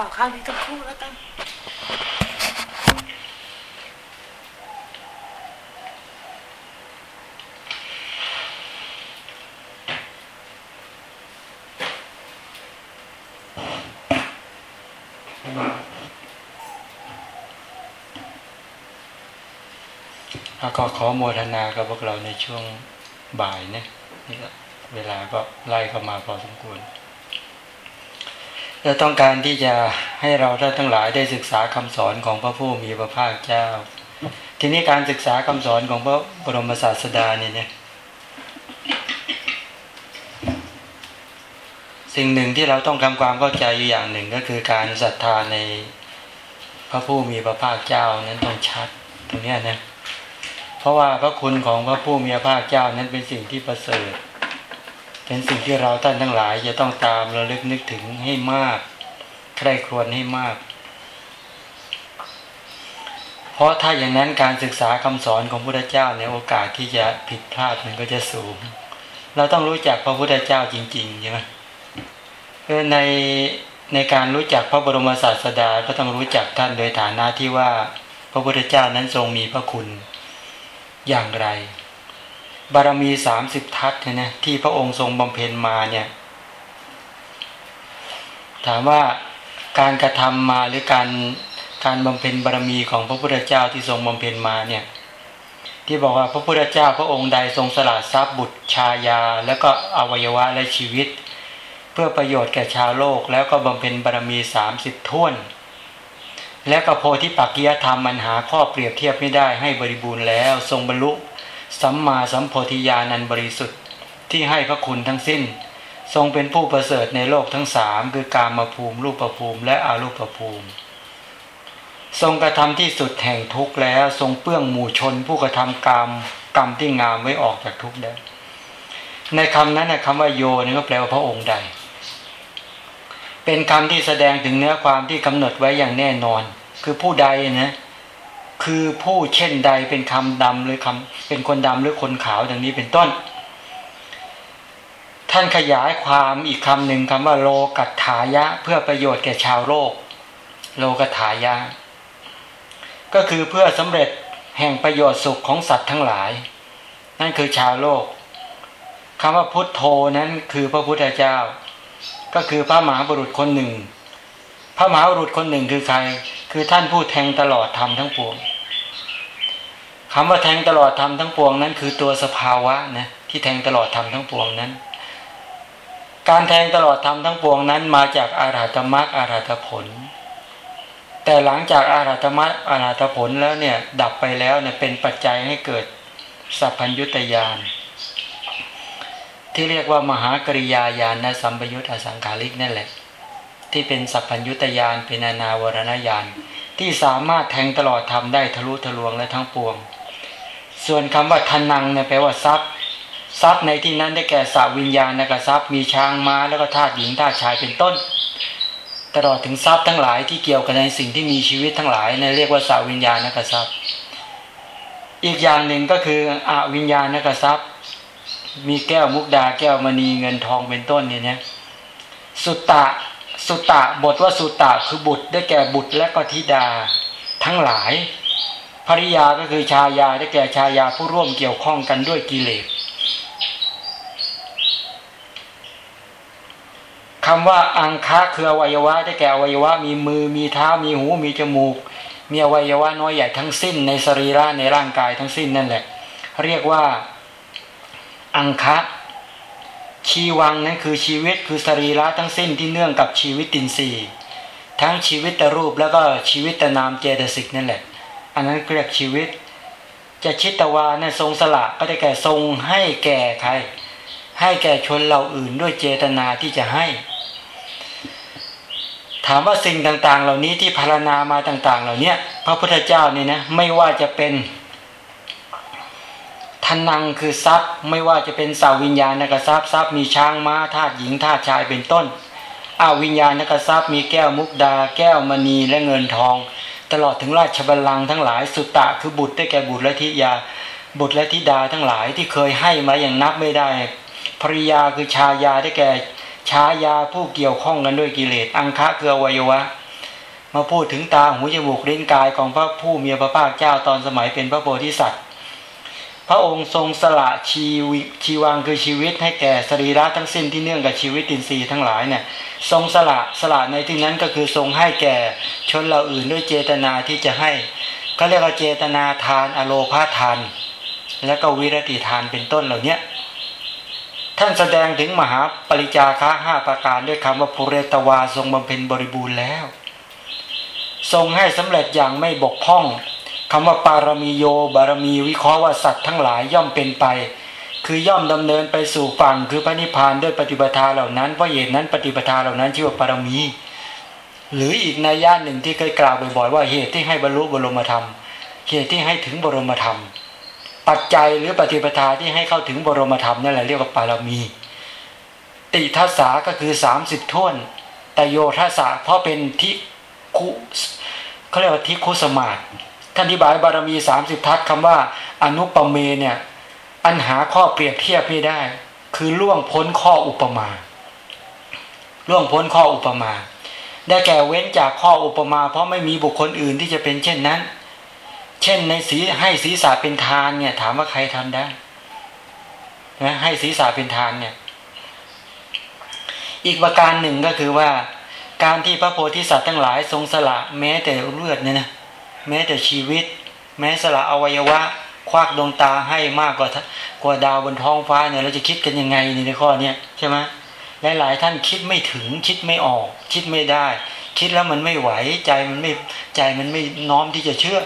างนี้ดีกว่าข้างนี้ทั้งคู่แล้วกันแล้วก็ขอโมทนากับพวกเราในช่วงบ่ายเนี่ยนี่ก็เวลาก็ไล่เข้ามาพอสมควร และต้องการที่จะให้เราท่านทั้งหลายได้ศึกษาคำสอนของพระผู้มีพระภาคเจ้า ทีนี้การศึกษาคำสอนของพระบรมศาสดาเนี่ยเนี่ยสิ่งหนึ่งที่เราต้องทำความเข้าใจอยู่อย่างหนึ่งก็คือการศรัทธาในพระผู้มีพระภาคเจ้านั้นต้องชัดตรงนี้นะเพราะว่าพระคุณของพระผู้มีพระภาคเจ้านั้นเป็นสิ่งที่ประเสริฐ เป็นสิ่งที่เราท่านทั้งหลาย จะต้องตามระลึกนึกถึงให้มาก ใคร่ครวญให้มาก เพราะถ้าอย่างนั้นการศึกษาคำสอนของพระพุทธเจ้าในโอกาสที่จะผิดพลาดมันก็จะสูง เราต้องรู้จักพระพุทธเจ้าจริงๆใช่ไหมในในการรู้จักพระบรมศาสดาก็ต้องรู้จักท่านโดยฐานะที่ว่า พระพุทธเจ้านั้นทรงมีพระคุณอย่างไร บารมีสามสิบทัศเนี่ยที่พระองค์ทรงบำเพ็ญมาเนี่ยถามว่าการกระทำมาหรือการการบำเพ็ญบารมีของพระพุทธเจ้าที่ทรงบำเพ็ญมาเนี่ยที่บอกว่าพระพุทธเจ้าพระองค์ใดทรงสละทรัพย์บุตรชายา แล้วก็อวัยวะและชีวิต เพื่อประโยชน์แก่ชาวโลกแล้วก็บำเพ็ญบารมีสามสิบท่วน และก็โพธิปักกิยธรรมมันหาข้อเปรียบเทียบไม่ได้ให้บริบูรณ์แล้ว ทรงบรรลุ สัมมาสัมโพธิญาณันบริสุทธิ์ที่ให้พระคุณทั้งสิ้น ทรงเป็นผู้ประเสริฐในโลกทั้งสามคือการมาภูมิรูปภูมิ และอารูปภูมิ ทรงกระทำที่สุดแห่งทุกข์แล้วทรงเปื้องหมู่ชน ผู้กระทำกรรมกรรมที่งามไว้ออกจากทุกข์ได้ในคำนั้นนะคำว่าโยนี่ก็แปลว่าพระองค์ใด เป็นคำที่แสดงถึงเนื้อความที่กำหนดไว้อย่างแน่นอน คือผู้ใดนะ คือผู้เช่นใดเป็นคำดำหรือคำเป็นคนดำหรือคนขาวดังนี้เป็นต้น ท่านขยายความอีกคำหนึ่งคำว่าโลกัตถายะ เพื่อประโยชน์แก่ชาวโลก โลกัตถายะ ก็คือเพื่อสำเร็จแห่งประโยชน์สุขของสัตว์ทั้งหลาย นั่นคือชาวโลกคำว่าพุทโธนั้นคือพระพุทธเจ้า ก็คือพระมหาบุรุษคนหนึ่ง พระมหาบุรุษคนหนึ่งคือใคร คือท่านผู้แทงตลอดธรรมทั้งปวง คำว่าแทงตลอดธรรมทั้งปวงนั้น คือตัวสภาวะนะที่แทงตลอดธรรมทั้งปวงนั้น การแทงตลอดธรรมทั้งปวงนั้น มาจากอาราธมรรคอาราธผล แต่หลังจากอาราธมรรคอาราธผลแล้วเนี่ยดับไปแล้วเนี่ยเป็นปัจจัยให้เกิดสัพพัญญุตยานที่เรียกว่ามหากริยาญาณสัมปยุตอสังขาริกนั่นแหละ ที่เป็นสัพพัญญุตยานเป็นนานาวรณญาณที่สามารถแทงตลอดทำได้ทะลุทะลวงและทั้งปวง ส่วนคำว่าทนังเนี่ยแปลว่าทรัพย์ ทรัพย์ในที่นั้นได้แก่สาวิญญาณกับทรัพย์มีช้างม้าแล้วก็ธาตุหญิงธาตุชายเป็นต้น ตลอดถึงทรัพย์ทั้งหลายที่เกี่ยวกันในสิ่งที่มีชีวิตทั้งหลายในเรียกว่าสาวิญญาณกับทรัพย์ อีกอย่างหนึ่งก็คืออวิญญาณกับทรัพย์ มีแก้วมุกดาแก้วมณีเงินทองเป็นต้นเนี่ยนะสุตตะสุตตะบทว่าสุตตะคือบุตรได้แก่บุตรและก็ธิดาทั้งหลาย ภริยาก็คือชายาได้แก่ชายาผู้ร่วมเกี่ยวข้องกันด้วยกิเลสคำว่าอังคะคืออวัยวะได้แก่อวัยวะมีมือมีเท้ามีหูมีจมูก มีอวัยวะน้อยใหญ่ทั้งสิ้น ในสรีระในร่างกายทั้งสิ้นนั่นแหละ เรียกว่า อังคะชีวังนั้นคือชีวิตคือสรีระทั้งสิ้นที่เนื่องกับชีวิตตินทรีย์ทั้งชีวิตตรูปแล้วก็ชีวิตตนามเจตสิกนั่นแหละ อันนั้นเรียกชีวิต จะชิตวาเนี่ยทรงสละก็ได้แก่ทรงให้แก่ใคร ให้แก่ชนเราอื่นด้วยเจตนาที่จะให้ ถามว่าสิ่งต่างๆ เหล่านี้ที่พารณามาต่าง ๆ เหล่านี้พระพุทธเจ้านี่นะไม่ว่าจะเป็นทนังคือทรัพย์ไม่ว่าจะเป็นสาวิญญาณนักทรัพย์ทรัพย์มีช้างม้าธาตุหญิงธาตุชายเป็นต้นอาวิญญาณนักทรัพย์มีแก้วมุกดา แก้วมณีและเงินทอง ตลอดถึงราชบัลลังก์ทั้งหลายสุตตะคือบุตรได้แก่บุตรและธิยา บุตรและธิดาทั้งหลายที่เคยให้มาอย่างนับไม่ได้ภริยาคือชายาได้แก่ชายาผู้เกี่ยวข้องกันด้วยกิเลสอังคะคืออวัยวะ มาพูดถึงตาหูจมูกลิ้นกายของพระผู้มีพระภาคเจ้าตอนสมัยเป็นพระโพธิสัตว์ พระองค์ทรงสละชีวิชีวังคือชีวิตให้แก่สรีระทั้งสิ้นที่เนื่องกับชีวิตตินทรีย์ทั้งหลายเนี่ยทรงสละสละในที่นั้นก็คือทรงให้แก่ชนเราอื่นด้วยเจตนาที่จะให้ก็เรียกว่าเจตนาทานอโลพาทาน และก็วิรติทานเป็นต้นเหล่านี้ท่านแสดงถึงมหาปริจาคะห้าประการด้วยคำว่าภูเรตวาทรงบำเพ็ญบริบูรณ์แล้ว ทรงให้สำเร็จอย่างไม่บกพร่อง คำว่าปารมีโยบารมีวิเคราะห์ว่าสัตว์ทั้งหลายย่อมเป็นไป คือย่อมดำเนินไปสู่ฝั่งคือพระนิพพานด้วยปฏิปทาเหล่านั้นเพราะเหตุนั้นปฏิปทาเหล่านั้นชื่อว่าปารมี หรืออีกในย่านหนึ่งที่เคยกล่าวบ่อยๆว่าเหตุที่ให้บรรลุบรมธรรม เหตุที่ให้ถึงบรมธรรม ปัจจัยหรือปฏิปทาที่ให้เข้าถึงบรมธรรมนั่นแหละเรียกว่าปารมี ติทัศาก็คือสามสิบท่วนแต่โยทัศสาเพราะเป็นทิคุเขาเรียกว่าทิคุสมาธิ ท่านอธิบายบารมีสามสิบทัศคำว่า อนุปเมเนี่ยอันหาข้อเปรียบเทียบไม่ได้ คือล่วงพ้นข้ออุปมา ล่วงพ้นข้ออุปมา ได้แก่เว้นจากข้ออุปมา เพราะไม่มีบุคคลอื่นที่จะเป็นเช่นนั้น เช่นในสีให้ศีรษะเป็นทานเนี่ย ถามว่าใครทำได้นะให้ศีรษะเป็นทานเนี่ย อีกประการหนึ่งก็คือว่า การที่พระโพธิสัตว์ทั้งหลายทรงสละแม้แต่เลือดเนี่ยนะ แม้แต่ชีวิต แม้สละอวัยวะ ควักดวงตาให้มากกว่ากว่าดาวบนท้องฟ้าเนี่ยเราจะคิดกันยังไงในข้อเนี้ยใช่ไหมหลายๆท่านคิดไม่ถึงคิดไม่ออก คิดไม่ได้ คิดแล้วมันไม่ไหวใจมันไม่ใจมันไม่น้อมที่จะเชื่อ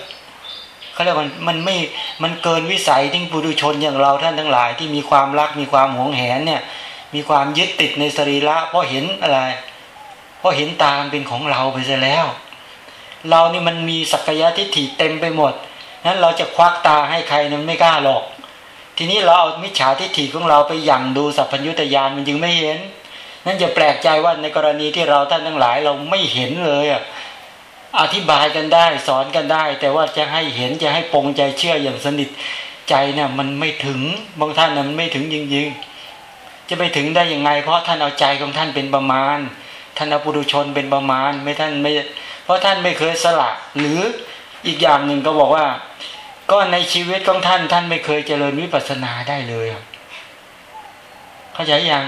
เขาเรียกมันมันไม่มันเกินวิสัยที่ปุถุชนอย่างเราท่านทั้งหลาย ที่มีความรักมีความหวงแหนเนี่ยมีความยึดติดในสรีระเพราะเห็นอะไร เพราะเห็นตามเป็นของเราไปซะแล้ว เรานี่มันมีสักยะทิฏฐิเต็มไปหมดนั้นเราจะควักตาให้ใครนั้นไม่กล้าหรอก ทีนี้เราเอามิจฉาทิฏฐิของเราไปยั่งดูสัพพัญญุตยานมันจึงไม่เห็น นั่นจะแปลกใจว่าในกรณีที่เราท่านทั้งหลายเราไม่เห็นเลยอะอธิบายกันได้สอนกันได้ แต่ว่าจะให้เห็นจะให้ปรงใจเชื่ออย่างสนิทใจเนี่ยมันไม่ถึงบางท่านมันไม่ถึงจริงๆ จะไปถึงได้ยังไง เพราะท่านเอาใจของท่านเป็นประมาณ ท่านเอาปุถุชนเป็นประมาณ ไม่ท่านไม่ เพราะท่านไม่เคยสละ หรืออีกอย่างหนึ่งก็บอกว่า ก็ในชีวิตของท่าน ท่านไม่เคยเจริญวิปัสสนาได้เลยเข้าใจยัง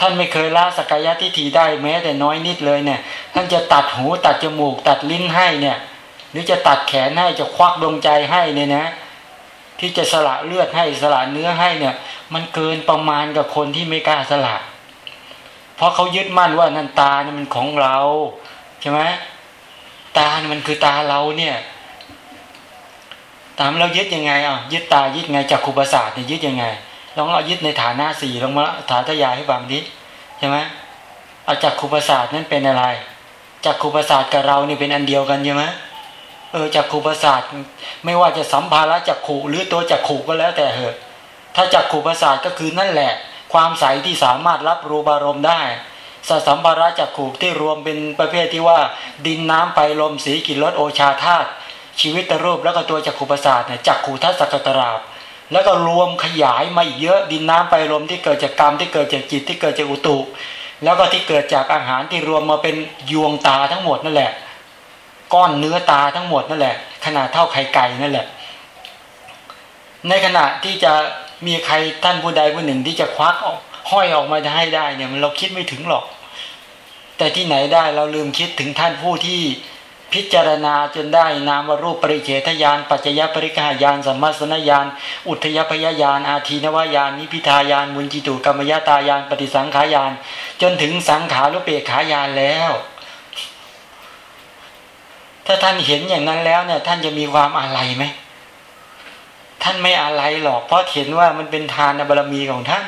ท่านไม่เคยละสกายทิฏฐิได้แม้แต่น้อยนิดเลยเนี่ย ท่านจะตัดหูตัดจมูก ตัดลิ้นให้เนี่ย หรือจะตัดแขนให้จะควักดวงใจให้เนี่ยนะ ที่จะสละเลือดให้สละเนื้อให้เนี่ย มันเกินประมาณกับคนที่ไม่กล้าสละ เพราะเขายึดมั่นว่านันตาเนี่ยมันของเราใช่ไหม ตามันคือตาเราเนี่ย ตามเรายึดยังไงอะยึดตายึดไงจากขุปศาสตร์เนี่ยยึดยังไงลองเอายึดในฐานะสี่ลองมาฐานทยายให้ฟังดิใช่ไหมเอาจากขุปศาสตร์นั้นเป็นอะไรจากขุปศาสตร์กับเรานี่เป็นอันเดียวกันใช่ไหมเออจากขุปศาสตร์ไม่ว่าจะสัมภาระจากขู่หรือตัวจากขู่ก็แล้วแต่เหอะ ถ้าจากขุปศาสตร์ก็คือนั่นแหละ ความใสที่สามารถรับรู้บารมได้ สสัมภาระจักขูที่รวมเป็นประเภทที่ว่า ดินน้ำไฟลมสีกลิ่นรสโอชาธาตุชีวิตตรูปแล้วก็ตัวจักขูประสาทเนี่ยจักขูทัศกตราบ แล้วก็รวมขยายมาอีกเยอะดินน้ำไฟลมที่เกิดจากกรรมที่เกิดจากจิตที่เกิดจากอุตุ แล้วก็ที่เกิดจากอาหารที่รวมมาเป็นยวงตาทั้งหมดนั่นแหละ ก้อนเนื้อตาทั้งหมดนั่นแหละ ขนาดเท่าไข่ไก่นั่นแหละ ในขณะที่จะมีใครท่านผู้ใดผู้หนึ่งที่จะควักออกห้อยออกมาจะให้ได้เนี่ยมันเราคิดไม่ถึงหรอก แต่ที่ไหนได้เราลืมคิดถึงท่านผู้ที่พิจารณาจนได้นามวรูปปริเฉทยานปัจจยปริกหายานสัมมาสนญาณอุทยพยญาณอาทีนวายานนิพิทายานมุนจิตุกรรมยตายานปฏิสังขายาน จนถึงสังขารุเปกขายานแล้ว ถ้าท่านเห็นอย่างนั้นแล้วเนี่ย ท่านจะมีความอะไรไหมท่านไม่อะไรหรอกเพราะเห็นว่ามันเป็นทานบารมีของท่าน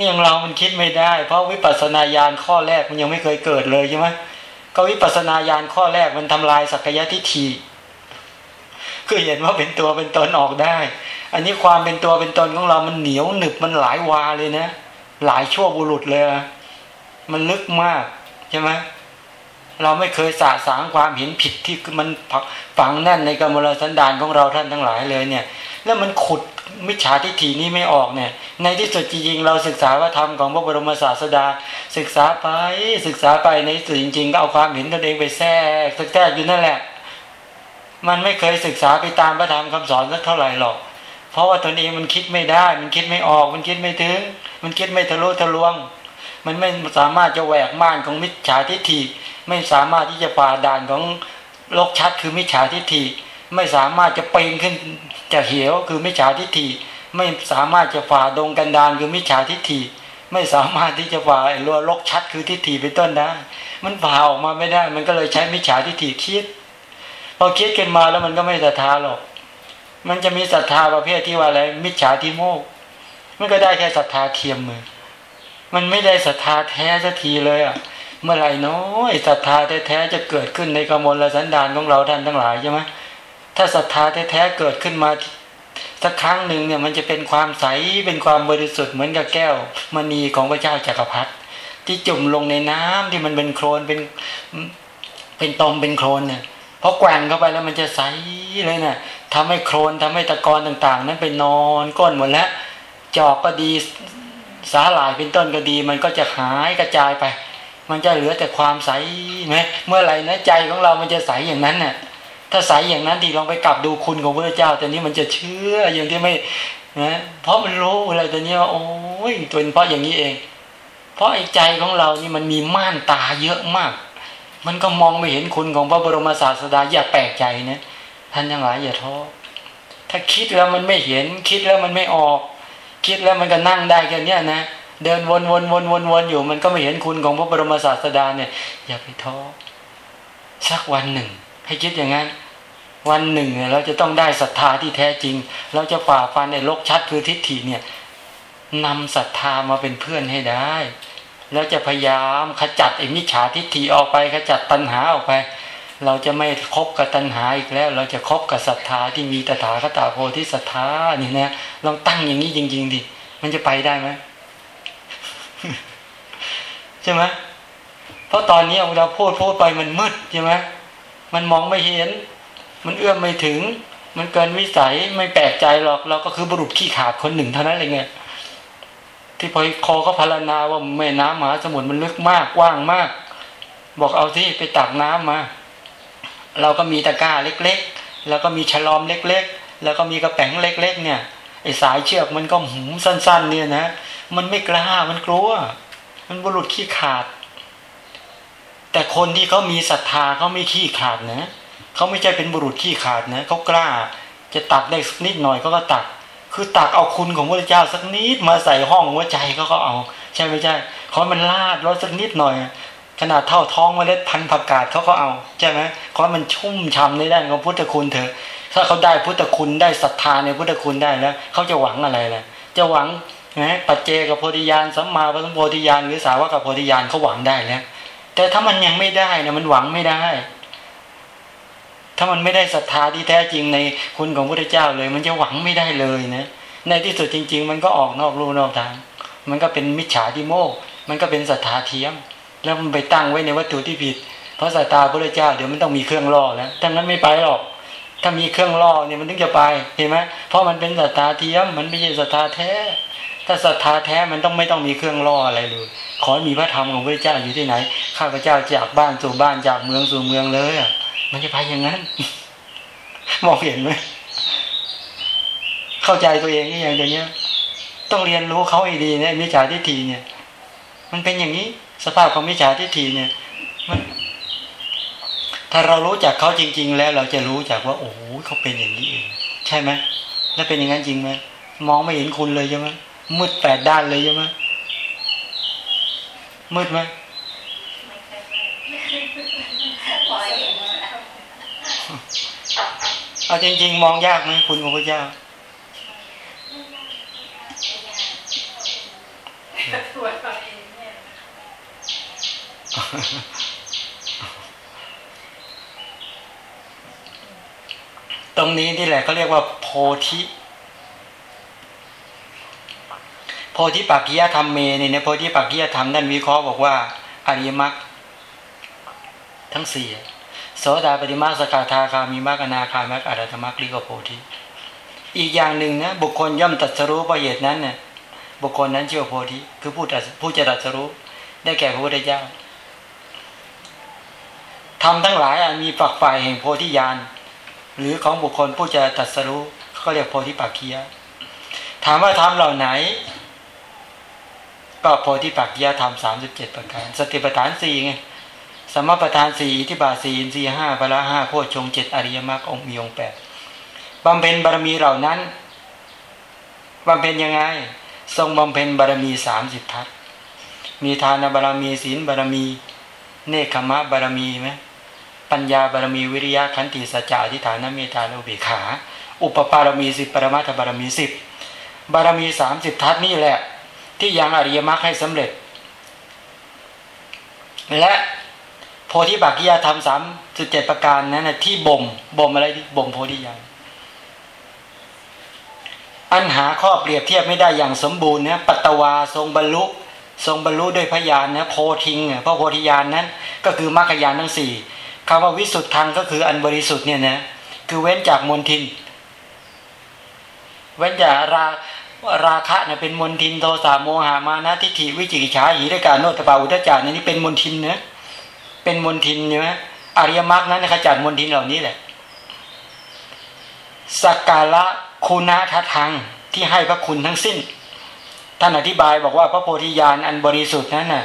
นี่อย่างเรามันคิดไม่ได้ เพราะวิปัสสนาญาณข้อแรกมันยังไม่เคยเกิดเลยใช่ไหมก็วิปัสสนาญาณข้อแรกมันทำลายสักยะทิฏฐิคือเห็นว่าเป็นตัวเป็นตนออกได้ อันนี้ความเป็นตัวเป็นตนของเรามันเหนียวหนึบมันหลายวาเลยนะ หลายชั่วบุรุษเลย มันลึกมากใช่ไหม เราไม่เคยสะสางความเห็นผิดที่มันฝังแน่นในกรรมลสันดานของเราท่านทั้งหลายเลยเนี่ย แล้วมันขุดมิจฉาทิฏฐินี้ไม่ออกเนี่ย ในที่สุดจริงๆเราศึกษาว่าธรรมของพระบรมศาสดา ศึกษาไปศึกษาไปในสุดจริงๆก็เอาความเห็นตัวเองไปแทรกแทรกอยู่นั่นแหละ มันไม่เคยศึกษาไปตามพระธรรมคำสอนสักเท่าไหร่หรอก เพราะว่าตนเองมันคิดไม่ได้ มันคิดไม่ออก มันคิดไม่ถึง มันคิดไม่ทะลุทะลวง มันไม่สามารถจะแหวกม่านของมิจฉาทิฏฐิ ไม่สามารถที่จะฝ่าด่านของโลกชัดคือมิจฉาทิฏฐิ ไม่สามารถจะปีนขึ้นจากเหวคือมิจฉาทิฏฐิ ไม่สามารถจะฝ่าดงกันดานคือมิจฉาทิฏฐิ ไม่สามารถที่จะฝ่าไอ้รัวลกชัดคือทิฏฐิเป็นต้นได้ มันฝ่าออกมาไม่ได้ มันก็เลยใช้มิจฉาทิฏฐิคิดพอคิดกันมาแล้วมันก็ไม่ศรัทธาหรอก มันจะมีศรัทธาประเภทที่ว่าอะไรมิจฉาทิโมกมันก็ได้แค่ศรัทธาเทียมมือ มันไม่ได้ศรัทธาแท้สักทีเลยอะ เมื่อไหร่น้อยศรัทธาแท้ๆจะเกิดขึ้นในกมลสันดานของเราท่านทั้งหลายใช่ไหมถ้าศรัทธาแท้ๆเกิดขึ้นมาสักครั้งหนึ่งเนี่ยมันจะเป็นความใสเป็นความบริสุทธิ์เหมือนกับแก้วมณีของพระเจ้าจักรพรรดิที่จุ่มลงในน้ำที่มันเป็นโคลนเป็นเป็นตอมเป็นโคลนเนี่ยพอแกว่งเข้าไปแล้วมันจะใสเลยเนะ่ยทำให้โคลนทำให้ตะกอนต่าง ๆ นั้นไปนอนก้นหมดแล้ว จอกก็ดี สาหร่ายเป็นต้นก็ดี มันก็จะหายกระจายไป มันจะเหลือแต่ความใสไหมเมื่อไหร่นะใจของเรามันจะใสอย่างนั้นน่ะถ้าใสอย่างนั้นดีลองไปกลับดูคุณของพระเจ้าแต่นี้มันจะเชื่ออย่างที่ไม่นะเพราะมันรู้อะไรตัวนี้ว่าโอ้ยตัวเพราะอย่างนี้เอง เพราะไอ้ใจของเรานี่มันมีม่านตาเยอะมาก มันก็มองไม่เห็นคุณของพระบรมศาสดาอย่าแปลกใจนะท่านทั้งหลายอย่าท้อถ้าคิดแล้วมันไม่เห็นคิดแล้วมันไม่ออก คิดแล้วมันก็นั่งได้แค่นี้นะ เดินวนวนวนวนวนอยู่ มันก็ไม่เห็นคุณของพระบรมศาสดาเนี่ย อย่าไปท้อสักวันหนึ่ง ให้คิดอย่างนั้น วันหนึ่งเราจะต้องได้ศรัทธาที่แท้จริง เราจะฝ่าฟันในโลกชัดคือทิฏฐิเนี่ยนำศรัทธามาเป็นเพื่อนให้ได้ แล้วจะพยายามขจัดไอ้มิจฉาทิฏฐิออกไป ขจัดตัณหาออกไป เราจะไม่คบกับตัณหาอีกแล้ว เราจะคบกับศรัทธาที่มีตถาคตาโพธิศรัทธานี่นะลองตั้งอย่างนี้จริง ๆดิมันจะไปได้ไหมใช่ไหมเพราะตอนนี้เราพูดพูดไปมันมืดใช่ไหมมันมองไม่เห็น มันเอื้อมไม่ถึง มันเกินวิสัยไม่แปลกใจหรอก เราก็คือบุรุษขี้ขาดคนหนึ่งเท่านั้นเองไงที่พอคอเขาพารณาว่าแม่น้ำมหาสมุทรมันลึกมากกว้างมาก บอกเอาที่ไปตักน้ำมา เราก็มีตะกร้าเล็ก ๆ แล้วก็มีฉลอมเล็ก ๆ แล้วก็มีกระแป้งเล็ก ๆ เนี่ยไอ้สายเชือกมันก็หูสั้น ๆ เนี่ยนะมันไม่กล้ามันกลัว มันบุรุษขี้ขาด แต่คนที่เขามีศรัทธาเขาไม่ขี้ขาดนะเขาไม่ใช่เป็นบุรุษขี้ขาดนะเขากล้าจะตักได้สักนิดหน่อยเขาก็ตัก คือตักเอาคุณของพระเจ้าสักนิดมาใส่ห้องหัวใจเขาก็เอา ใช่ไม่ใช่ขอมันลาดรสสักนิดหน่อย ขนาดเท่าท้องเมล็ดพันธุ์ผักกาดเขาก็เอาใช่ไหมขอมันชุ่มช่ำในด้านของพุทธคุณเถอะ ถ้าเขาได้พุทธคุณได้ศรัทธาในพุทธคุณได้แล้วเขาจะหวังอะไรล่ะ จะหวังนะปัจเจกับโพธิญาณสัมมาปัมโพธิญาณหรือสาวกกับโพธิญาณเขาหวังได้แล้ว แต่ถ้ามันยังไม่ได้นะมันหวังไม่ได้ ถ้ามันไม่ได้ศรัทธาที่แท้จริงในคุณของพระเจ้าเลย มันจะหวังไม่ได้เลยนะในที่สุดจริง ๆ มันก็ออกนอกรูนอกทาง มันก็เป็นมิจฉาทิโมก มันก็เป็นศรัทธาเทียม แล้วมันไปตั้งไว้ในวัตถุที่ผิด เพราะศรัทธาพระเจ้าเดี๋ยวมันต้องมีเครื่องล่อแล้วถ้านั้นไม่ไปหรอก ถ้ามีเครื่องล่อเนี่ยมันถึงจะไปเห็นไหมเพราะมันเป็นศรัทธาเทียมมันไม่ใช่ศรัทธาแท้ ถ้าศรัทธาแท้มันต้องไม่ต้องมีเครื่องล่ออะไรเลยขอมีพระธรรมของพระเจ้าอยู่ที่ไหนข้าพเจ้าจากบ้านสู่บ้านจากเมืองสู่เมืองเลยอะมันจะไปอย่างนั้น มองเห็นไหมเข้าใจตัวเองนี่อย่างเดียวนี้ต้องเรียนรู้เขาให้ดีเนี่ยมิจฉาทิฏฐิเนี่ย มันเป็นอย่างนี้ สภาพของมิจฉาทิฏฐิเนี่ยมันถ้าเรารู้จักเขาจริง ๆ แล้วเราจะรู้จักว่า โอ้โหเขาเป็นอย่างนี้เองใช่ไหมแล้วเป็นอย่างนั้นจริงไหมมองไม่เห็นคุณเลยใช่ไหมมืดแปดด้านเลยใช่ไหมมืดไหมเอาจริง ๆ มองยากไหมคุณของพระเจ้า ตรงนี้ที่แหละเขาเรียกว่าโพธิโพธิปักกิยธรรมเมเนี่ยโพธิปักกิยธรรมนั่นวิเคราะห์บอกว่าอริยมรรคทั้งสี่โสดาปฏิมาสกาธาคามีมากอนาคามักอรัตมักลิโกโพธิอีกอย่างหนึ่งนะบุคคลย่อมตัดสรู้ประเหตุนั้นเนี่ยบุคคลนั้นชื่อโพธิคือผู้ผู้จะตัดสรู้ได้แก่พระพุทธเจ้า ทำทั้งหลายมีฝักฝ่ายแห่งโพธิญาณหรือของบุคคลผู้จะตัดสรู้เขาเรียกโพธิปักคียถามว่าทำเหล่าไหน ก็โพธิปักคียธรรมสามสิบเจ็ดประการ สติปัฏฐานสี่ไงสมปทานสี่ที่บาสี่อินทรีห้าพละห้าโพชงเจ็ดอริยมรรคองมีองแปดบำเพ็ญบารมีเหล่านั้นบำเพ็ญยังไง ทรงบำเพ็ญบารมีสามสิบทัศมีทานบารมีศีลบารมี เนคขมะบารมีไหม ปัญญาบารมีวิริยะขันติสัจจะอธิฐานเมตตาโลเบขา อุปปารมีสิบปรมาถบารมีสิบบารมีสามสิบทัศนี่แหละ ที่ยังอริยมรรคให้สำเร็จ และโพธิบักกิยธรรมสามสิบเจ็ดประการนั้นนะที่บ่มบ่มอะไรบ่มโพธิญาณอันหาข้อเปรียบเทียบไม่ได้อย่างสมบูรณ์นะปัตตวาทรงบรรลุ ทรงบรรลุด้วยพยานนะโพธิงเพราะโพธิญาณนั้น ก็คือมรรคญาณทั้งสี่ คำว่าวิสุทธังก็คืออันบริสุทธิ์เนี่ยนะคือเว้นจากมนทิน เว้นจากราราคะเนี่ยเป็นมนทินโทสะโมหะมานะทิฏฐิวิจิกิจฉาหิริการโนตปาอุทจารนี่เป็นมนทินเนะเป็นมนทินใช่ไหมอริยมรรคนั้นขจัดมนทินเหล่านี้แหละสักการะคุณทัทังที่ให้พระคุณทั้งสิ้น ท่านอธิบายบอกว่าพระโพธิญาณอันบริสุทธิ์นั้นน่ะ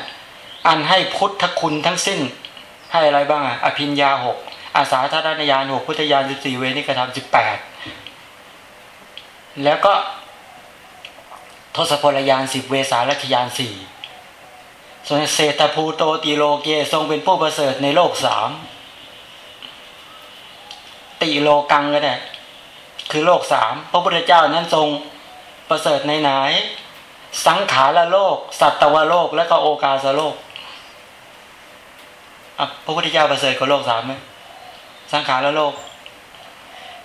อันให้พุทธคุณทั้งสิ้น ให้อะไรบ้างอะอภิญญาหกอาสาธารณญาณหกพุทธญาณสิบสี่เวนิกธรรมสิบแปดแล้วก็ทศพลยานสิบเวสาลัชยานสี่ส่วนเศรษฐภูโตติโลเกทรงเป็นผู้ประเสริฐในโลกสามติโลกังก็ได้คือโลกสามพระพุทธเจ้านั้นทรงประเสริฐในไหน สังขารโลก สัตวโลกและก็โอกาสโลก พระพุทธเจ้าประเสริฐกว่าโลกสามไหมสังขารและโลก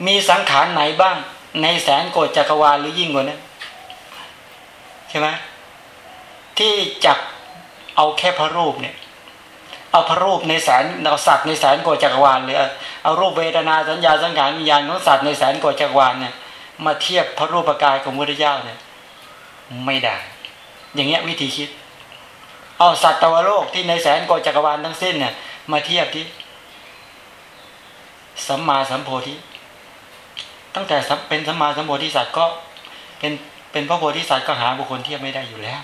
มีสังขารไหนบ้าง ในแสนโกดจักรวาลหรือยิ่งกว่านั้นใช่ไหมที่จักเอาแค่พระรูปเนี่ย เอาพระรูปในแสนเอาสัตว์ในแสนโกดจักรวาลหรือเอารูปเวทนาสัญญาสังขารวิญญาณของสัตว์ในแสนโกดจักรวาลเนี่ยมาเทียบพระรูปกายของพระพุทธเจ้าเนี่ย ไม่ได้ อย่างเงี้ยวิธีคิด เอาสัตว์ตวโลกที่ในแสนโกจักรวาลทั้งสิ้นเนี่ย มาเทียบที่สัมมาสัมโพธิตั้งแต่เป็นสัมมาสัมโพธิสัตว์ก็เป็นเป็นพระโพธิสัตว์ก็หาบุคคลเทียบไม่ได้อยู่แล้ว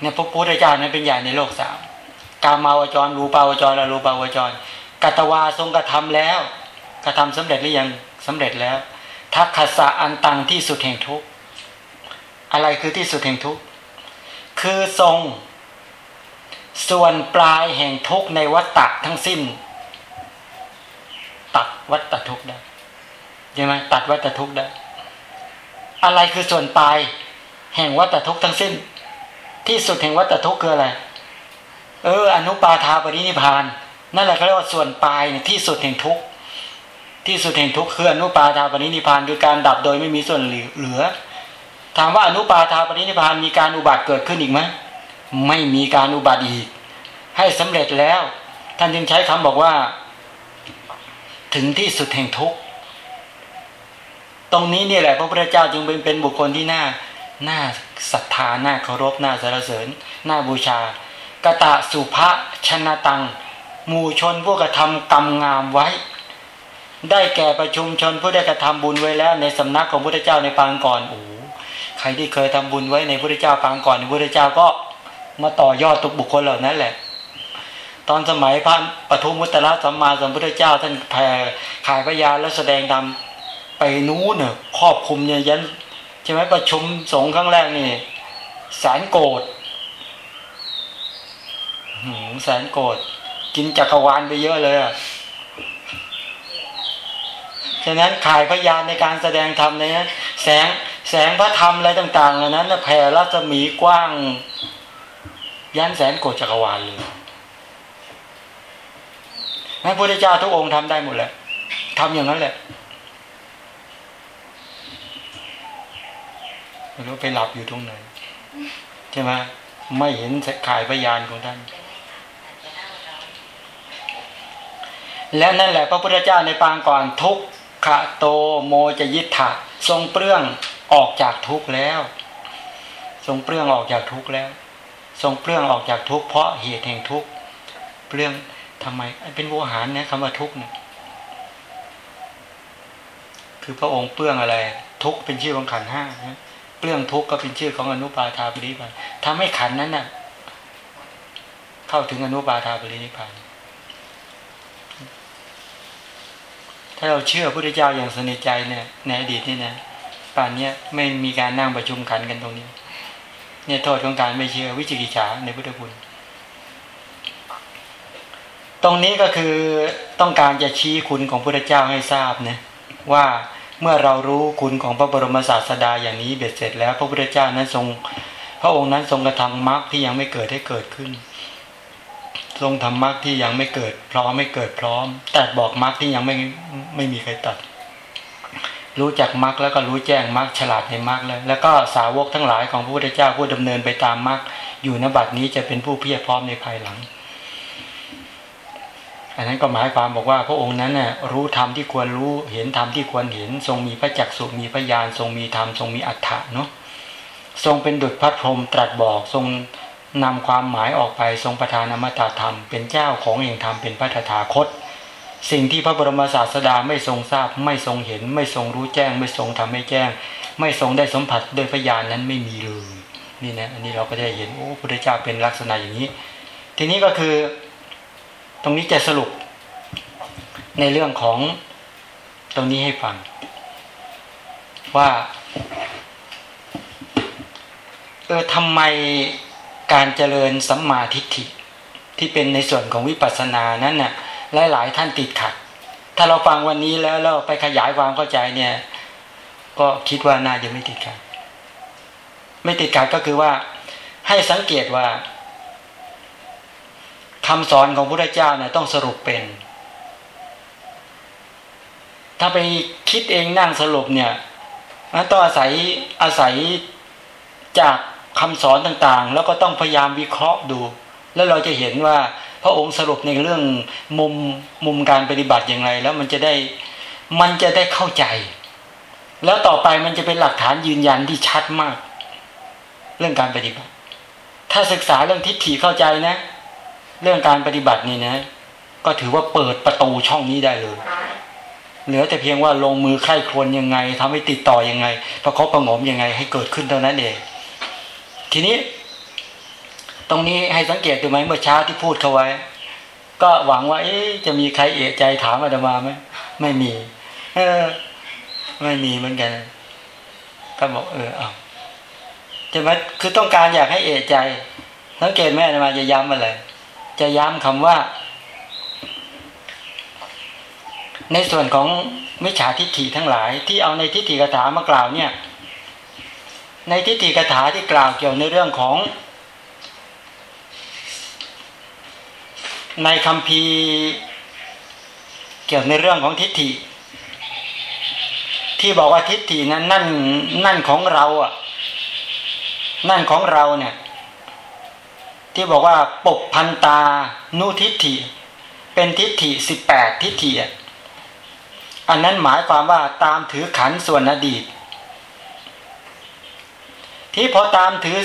เนี่ยพระพุทธเจ้านั้นเป็นใหญ่ในโลกสามกามาวจรรูปาวจรและรูปาวจรกัตวาทรงกระทำแล้ว กระทำสำเร็จหรือยังสำเร็จแล้วทักขสะอันตังที่สุดแห่งทุก อะไรคือที่สุดแห่งทุกข์ คือทรง ส่วนปลายแห่งทุกข์ในวัฏฏะทั้งสิ้น ตัดวัฏฏะทุกได้ใช่ไหมตัดวัฏฏะทุกได้ อะไรคือส่วนปลาย แห่งวัฏฏะทุกทั้งสิ้น ที่สุดแห่งวัฏทุกข์คืออะไร เออ อนุปาทาปรินิพาน นั่นแหละเขาเรียกว่าส่วนปลายเนี่ยที่สุดแห่งทุกข์ที่สุดแห่งทุกข์คืออนุปาทาปรินิพานคือการดับโดยไม่มีส่วนเหลือ ถามว่าอนุปาทาปรินิพานมีการอุบัติเกิดขึ้นอีกไหมไม่มีการอุบัติอีก ให้สำเร็จแล้ว ท่านจึงใช้คำบอกว่า ถึงที่สุดแห่งทุกข์ตรงนี้นี่แหละพระพุทธเจ้าจึงเป็นเป็นบุคคลที่น่าน้าศรัทธาน้าเคารพน้าสรรเสริญน้าบูชากะตะสุภะชนะตังหมู่ชนผู้กระทำกรรมงามไว้ ได้แก่ประชุมชนผู้ได้กระทำบุญไว้แล้วในสำนักของพระเจ้าในปางก่อนโอ้ ใครที่เคยทำบุญไว้ในพระเจ้าปางก่อนพระเจ้าก็มาต่อยอดตุกบุคคลเหล่านั้นแหละ ตอนสมัยพระปทุมุตตะสัมมาสัมพุทธเจ้า ท่านแผ่ขายพยาและแสดงธรรมไปนู้นเนอะครอบคุมเนี่ยยันใช่ไหมประชุมสงฆ์ครั้งแรกนี่แสนโกรธแสนโกรธกินจักรวาลไปเยอะเลยอะ ฉะนั้นขายพยานในการแสดงธรรมในนั้แสงแสงพระธรรมอะไรต่างๆเหล่านั้นแผ่รัศมีกว้างยันแสนโกจักรวาลเลยพระพุทธเจ้าทุกองค์ทำได้หมดแหละทำอย่างนั้นแหละไม่รู้ไปหลับอยู่ตรงไหนใช่ไหมไม่เห็นขายพยานของท่านแล้วนั่นแหละพระพุทธเจ้าในปางก่อนทุก ขะโตโมจะยิทธะทรงเปลื้องออกจากทุกข์แล้ว ทรงเปลื้องออกจากทุกข์แล้ว ทรงเปลื้องออกจากทุกข์เพราะเหตุแห่งทุกข์เปลื้องทำไมเป็นโวหารเนี่ยคำว่าทุกข์เนี่ยคือพระองค์เปลื้องอะไร ทุกข์เป็นชื่อของขันห้าเปลื้องทุกข์ก็เป็นชื่อของอนุปาทาปริปานทำให้ขันนั้นน่ะเข้าถึงอนุปาทาปรินิพาน ถ้าเราเชื่อพระพุทธเจ้าอย่างสนิทใจเนี่ยในอดีตนี่นะป่านนี้ไม่มีการนั่งประชุมขันกันตรงนี้ เนี่ยโทษของการไม่เชื่อวิจิกิจฉาในพุทธคุณตรงนี้ก็คือต้องการจะชี้คุณของพระพุทธเจ้าให้ทราบนะว่าเมื่อเรารู้คุณของพระบรมศาสดาอย่างนี้เบ็ดเสร็จแล้ว พระพุทธเจ้านั้นทรง พระองค์นั้นทรงกระทำมรรคที่ยังไม่เกิดให้เกิดขึ้น ทรงทำมรรคที่ยังไม่เกิด พร้อมไม่เกิดพร้อม แตัดบอกมรรคที่ยังไม่ไม่มีใครตัด รู้จักมรรคแล้วก็รู้แจ้งมรรคฉลาดในมรรคแล้วแล้วก็สาวกทั้งหลายของพระพุทธเจ้าผู้ดำเนินไปตามมรรคอยู่ณบัดนี้จะเป็นผู้เพียรพร้อมในภายหลัง อันนั้นก็หมายความบอกว่าพระองค์นั้นน่ะรู้ธรรมที่ควรรู้เห็นธรรมที่ควรเห็น ทรงมีพระจักสุมีพระญาณทรงมีธรรมทรงมีอัฏฐะเนาะทรงเป็นดุจพัดพรหมตรัสบอกทรง นำความหมายออกไปทรงประทานอมตะธรรมเป็นเจ้าของเองธรรมเป็นพระถาคต สิ่งที่พระบรมศาสดาไม่ทรงทราบ ไม่ทรงเห็น ไม่ทรงรู้แจ้ง ไม่ทรงทำให้แจ้ง ไม่ทรงได้สัมผัสโดยพยานนั้นไม่มีเลยนี่นะอันนี้เราก็ได้เห็นโอ้พระพุทธเจ้าเป็นลักษณะอย่างนี้ ทีนี้ก็คือ ตรงนี้จะสรุป ในเรื่องของตรงนี้ให้ฟัง ว่าเออทำไม การเจริญสัมมาทิฏฐิที่เป็นในส่วนของวิปัสสนานั้นน่ะหลาย ๆ ท่านติดขัด ถ้าเราฟังวันนี้แล้วเราไปขยายความเข้าใจเนี่ย ก็คิดว่าน่าจะไม่ติดขัด ไม่ติดขัดก็คือว่าให้สังเกตว่าคำสอนของพระเจ้าเนี่ยต้องสรุปเป็น ถ้าไปคิดเองนั่งสรุปเนี่ยต้องอาศัยอาศัยจาก คำสอนต่างๆ แล้วก็ต้องพยายามวิเคราะห์ดู แล้วเราจะเห็นว่าพระองค์สรุปในเรื่องมุมมุมการปฏิบัติอย่างไร แล้วมันจะได้มันจะได้เข้าใจ แล้วต่อไปมันจะเป็นหลักฐานยืนยันที่ชัดมาก เรื่องการปฏิบัติ ถ้าศึกษาเรื่องทิฏฐิเข้าใจนะ เรื่องการปฏิบัตินี่นะ ก็ถือว่าเปิดประตูช่องนี้ได้เลยเหลือแต่เพียงว่าลงมือไข้ควรยังไงทำให้ติดต่อยังไงประคบประงมยังไงให้เกิดขึ้นเท่านั้นเอง ทีนี้ ตรงนี้ให้สังเกตดูไหมเมื่อเช้าที่พูดเขาไว้ ก็หวังว่าเอ๊จะมีใครเอะใจถามอาตมาไหมไม่มี เออ ไม่มีเหมือนกันก็บอกเออเอาจะมาคือต้องการอยากให้เอะใจสังเกตแม่อาตมาจะย้ำอะไรจะย้ำคำว่า ในส่วนของมิจฉาทิฏฐิทั้งหลาย ที่เอาในทิฏฐิกถามากล่าวเนี่ย ในทิฏฐิกถาที่กล่าวเกี่ยวในเรื่องของ ในคำพีเกี่ยวในเรื่องของทิฏฐิ ที่บอกว่าทิฏฐินั้นนั่นนั่นของเราอะ นั่นของเราเนี่ย ที่บอกว่าปกพันตานุทิฏฐิ เป็นทิฏฐิสิบแปดทิฏฐิอะอันนั้นหมายความว่าตามถือขันส่วนอดีต ที่พอตามถือ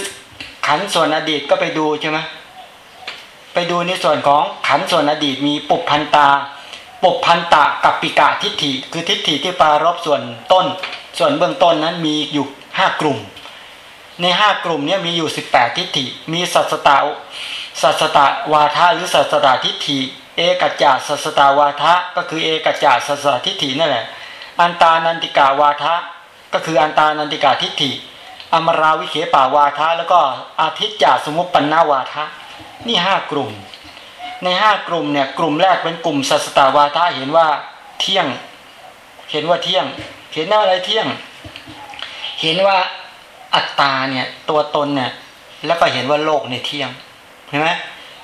ขันส่วนอดีตก็ไปดูใช่ไหมไปดูในส่วนของขันส่วนอดีตมีปุพันตา ปุพันตะกับปิกะทิฏฐิ คือทิฏฐิที่ปารบส่วนต้น ส่วนเบื้องต้นนั้นมีอยู่ห้ากลุ่ม ในห้ากลุ่มนี้มีอยู่สิบแปดทิฏฐิ มีสัสตาสัสตาวาทาหรือสัสตาทิฏฐิ เอกจาสัสตาวาทะก็คือเอกจาสัสตทิฏฐินั่นแหละ อันตานันติกาวาทะก็คืออันตานันติกาทิฏฐิ อมราวิเคปาวาทะแล้วก็อาทิตจาสมุปปันนาวาทะนี่ห้ากลุ่ม ในห้ากลุ่มเนี่ยกลุ่มแรกเป็นกลุ่มสัสตาวาทะเห็นว่าเที่ยง เห็นว่าเที่ยง เห็นว่าอะไรเที่ยง เห็นว่าอัตตาเนี่ยตัวตนเนี่ยแล้วก็เห็นว่าโลกในเที่ยงเห็นไหม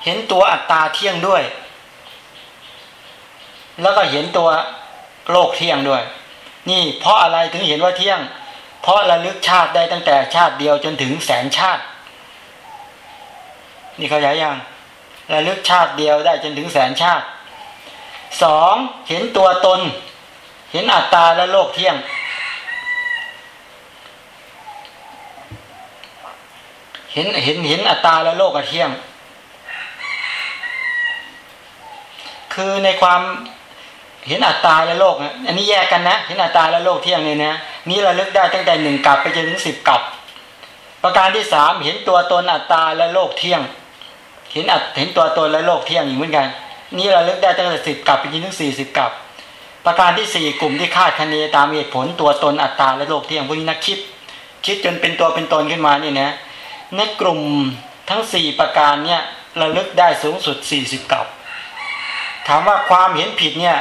เห็นตัวอัตตาเที่ยงด้วย แล้วก็เห็นตัวโลกเที่ยงด้วย นี่เพราะอะไรถึงเห็นว่าเที่ยง เพราะระลึกชาติได้ตั้งแต่ชาติเดียวจนถึงแสนชาติ นี่เขาใหญ่ยังระลึกชาติเดียวได้จนถึงแสนชาติสองเห็นตัวตน เห็นอัตตาและโลกเที่ยงเห็นเห็นเห็นอัตตาและโลกเที่ยง คือในความ เห็นอัตตาและโลกอันนี้แยกกันนะ เห็นอัตตาและโลกเที่ยงเลยนะนี่เราลึกได้ตั้งแต่หนึ่งกลับไปจนถึงสิบกลับ ประการที่สามเห็นตัวตนอัตตาและโลกเที่ยง เห็นอัตเห็นตัวตนและโลกเที่ยงอีกเหมือนกัน นี่เราลึกได้ตั้งแต่สิบกลับไปจนถึงสี่สิบกลับ ประการที่สี่กลุ่มที่คาดคะเนตามเหตุผลตัวตนอัตตาและโลกเที่ยงพวกนี้นักคิด คิดจนเป็นตัวเป็นตนขึ้นมานี่นะในกลุ่มทั้งสี่ประการเนี่ยระลึกได้สูงสุดสี่สิบกลับ ถามว่าความเห็นผิดเนี่ย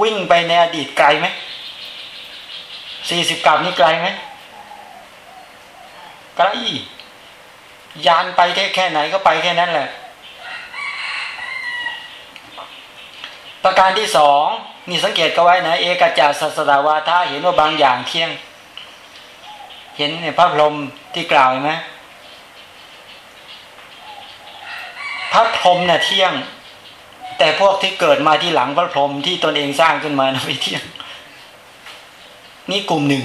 วิ่งไปในอดีตไกลไหมสี่สิบกลับนี่ไกลไหมไกลยานไปแค่แค่ไหนก็ไปแค่นั้นแหละ ประการที่สองนี่สังเกตก็ไว้นะ เอกจาสัสดาวาทาเห็นว่าบางอย่างเที่ยง เห็นในพระพรหมที่กล่าวไหมพระพรหมเนี่ยเที่ยง แต่พวกที่เกิดมาที่หลังพระพรหมที่ตนเองสร้างขึ้นมานะไม่เที่ยงนี่กลุ่มหนึ่ง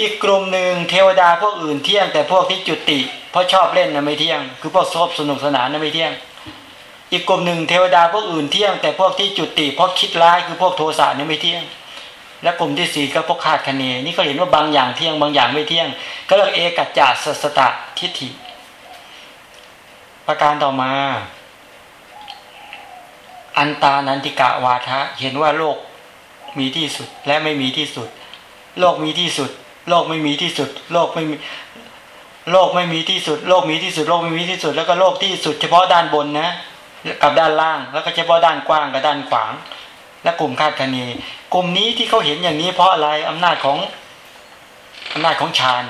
อีกกลุ่มหนึ่งเทวดาพวกอื่นเที่ยง แต่พวกที่จุติเพราะชอบเล่นนะไม่เที่ยง คือพวกชอบสนุกสนานนะไม่เที่ยง อีกกลุ่มหนึ่งเทวดาพวกอื่นเที่ยง แต่พวกที่จุติเพราะคิดร้ายคือพวกโทสะนี่ไม่เที่ยง และกลุ่มที่สี่ก็พวกคาดคะเนนี่ก็เห็นว่าบางอย่างเที่ยงบางอย่างไม่เที่ยง ก็เรียกเอกัจจสสตะทิฏฐิประการต่อมา อันตานันติกะวาทะเห็นว่าโลกมีที่สุดและไม่มีที่สุด โลกมีที่สุด โลกไม่มีที่สุด โลกไม่มีโลกไม่มีที่สุด โลกมีที่สุด โลกไม่มีที่สุด แล้วก็โลกที่สุด เฉพาะด้านบนนะกับด้านล่างแล้วก็เฉพาะด้านกว้างกับด้านขวาง และกลุ่มคาดคะเนกลุ่มนี้ที่เขาเห็นอย่างนี้เพราะอะไรอำนาจของอำนาจของฌาน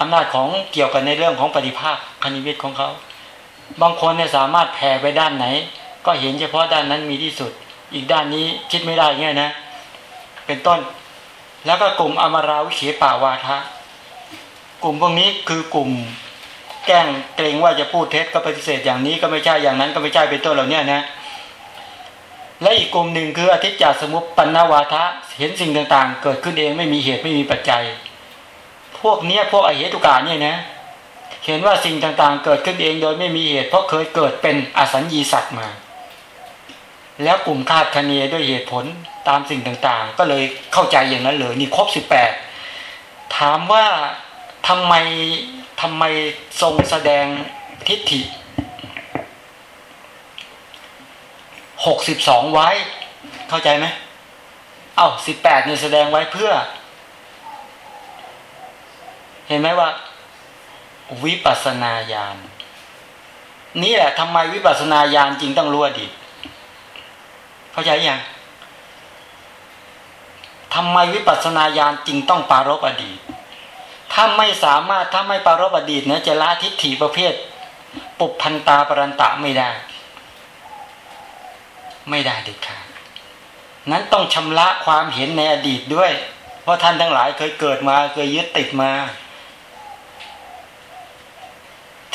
อำนาจของเกี่ยวกับในเรื่องของปฏิภาคคณิเวิตของเขา บางคนเนี่ยสามารถแผ่ไปด้านไหน ก็เห็นเฉพาะด้านนั้นมีที่สุด อีกด้านนี้คิดไม่ได้เงี้ยนะ เป็นต้น แล้วก็กลุ่มอมราวิเขปาวาทะกลุ่มพวกนี้คือกลุ่มแกล้งเกรงว่าจะพูดเท็จก็ปฏิเสธอย่างนี้ก็ไม่ใช่อย่างนั้นก็ไม่ใช่เป็นต้นเหล่านี้นะ และอีกกลุ่มหนึ่งคืออธิจจสมุปปนนวาทะเห็นสิ่งต่างๆ เกิดขึ้นเองไม่มีเหตุไม่มีปัจจัย พวกเนี้ยพวกอเหตุกาเนี่ยนะ เห็นว่าสิ่งต่างๆ เกิดขึ้นเองโดยไม่มีเหตุ เพราะเคยเกิดเป็นอสัญญีสัตว์มา แล้วกลุ่มคาดคะเนด้วยเหตุผลตามสิ่งต่างๆ ก็เลยเข้าใจอย่างนั้นเลยนี่ครบสิบแปดถามว่าทำไมทำไมทรงแสดงทิฏฐิหกสิบสองไว้ เข้าใจไหมเอา้าสิบแปดเนี่ยแสดงไว้เพื่อ เห็นไหมว่า วิปัสนาญาณนี่แหละทำไมวิปัสนาญาณจริงต้องรู้อดีต เข้าใจยังทำไมวิปัสนาญาณจริงต้องปารบอดีต ถ้าไม่สามารถถ้าไม่ปารบอดีตเนี่ยจะละทิฏฐิประเภท ปุบพันตาปรันตะไม่ได้ ไม่ได้เด็ดขาดนั้นต้องชำระความเห็นในอดีตด้วย เพราะท่านทั้งหลายเคยเกิดมาเคยยึดติดมา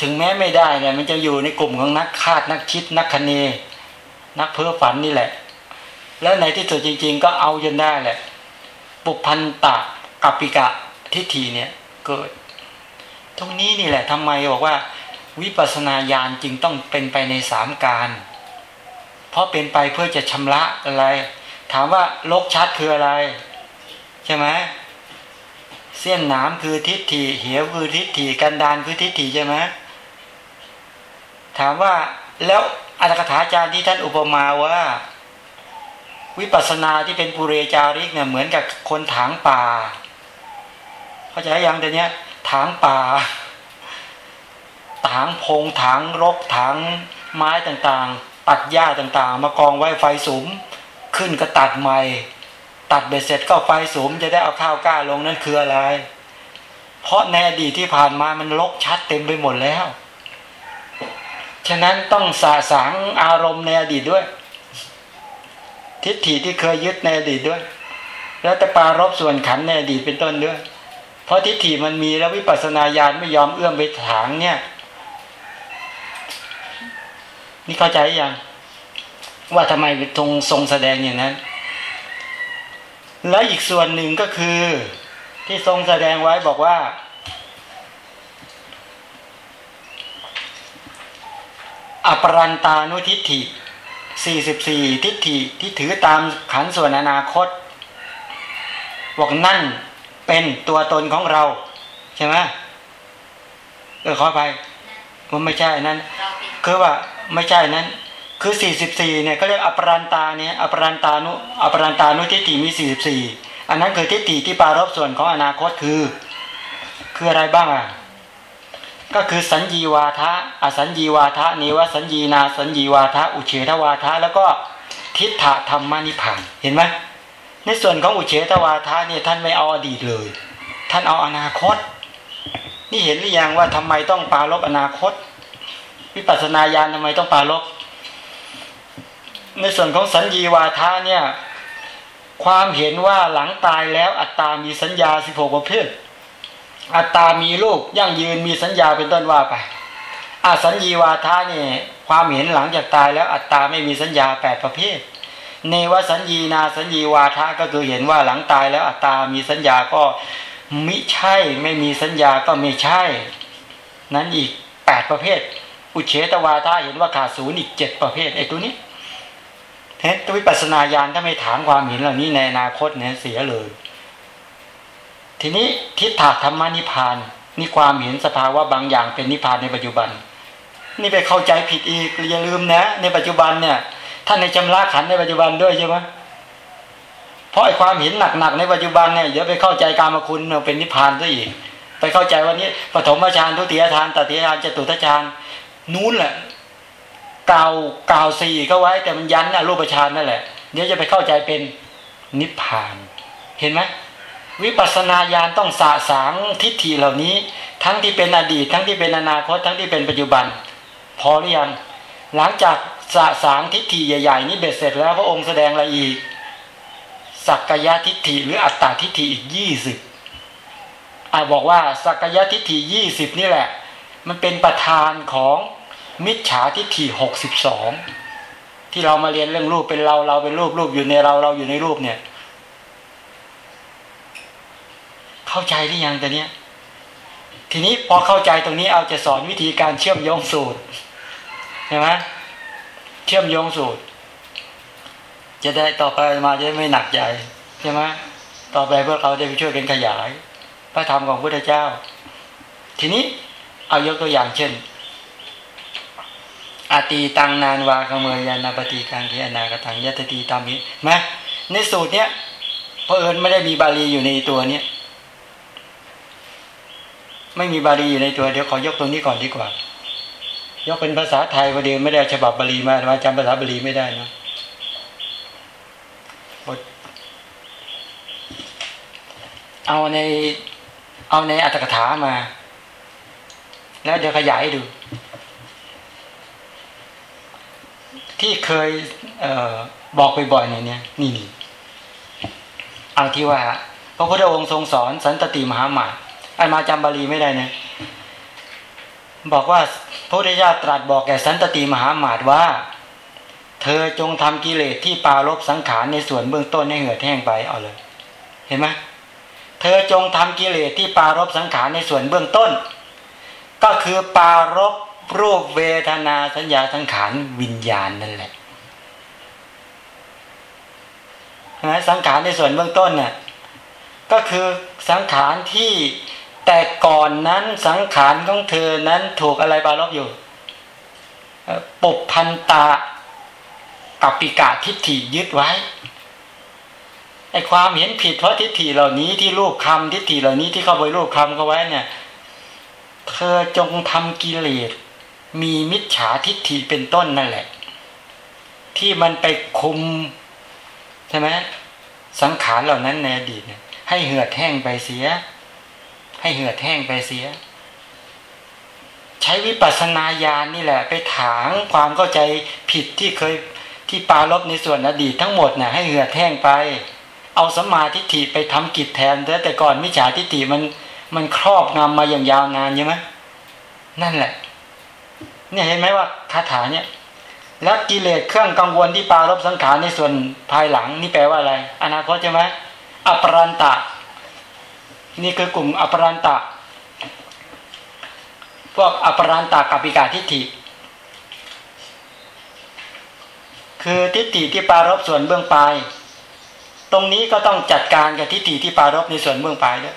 ถึงแม้ไม่ได้เนี่ยมันจะอยู่ในกลุ่มของนักคาดนักคิดนักคเน นักเพ้อฝันนี่แหละ แล้วในที่สุดจริง ๆ ก็เอาจนได้แหละ ปุพันตะกัปปิกะทิฏฐิเนี่ยเกิด ตรงนี้นี่แหละทำไมบอกว่า วิปัสสนาญาณจึงต้องเป็นไปในสามการ เพราะเป็นไปเพื่อจะชำระอะไร ถามว่าลกชัดคืออะไร ใช่ไหมเส้นหนามคือทิฏฐิเหวคือทิฏฐิกันดานคือทิฏฐิใช่ไหมถามว่าแล้วอัตถกถาจารย์ที่ท่านอุปมาว่า วิปัสสนาที่เป็นปุเรจาริกเนี่ยเหมือนกับคนถางป่า เข้าใจยังแต่เนี้ยถางป่า ถางพงถางรกถางไม้ต่างๆ ตัดหญ้าต่างๆ มากองไว้ไฟสูงขึ้นก็ตัดใหม่ ตัดเบ็ดเสร็จก็ไฟสูงจะได้เอาข้าวกล้าลงนั่นคืออะไร เพราะในอดีตที่ผ่านมามันลกชัดเต็มไปหมดแล้ว ฉะนั้นต้องสาสางอารมณ์ในอดีตด้วย ทิฏฐิที่เคยยึดในอดีตด้วย แล้วแต่ปารบส่วนขันในอดีตเป็นต้นด้วย เพราะทิฏฐิมันมีแล้ววิปัสสนาญาณไม่ยอมเอื้อมไปถางเนี่ยนี่เข้าใจยังว่าทำไมทรงทรงแสดงอย่างนั้น แล้วอีกส่วนหนึ่งก็คือ ที่ทรงแสดงไว้บอกว่า อปรันตานุทิฏฐิ 44 ทิฏฐิที่ถือตามขันส่วนอนาคตบอกนั่นเป็นตัวตนของเรา ใช่ไหมเออขอไปมันไม่ใช่นั้น คือว่าไม่ใช่นั้น คือ 44เนี่ยก็เรียกอปรันตาเนี่ยอปรันตานุอปรันตานุทิฏฐิมี 44 อันนั้นคือทิฏฐิที่ปารบส่วนของอนาคตคือ คืออะไรบ้างอะ ก็คือสัญญีวาทะอสัญญีวาทะนิวสัญญีนาสัญญีวาทะอุเฉทวาทะแล้วก็ทิฏฐธรรมนิพพานเห็นไหมในส่วนของอุเฉทวาทะเนี่ยท่านไม่เอาอดีตเลย ท่านเอาอนาคต นี่เห็นหรือยังว่าทำไมต้องปาลบอนาคต วิปัสสนาญาณทำไมต้องปาลบในส่วนของสัญญีวาทะเนี่ยความเห็นว่าหลังตายแล้วอัตตามีสัญญาสิบหกประเภท อัตตามีลูกยั่งยืนมีสัญญาเป็นต้นว่าไปอาสัญญีวาทานี่ความเห็นหลังจากตายแล้วอัตตาไม่มีสัญญาแปดประเภท เนวสัญญีนาสัญญีวาทะก็คือเห็นว่าหลังตายแล้วอัตตามีสัญญาก็มิใช่ไม่มีสัญญาก็ไม่ใช่ นั้นอีกแปดประเภท อุเฉตวาทาเห็นว่าขาดศูนย์อีกเจ็ดประเภทไอ้ตัวนี้เห็นวิปัสนาญาณถ้าไม่ถามความเห็นเหล่านี้ในอนาคตเนี่ยเสียเลย ทีนี้ทิฏฐธรรมนิพาน นี่ความเห็นสภาวะบางอย่างเป็นนิพานในปัจจุบัน นี่ไปเข้าใจผิดอีกอย่าลืมนะ ในปัจจุบันเนี่ยท่านในจำราขันในปัจจุบันด้วยใช่ไหมเพราะไอ้ความเห็นหนักๆในปัจจุบันเนี่ยเดี๋ยวไปเข้าใจการมาคุณเป็นนิพานซะอีก ไปเข้าใจวันนี้ปฐมฌานทุติยฌานตติยฌานจตุตฌานนู้นแหละกาวกาวสี่ก็ไว้แต่มันยันนะรูปฌานนั่นแหละเดี๋ยวจะไปเข้าใจเป็นนิพพาน เห็นไหม วิปัสสนาญาณต้องสะสางทิฏฐิเหล่านี้ ทั้งที่เป็นอดีต ทั้งที่เป็นอนาคต ทั้งที่เป็นปัจจุบัน พอหรือยังหลังจากสะสางทิฏฐิใหญ่ๆนี้เบ็ดเสร็จแล้วพระองค์แสดงอะไรอีกสักกายทิฏฐิหรืออัตตาทิฏฐิอีกยี่สิบอาบอกว่าสักกายทิฏฐิยี่สิบนี่แหละ มันเป็นประธานของมิจฉาทิฏฐิหกสิบสองที่เรามาเรียนเรื่องรูปเป็นเราเราเป็นรูปรูปอยู่ในเราเราอยู่ในรูปเนี่ย เข้าใจหรือยังแต่เนี้ยทีนี้พอเข้าใจตรงนี้เอาจะสอนวิธีการเชื่อมโยงสูตรใช่ไหมเชื่อมโยงสูตร จะได้ต่อไปมาจะไม่หนักใจใช่ไหมต่อไปพวกเราจะไปช่วยกันขยาย พระธรรมของพระเจ้า ทีนี้เอายกตัวอย่างเช่นอาตีตังนานวาขเมยานาปฏิกังเทนากตังยตตีตามิไหมในสูตรเนี้ยเพอเอิญไม่ได้มีบาลีอยู่ในตัวเนี้ย ไม่มีบาลีอยู่ในตัวเดี๋ยวขอยกตรงนี้ก่อนดีกว่า ยกเป็นภาษาไทยประเดี๋ยวไม่ได้ฉบับบาลีมามาจำภาษาบาลีไม่ได้นะเอาในเอาในอัตถกถามา แล้วเดี๋ยวขยายดู ที่เคยเออบอกบ่อยๆเนี่ยนี่นี่เอาที่ว่า พระพุทธองค์ทรงสอนสันตติมหาหมา ไอ้มาจำบาลีไม่ได้นะบอกว่าพระพุทธเจ้าตรัสบอกแก่สันตติมหาหมาดว่า เธอจงทำกิเลสที่ปาลบสังขารในส่วนเบื้องต้นให้เหือดแห้งไปเอาเลย เห็นไหมเธอจงทำกิเลสที่ปารบสังขารในส่วนเบื้องต้น ก็คือปารบรูปเวทนาสัญญาสังขารวิญญาณนั่นแหละนะสังขารในส่วนเบื้องต้นเนี่ยก็คือสังขารที่ แต่ก่อนนั้นสังขารของเธอนั้นถูกอะไรบารบอยู่ปุพันตากับปิกาทิฏฐิยึดไว้ไอความเห็นผิดเพราะทิฏฐิเหล่านี้ที่รูปคำทิฏฐิเหล่านี้ที่เข้าไปรูปคำเขาไว้เนี่ย เธอจงทำกิเลสมีมิจฉาทิฏฐิเป็นต้นนั่นแหละ ที่มันไปคุมใช่ไหมสังขารเหล่านั้นในอดีตให้เหือดแห้งไปเสีย ให้เหือดแห้งไปเสีย ใช้วิปัสสนาญาณนี่แหละ ไปถางความเข้าใจผิดที่เคยที่ปาลบในส่วนอดีตทั้งหมดนะ่ะให้เหือดแห้งไป เอาสมาธิฐิไปทำกิจแทนแต่แต่ก่อนมิจฉาทิฏฐิมันมันครอบงำมาอย่างยาวนานใช่ไหมนั่นแหละ เนี่ยเห็นไหมว่าคาถาเนี่ยและกิเลสเครื่องกังวลที่ปารบสังขารในส่วนภายหลังนี่แปลว่าอะไร อนาคตใช่ไหมอปรันตะ นี่คือกลุ่มอปรันตะพวกอปรันตะกับปิกาทิฏฐิ คือทิฏฐิที่ปารบส่วนเบื้องปลาย ตรงนี้ก็ต้องจัดการกับทิฏฐิที่ปารบในส่วนเบื้องปลายด้วย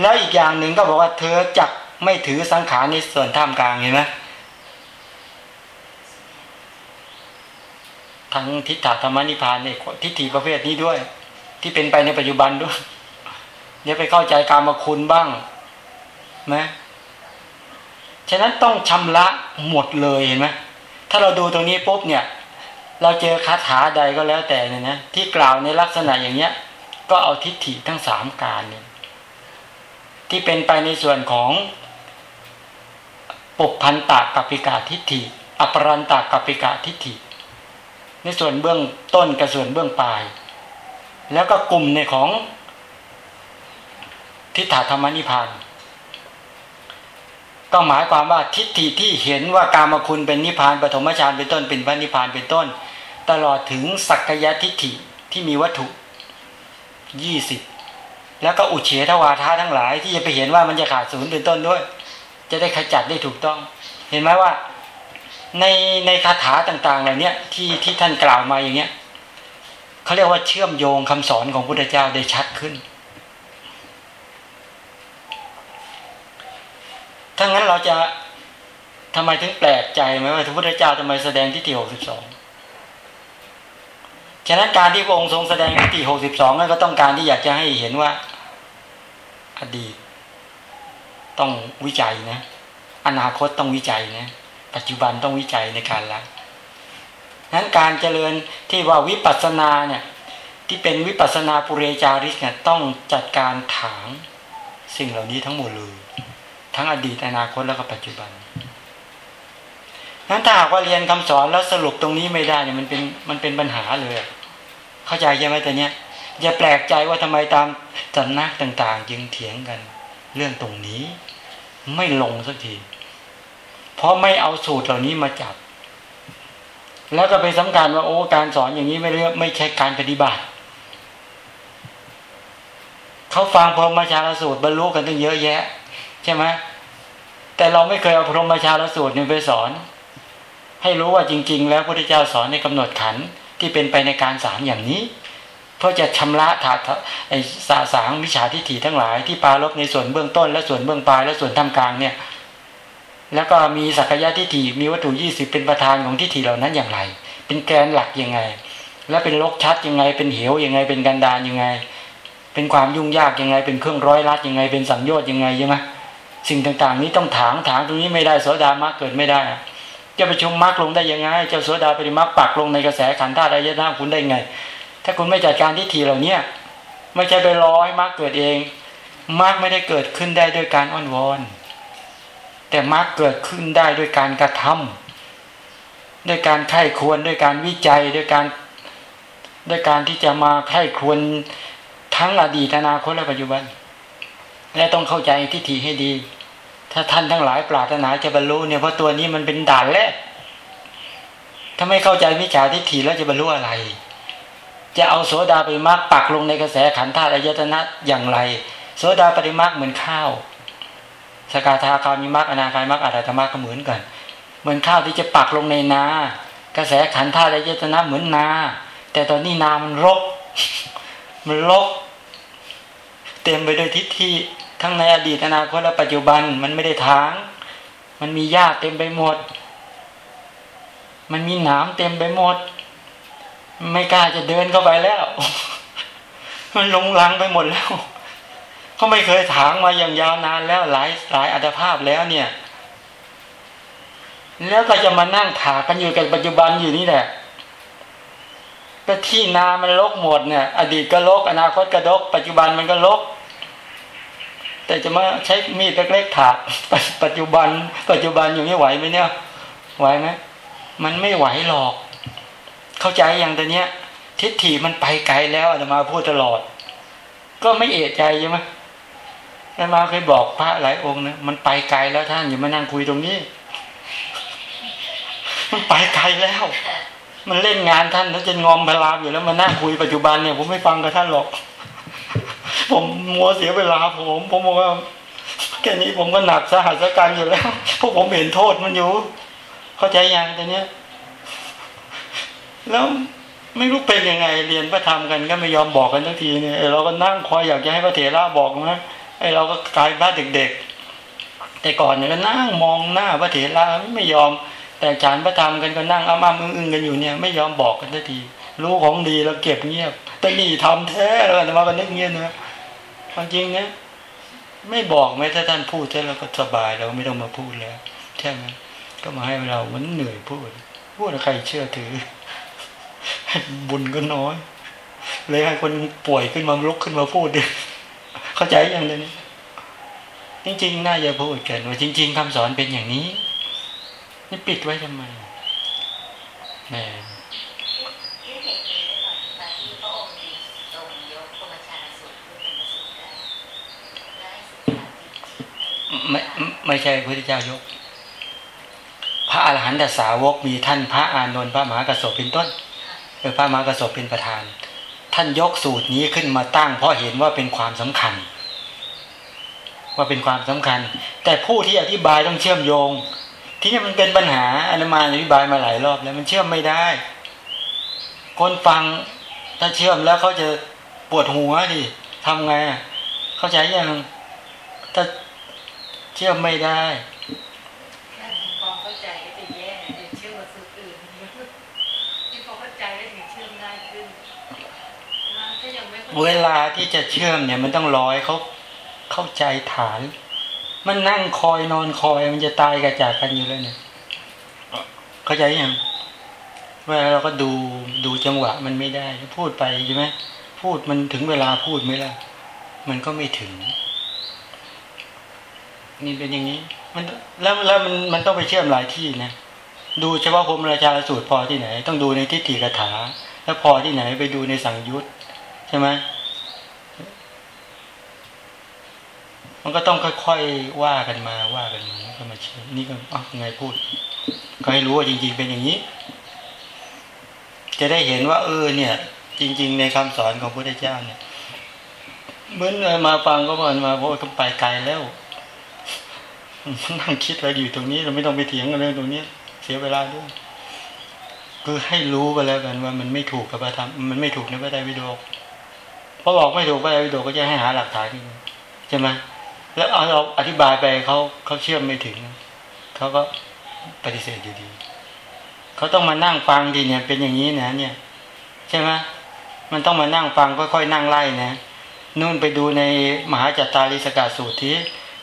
แล้วอีกอย่างหนึ่งก็บอกว่าเธอจักไม่ถือสังขารในส่วนท่ามกลางเห็นไหมทั้งทิฏฐธรรมนิพพานในทิฏฐิประเภทนี้ด้วย ที่เป็นไปในปัจจุบันด้วยเดี๋ยวไปเข้าใจการมาคุณบ้างไหมฉะนั้นต้องชำระหมดเลยเห็นไหมถ้าเราดูตรงนี้ปุ๊บเนี่ย เราเจอคาถาใดก็แล้วแต่เนี่ยนะที่กล่าวในลักษณะอย่างเนี้ย ก็เอาทิฏฐิทั้งสามการเนี่ยที่เป็นไปในส่วนของปุพันตากัปิกาทิฏฐิ อปรันตากัปิกาทิฏฐิ ในส่วนเบื้องต้นกับส่วนเบื้องปลาย แล้วก็กลุ่มในของทิฏฐธรรมนิพานก็หมายความว่าทิฏฐิที่เห็นว่ากามคุณเป็นนิพานปฐมฌานเป็นต้นเป็นพระนิพานเป็นต้น ตลอดถึงสักยะทิฏฐิที่มีวัตถุยี่สิบแล้วก็อุเฉทวาทาทั้งหลาย ที่จะไปเห็นว่ามันจะขาดศูนย์เป็นต้นด้วย จะได้ขจัดได้ถูกต้อง เห็นไหมว่าในในคาถาต่างๆเหล่านี้ที่ที่ท่านกล่าวมาอย่างเนี้ย เขาเรียกว่าเชื่อมโยงคำสอนของพุทธเจ้าได้ชัดขึ้น ถ้างั้นเราจะทำไมถึงแปลกใจไหมว่าพระพุทธเจ้าทำไมแสดงที่ที่หกสิบสองฉะนั้นการที่พระองค์ทรงแสดงที่ที่หกสิบสองนั่นก็ต้องการที่อยากจะให้เห็นว่า อดีต ต้องวิจัยนะ อนาคตต้องวิจัยนะ ปัจจุบันต้องวิจัยในการละ นั้นการเจริญที่ว่าวิปัสสนาเนี่ยที่เป็นวิปัสสนาปุเรจาริกเนี่ยต้องจัดการถางสิ่งเหล่านี้ทั้งหมดเลยทั้งอดีตอนาคตแล้วก็ปัจจุบันนั้นถ้าหากว่าเรียนคำสอนแล้วสรุปตรงนี้ไม่ได้เนี่ยมันเป็นมันเป็นปัญหาเลย เข้าใจใช่ไหมแต่เนี้ยอย่าแปลกใจว่าทำไมตามสำนักต่าง ๆ จึงเถียงกัน เรื่องตรงนี้ ไม่ลงสักที เพราะไม่เอาสูตรเหล่านี้มาจับ แล้วก็ไปสำคัญว่าโอ้การสอนอย่างนี้ไม่เรียกไม่ใช่การปฏิบัติเขาฟังพรหมชาลสูตรบรรลุกันตั้งเยอะแยะ ใช่ไหมแต่เราไม่เคยเอาพรหมชาลสูตรนี่ไปสอน ให้รู้ว่าจริง ๆ แล้วพระพุทธเจ้าสอนในกำหนดขันที่เป็นไปในการสารอย่างนี้ เพื่อจะชำระถาไอสาสางมิจฉาทิฏฐิทั้งหลายที่ปาลบในส่วนเบื้องต้นและส่วนเบื้องปลายและส่วนท่ามกลางเนี่ย แล้วก็มีสักยะทิฏฐิมีวัตถุยี่สิบเป็นประธานของทิฏฐิเหล่านั้นอย่างไร เป็นแกนหลักยังไง และเป็นลกชัดยังไง เป็นเหวยังไง เป็นกันดานยังไง เป็นความยุ่งยากยังไง เป็นเครื่องร้อยรัดยังไง เป็นสังโยชน์ยังไงใช่ไหมสิ่งต่างๆ นี้ต้องถางถางตรงนี้ไม่ได้โสดามรรคเกิดไม่ได้จะไปชมมรรคลงได้ยังไงจะโสดาปริมรรคปักลงในกระแสขันธ์ธาตุอายตนะคุณได้ไง ถ้าคุณไม่จัดการทิฏฐิเหล่านี้ไม่ใช่ไปรอให้มรรคเกิดเองมรรคไม่ได้เกิดขึ้นได้ด้วยการอ้อนวอน แต่มรรคเกิดขึ้นได้ด้วยการกระทำด้วยการไข้ควรด้วยการวิจัยด้วยการด้วยการที่จะมาไข้ควรทั้งอดีตอนาคตและปัจจุบัน และต้องเข้าใจทิฏฐิให้ดี ถ้าท่านทั้งหลายปรารถนาจะบรรลุเนี่ยเพราะตัวนี้มันเป็นด่านแรกถ้าไม่เข้าใจมิจฉาทิฏฐิแล้วจะบรรลุอะไร จะเอาโสดาไปมรรคปักลงในกระแสขันธ์ธาตุอายตนะอย่างไร โสดาปริมรรคเหมือนข้าว สกาธาคามีมรรคอนาคายมรรคอารัตมรรคก็เหมือนกัน เหมือนข้าวที่จะปักลงในนา กระแสขันธ์ธาตุอายตนะเหมือนนา แต่ตอนนี้นามันรก มันรก เต็มไปด้วยทิฏฐิทั้งในอดีตอนาคตและปัจจุบันมันไม่ได้ทาง มันมีหญ้าเต็มไปหมด มันมีหนามเต็มไปหมด ไม่กล้าจะเดินเข้าไปแล้ว มันลงลังไปหมดแล้ว เขาไม่เคยถางมาอย่างยาวนานแล้วหลายหลายอัตภาพแล้วเนี่ย แล้วก็จะมานั่งถากันอยู่กับปัจจุบันอยู่นี่แหละก็ที่นามันลกหมดเนี่ย อดีตก็ลก อนาคตก็ลก ปัจจุบันมันก็ลก แต่จะมาใช้มีดเล็กๆถากปัจจุบัน ปัจจุบันอยู่นี่ไหวไหมเนี่ย ไหวไหมมันไม่ไหวหรอก เข้าใจอย่างตัวเนี้ย ทิฏฐิมันไปไกลแล้วอาตมาพูดตลอด ก็ไม่เอะใจใช่ไหม อาตมาเคยบอกพระหลายองค์นะมันไปไกลแล้วท่านอย่ามานั่งคุยตรงนี้ มันไปไกลแล้ว มันเล่นงานท่านแล้วจะงอมพลามอยู่แล้วมานั่งคุยปัจจุบันเนี่ยผมไม่ฟังกับท่านหรอก ผมมัวเสียเวลาผม ผมบอกว่าแค่นี้ผมก็หนักสหัสการอยู่แล้วพราะผมเห็นโทษมันอยู่ เข้าใจยังแต่เนี้ย แล้วไม่รู้เป็นยังไงเรียนพระธรรมกันก็ไม่ยอมบอกกันทักทีเนี่ยเราก็นั่งคอยอยากจะให้พระเถระบอกนะ ไอ้เราก็กลายบ้านเด็กๆ แต่ก่อนเนี่ยก็นั่งมองหน้าพระเถระไม่ยอม แต่ฉานพระธรรมกันก็นั่งอ้าๆอึ้งๆกันอยู่เนี่ยไม่ยอมบอกกันทักทีรู้ของดีแล้วเก็บเงียบ แต่นี่ทำแท้แล้วกันมากันนึกเงียบนะความจริงเนี่ยไม่บอกแม้ถ้าท่านพูดแท้เราก็สบายเราไม่ต้องมาพูดแล้วใช่ไหมก็มาให้เรามันเหนื่อยพูด พูดใครเชื่อถือ บุญก็น้อย เลยให้คนป่วยขึ้นมาลุกขึ้นมาพูดดิ เข้าใจอย่างเลยนี่จริง ๆ น่าจะพูดกันว่าจริง ๆคำสอนเป็นอย่างนี้ นี่ปิดไว้ทำไมแหมที่เห็นเองก่อนมาที่พระองค์ทรงยกพระชาสูตรขึ้นเป็นประสบการณ์ได้ศึกษาที่ไม่ไม่ใช่พระพุทธเจ้ายก พระอาหารหันตสาวกมีท่านพระอานนท์พระมหากระสบเป็นต้นเออพระมหากระสบเป็นประธาน ท่านยกสูตรนี้ขึ้นมาตั้ง เพราะเห็นว่าเป็นความสำคัญ ว่าเป็นความสำคัญ แต่ผู้ที่อธิบายต้องเชื่อมโยง ที่นี่มันเป็นปัญหาอนุมาอธิบายมาหลายรอบแล้วมันเชื่อมไม่ได้ คนฟังถ้าเชื่อมแล้วเขาจะปวดหัวดิทำไงเข้าใจยังถ้าเชื่อมไม่ได้ ถ้าทำความเข้าใจก็จะแย่เดี๋ยวเชื่อว่าสุดอื่นที่พอเข้าใจแล้วถึงเชื่อมง่ายขึ้นนะถ้ายังไม่ เวลาที่จะเชื่อมเนี่ย มันต้องรอให้เขาเข้าใจฐาน มันนั่งคอยนอนคอยมันจะตายกระจากกันอยู่แล้วเนี่ย เข้าใจยังเวลาเราก็ดูดูจังหวะมันไม่ได้ พูดไปใช่ไหมพูดมันถึงเวลาพูดไหมล่ะ มันก็ไม่ถึง นี่เป็นอย่างนี้ มันแล้วแล้วมันมันต้องไปเชื่อมหลายที่นะดูเฉพาะพรมราชาสูตรพอที่ไหน ต้องดูในทิฏฐิกถา แล้วพอที่ไหนไปดูในสังยุต ใช่ไหมมันก็ต้องค่อยๆว่ากันมาว่ากันมาก็มาเชื่อนี่ก็อ๋อไงพูด ก็ให้รู้ว่าจริง ๆ เป็นอย่างนี้ จะได้เห็นว่า เออ เนี่ย จริง ๆ ในคำสอนของพระพุทธเจ้าเนี่ยเหมื่อนมาฟังก็มันมาเพราะเขาไปไกลแล้วนั่งคิดอะไรอยู่ตรงนี้ เราไม่ต้องไปเถียงกันเรื่องตรงนี้ เสียเวลาด้วยคือให้รู้ไปแล้วกันว่ามันไม่ถูกกับพระธรรมมันไม่ถูกในพระไตรปิฎก พราบอกไม่ถูกพระไตรปิฎกก็จะให้หาหลักฐานนี่ใช่ไหมแล้วเอาเราอธิบายไปเขาเขาเชื่อมไม่ถึงเขาก็ปฏิเสธอยู่ดีเขาต้องมานั่งฟังดีเนี่ย เป็นอย่างนี้นะ เนี่ย ใช่ไหมมันต้องมานั่งฟังค่อยๆนั่งไล่นะนู่นไปดูในมหาจัตตาริสกาสูตรที่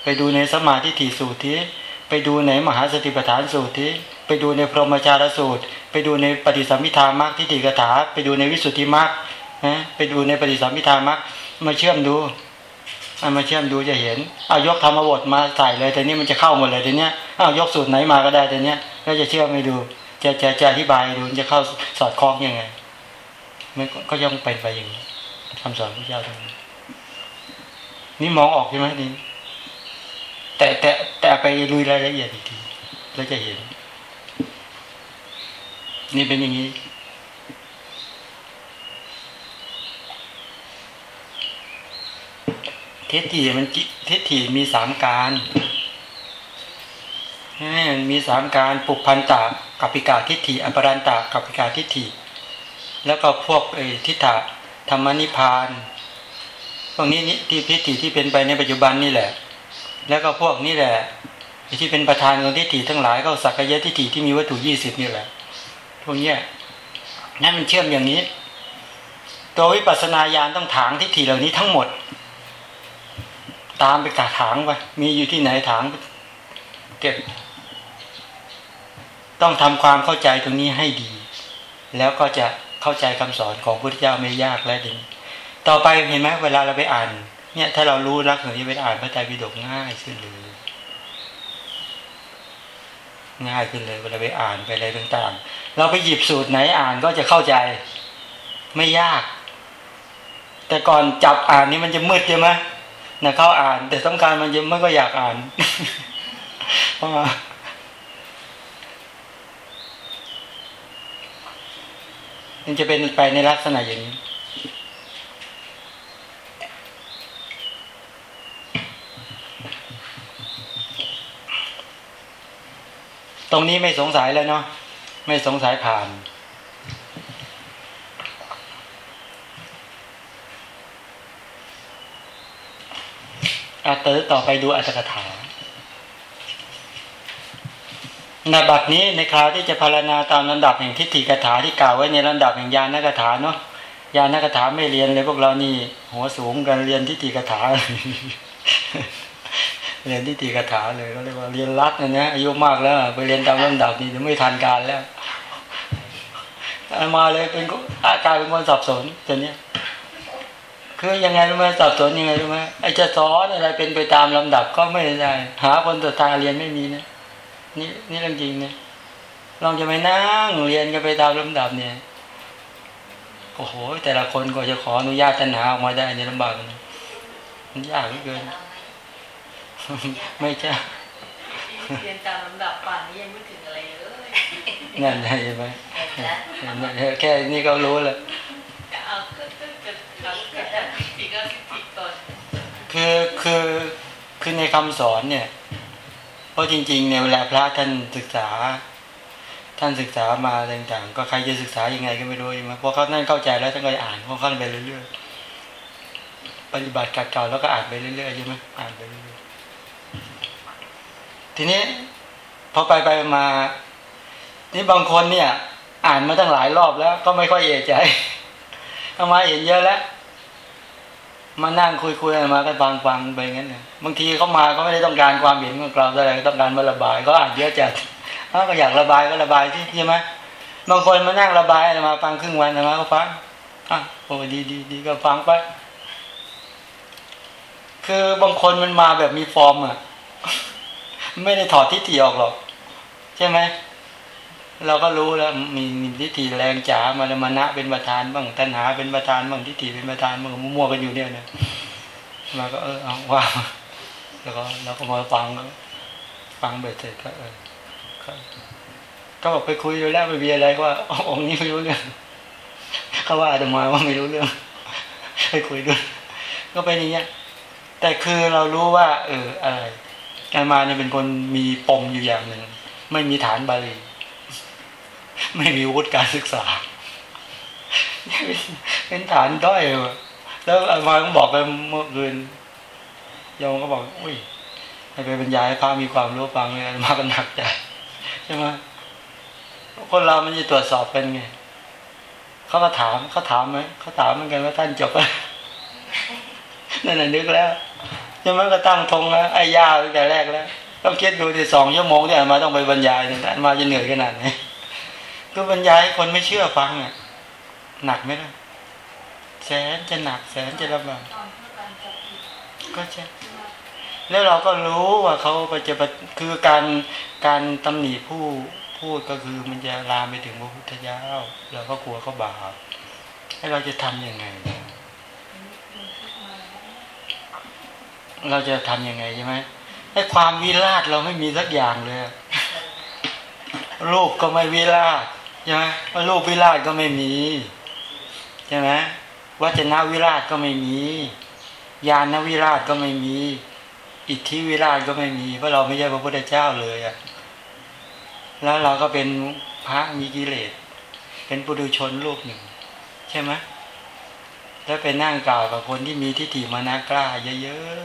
ไปดูในสมาธิถีสูตรที่ไปดูในมหาสติปัฏฐานสูตรที่ไปดูในพรหมจารสูตร ไปดูในปฏิสัมพิธามรรคทิฏฐิกถา ไปดูในวิสุทธิมรรค นะไปดูในปฏิสัมพิธามรรคมาเชื่อมดูเอามาเชื่อมดูจะเห็น เอายกธรรมบทมาใส่เลยแต่นี้มันจะเข้าหมดเลยทีเนี้ยเอายกสูตรไหนมาก็ได้แต่เนี้ยแล้วจะเชื่อมไม่ดู จะจะจะอธิบายดูจะเข้าสอดคล้องยังไงมันก็ยังเป็นไปอย่างนี้คำสอนพระเจ้าตรงนี้นี่มองออกใช่ไหมนี่แต่แต่แต่ไปลุยรายละเอียดอีกทีแล้วจะเห็น นี่เป็นอย่างนี้ ทิฏฐิมันกิฏฐิมีสามการมีสามการปุพันตากับปิกาทิฏฐิอปรันตากับปิกาทิฏฐิ แล้วก็พวกไอ้ทิฏฐะธรรมนิพพานพวกนี้นี่ที่ทิฏฐิที่เป็นไปในปัจจุบันนี่แหละ แล้วก็พวกนี้แหละที่เป็นประธานของทิฏฐิทั้งหลายก็สักกายทิฏฐิที่มีวัตถุยี่สิบนี่แหละพวกเนี้ยนั่นมันเชื่อมอย่างนี้ ตัววิปัสสนาญาณต้องถางทิฏฐิเหล่านี้ทั้งหมด ตามไปกาถางไปมีอยู่ที่ไหนถางเก็บ ต้องทำความเข้าใจตรงนี้ให้ดี แล้วก็จะเข้าใจคำสอนของพระพุทธเจ้าไม่ยากแล้วดีต่อไปเห็นไหมเวลาเราไปอ่าน เนี่ย ถ้าเรารู้รักของที่ไปอ่านพระไตรปิฎกง่ายขึ้นเลยง่ายขึ้นเลยเวลาไปอ่านไปอะไรต่างๆ เราไปหยิบสูตรไหนอ่านก็จะเข้าใจไม่ยาก แต่ก่อนจับอ่านนี่มันจะมืดใช่ไหม นะเข้าอ่าน แต่ต้องการมันยังไม่ก็อยากอ่านเพราะว่ามันจะเป็นไปในลักษณะอย่างนี้ตรงนี้ไม่สงสัยแล้วเนาะไม่สงสัยผ่าน อาเตอร์ต่อไปดูอัตถกถาในบัดนี้ในคราวที่จะพารณาตามลำดับแห่งทิฏฐิกถาที่กล่าวไว้ในลำดับแห่งญาณกถาเนาะญาณกถาไม่เรียนเลยพวกเรานี่ หัวสูงกันเรียนทิฏฐิกถาเรียนทิฏฐิกถาเลยก็เรียกว่าเรียนรัดนะเนี่ยอายุมากแล้วไปเรียนตามลำดับนี่จะไม่ทันการแล้วมาเลยเป็นอาการเป็นคนสับสนตัวเนี้ย คือยังไงรู้ไหมสับสนยังไงรู้ไหมไอจะสอนอะไรเป็นไปตามลำดับก็ไม่ได้ หาคนตัวตาเรียนไม่มีนะนี่นี่เรื่องจริงเนี่ยลองจะไปนั่งเรียนกันไปตามลำดับเนี่ยโอ้โห แต่ละคนก็จะขออนุญาตท่านหาออกมาได้ในลำบากนะมันยากเหลือเกินเอาไหมไม่ใช่เรียนตามลำดับป่านนี้ยังไม่ถึงอะไรเลยนั่นใช่ไหมเห็นแล้วแค่นี้ก็รู้แล้ว คือคือคือในคำสอนเนี่ย เพราะจริงๆเนี่ยเวลาพระท่านศึกษา ท่านศึกษามาต่างๆ ก็ใครจะศึกษายังไงก็ไม่รู้ใช่ไหมเพราะเขานั่นเข้าใจแล้วท่านก็อ่านเพราะเขาไปเรื่อยๆปฏิบัติกัดเก่าแล้วก็อ่านไปเรื่อยๆใช่ไหมอ่านไปเรื่อยๆทีนี้พอไปไปมานี่บางคนเนี่ย อ่านมาตั้งหลายรอบแล้ว ก็ไม่ค่อยเอะใจ เอามาเห็นเยอะแล้ว มานั่งคุยคุยๆมาก็ฟังฟังไปงั้นเนี่ยบางทีเขามาก็ไม่ได้ต้องการความเห็นของเราแต่ต้องการมาระบาย ก็อ่านเยอะจัดเขาก็อยากระบายก็ระบายที่ใช่ไหมบางคนมานั่งระบายมาฟังครึ่งวันมาก็ฟังอะโอ้ดีดีดีก็ฟังไป คือบางคนมันมาแบบมีฟอร์มอะไม่ได้ถอดทิฏฐิออกหรอก ใช่ไหม เราก็รู้แล้วมีมีทิฏฐิแรงจ๋ามาแล้วมานะเป็นประธานบ้างตัณหาเป็นประธานบ้างทิฏฐิเป็นประธานบ้างมั่วๆกันอยู่เนี่ยนะมาก็เออเอาว่าแล้วก็เราก็มาฟังฟังเบ็ดเสร็จก็เออก็บอกไปคุยดูแล้วไม่มียอะไรว่าองค์นี้ไม่รู้เรื่องเขาว่าอาตมาว่าไม่รู้เรื่องไปคุยด้วยก็เป็นอย่างเงี้ย แต่คือเรารู้ว่า เอออะไรอาตมาเนี่ยเป็นคนมีปมอยู่อย่างหนึ่งไม่มีฐานบาลี ไม่มีวุฒิการศึกษา เป็นฐานด้อยว่ะแล้วอามาก็บอกไปเมื่อคืนโยมก็บอก อุ้ยให้ไปบรรยายให้พระมีความรู้ฟังเลยอามาก็หนักใจใช่ไหมคนเรามันจะตรวจสอบเป็นไงเขาก็ถามเขาถามไหมเขาถามเหมือนกันว่าท่านจบไหมนั่นน่ะนึกแล้วใช่ไหมก็ตั้งธงแล้วไอ้ยาตั้งแต่แรกแล้วต้องคิดดูที่สองชั่วโมงที่อามาต้องไปบรรยายเนี่ยอามาจะเหนื่อยขนาดไหน ก็บรรยายให้คนไม่เชื่อฟังอะหนักไหมล่ะแสนจะหนักแสนจะลำบากก็ใช่แล้วเราก็รู้ว่าเขาจะปฏิคือการการตำหนิผู้พูดก็คือมันจะลามไปถึงพระพุทธเจ้าเราก็กลัวเขาบาปให้เราจะทำยังไง เราจะทำยังไงใช่ไหมให้ความวิราชเราไม่มีสักอย่างเลยลูกก็ไม่วิราช ใช่ไหมว่าลูกวิราชก็ไม่มีใช่ไหมวัจนาวิราชก็ไม่มี ญาณวิราชก็ไม่มี อิทธิวิราชก็ไม่มี เพราะเราไม่ใช่พระพุทธเจ้าเลยอะแล้วเราก็เป็นพระมีกิเลส เป็นปุถุชนลูกหนึ่ง ใช่ไหมแล้วไปนั่งกล่าวกับคนที่มีทิฏฐิมานะกล้าเยอะ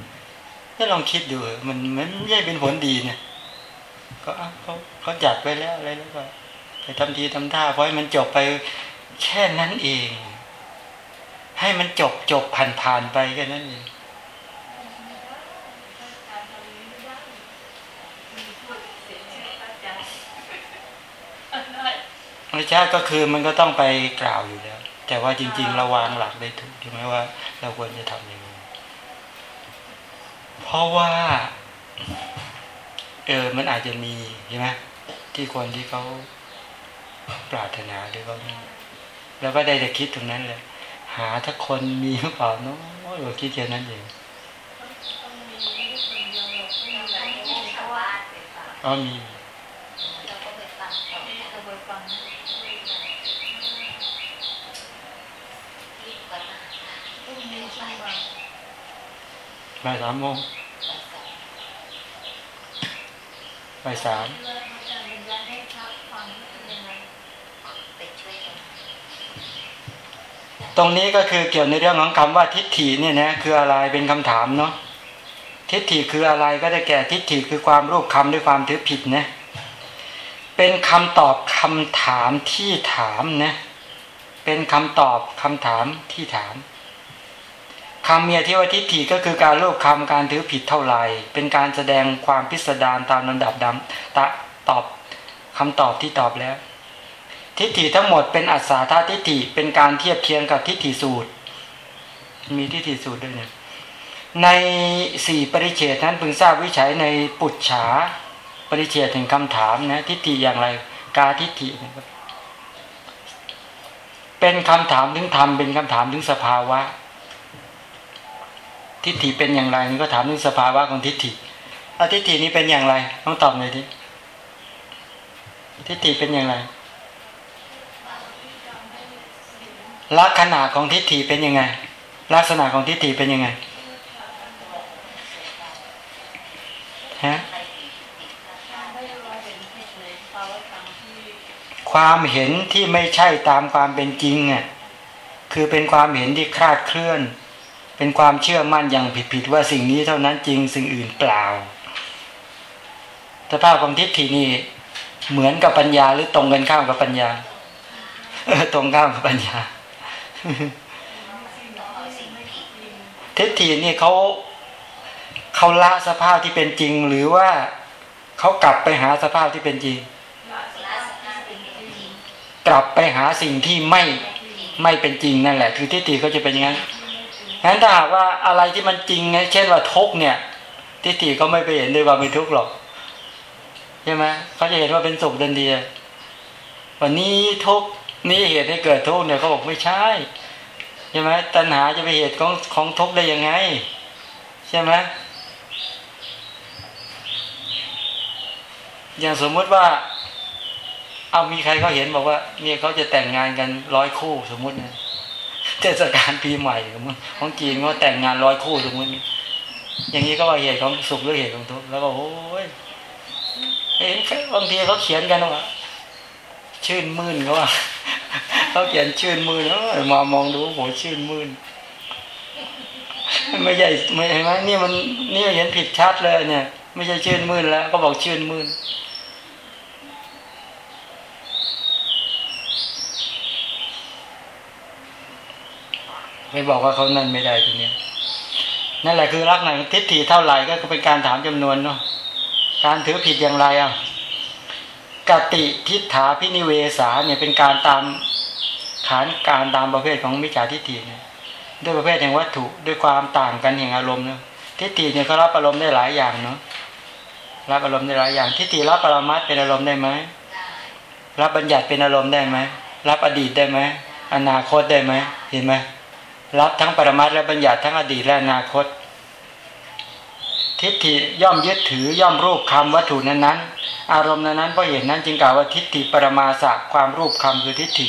ๆถ้าลองคิดดูมันมันไม่ใช่เป็นผลดีเนี่ย ก็เขาเขาจัดไปแล้วอะไรแล้วก็ ทำทีทำท่าเพราะให้มันจบไปแค่นั้นเอง ให้มันจบจบผ่านผ่านไปแค่นั้นเองการทำนี้ไม่ได้มีพูดเสียชาจารย์ได้ไม่ใช่ก็คือมันก็ต้องไปกล่าวอยู่แล้ว แต่ว่าจริง ๆ เราวางหลักได้ถูกใช่ไหมว่า เราควรจะทำยังไงเพราะว่า เออมันอาจจะมีใช่ไหมที่คนที่เขา ปรารถนาหรือว่าแล้วก็ได้แต่คิดตรงนั้นเลย หาถ้าคนมีหรือเปล่าเนาะเราคิดแค่นั้นเองอ๋อมีไปสามโมงไปสาม ตรงนี้ก็คือเกี่ยวในเรื่องของคำว่าทิฏฐิเนี่ยนะคืออะไรเป็นคำถามเนาะทิฏฐิคืออะไรก็ได้แก่ทิฏฐิคือความรูปคำด้วยความถือผิดนะเป็นคำตอบคำถามที่ถามนะเป็นคำตอบคำถามที่ถามคำเมียที่ว่าทิฏฐิก็คือการรูปคำการถือผิดเท่าไหร่เป็นการแสดงความพิสดารตามลำดับดำตะตอบคำตอบที่ตอบแล้ว ทิฏฐิทั้งหมดเป็นอัศาธาทิฏฐิเป็นการเทียบเคียงกับทิฏฐิสูตร มีทิฏฐิสูตรด้วยเนี่ยในสี่ปริเฉดนั้นพึงทราบวิจัยในปุจฉาปริเฉดถึงคำถามนะทิฏฐิอย่างไรกาทิฏฐินะครับเป็นคำถามถึงธรรมเป็นคำถามถึงสภาวะ ทิฏฐิเป็นอย่างไรนี่ก็ถามถึงสภาวะของทิฏฐิเอาทิฏฐินี้เป็นอย่างไรต้องตอบหน่อยดิทิฏฐิเป็นอย่างไร ลักษณะของทิฏฐิเป็นยังไง ลักษณะของทิฏฐิเป็นยังไงฮะความเห็นที่ไม่ใช่ตามความเป็นจริงอะคือเป็นความเห็นที่คลาดเคลื่อน เป็นความเชื่อมั่นอย่างผิดๆว่าสิ่งนี้เท่านั้นจริงสิ่งอื่นเปล่าสภาพของทิฏฐินี่เหมือนกับปัญญาหรือตรงกันข้ามกับปัญญาตรงข้ามกับปัญญา ทิฏฐินี่เขาเขาละสภาพที่เป็นจริง หรือว่าเขากลับไปหาสภาพที่เป็นจริง กลับไปหาสิ่งที่ไม่ไม่เป็นจริงนั่นแหละ คือทิฏฐิเขาจะเป็นอย่างนั้นงั้นถ้าหากว่าอะไรที่มันจริงเช่นว่าทุกเนี่ย ทิฏฐิเขาไม่ไปเห็นด้วยว่าเป็นทุกหรอกใช่ไหมเขาจะเห็นว่าเป็นสุขดันเดียวันนี้ทุก นี่เหตุให้เกิดทุกข์เนี่ยเขาบอกไม่ใช่ใช่ไหมตัณหาจะไปเหตุของของทุกข์ได้ยังไง ใช่ไหมอย่างสมมุติว่า เอามีใครเขาเห็นบอกว่าเนี่ยเขาจะแต่งงานกันร้อยคู่สมมุตินะเทศกาลปีใหม่สมมติของจีนเขาแต่งงานร้อยคู่สมมติอย่างนี้ก็ว่าเหตุของสุขหรือเหตุของทุกข์แล้วก็โอ้ยเห็นบางทีเขาเขียนกันว่า ชื่นมื่นเขาว่าเขาเขียนชื่นมื่นเออมามองดูโหชื่นมื่นไม่ใช่ไม่เห็นไหมนี่มันนี่เห็นผิดชัดเลยเนี่ย ไม่ใช่ชื่นมื่นแล้ว ก็บอกชื่นมื่นไม่บอกว่าเขานั่นไม่ได้ทีเนี้ยนั่นแหละคือรักไหนทิฏฐิเท่าไหร่ก็เป็นการถามจำนวนเนาะการถือผิดอย่างไรอะ กติทิฏฐาพินิเวสาเนี่ยเป็นการตามฐานการตามประเภทของมิจฉาทิฏฐิเนี่ยด้วยประเภทแห่งวัตถุด้วยความต่างกันแห่งอารมณ์เนาะทิฏฐิเนี่ยเขารับอารมณ์ได้หลายอย่างเนาะรับอารมณ์ได้หลายอย่างทิฏฐิรับปรมัตเป็นอารมณ์ได้ไหมรับบัญญัติเป็นอารมณ์ได้ไหมรับอดีตได้ไหมอนาคตได้ไหมเห็นไหมรับทั้งปรมัตและบัญญัติทั้งอดีตและอนาคต ทิฏฐิย่อมยึดถือย่อมรูปคำวัตถุนั้นนั้นๆ อารมณ์นั้นนั้นๆเพราะเหตุนั้นจึงกล่าวว่าทิฏฐิปรมาสะความรูปคำคือทิฏฐิ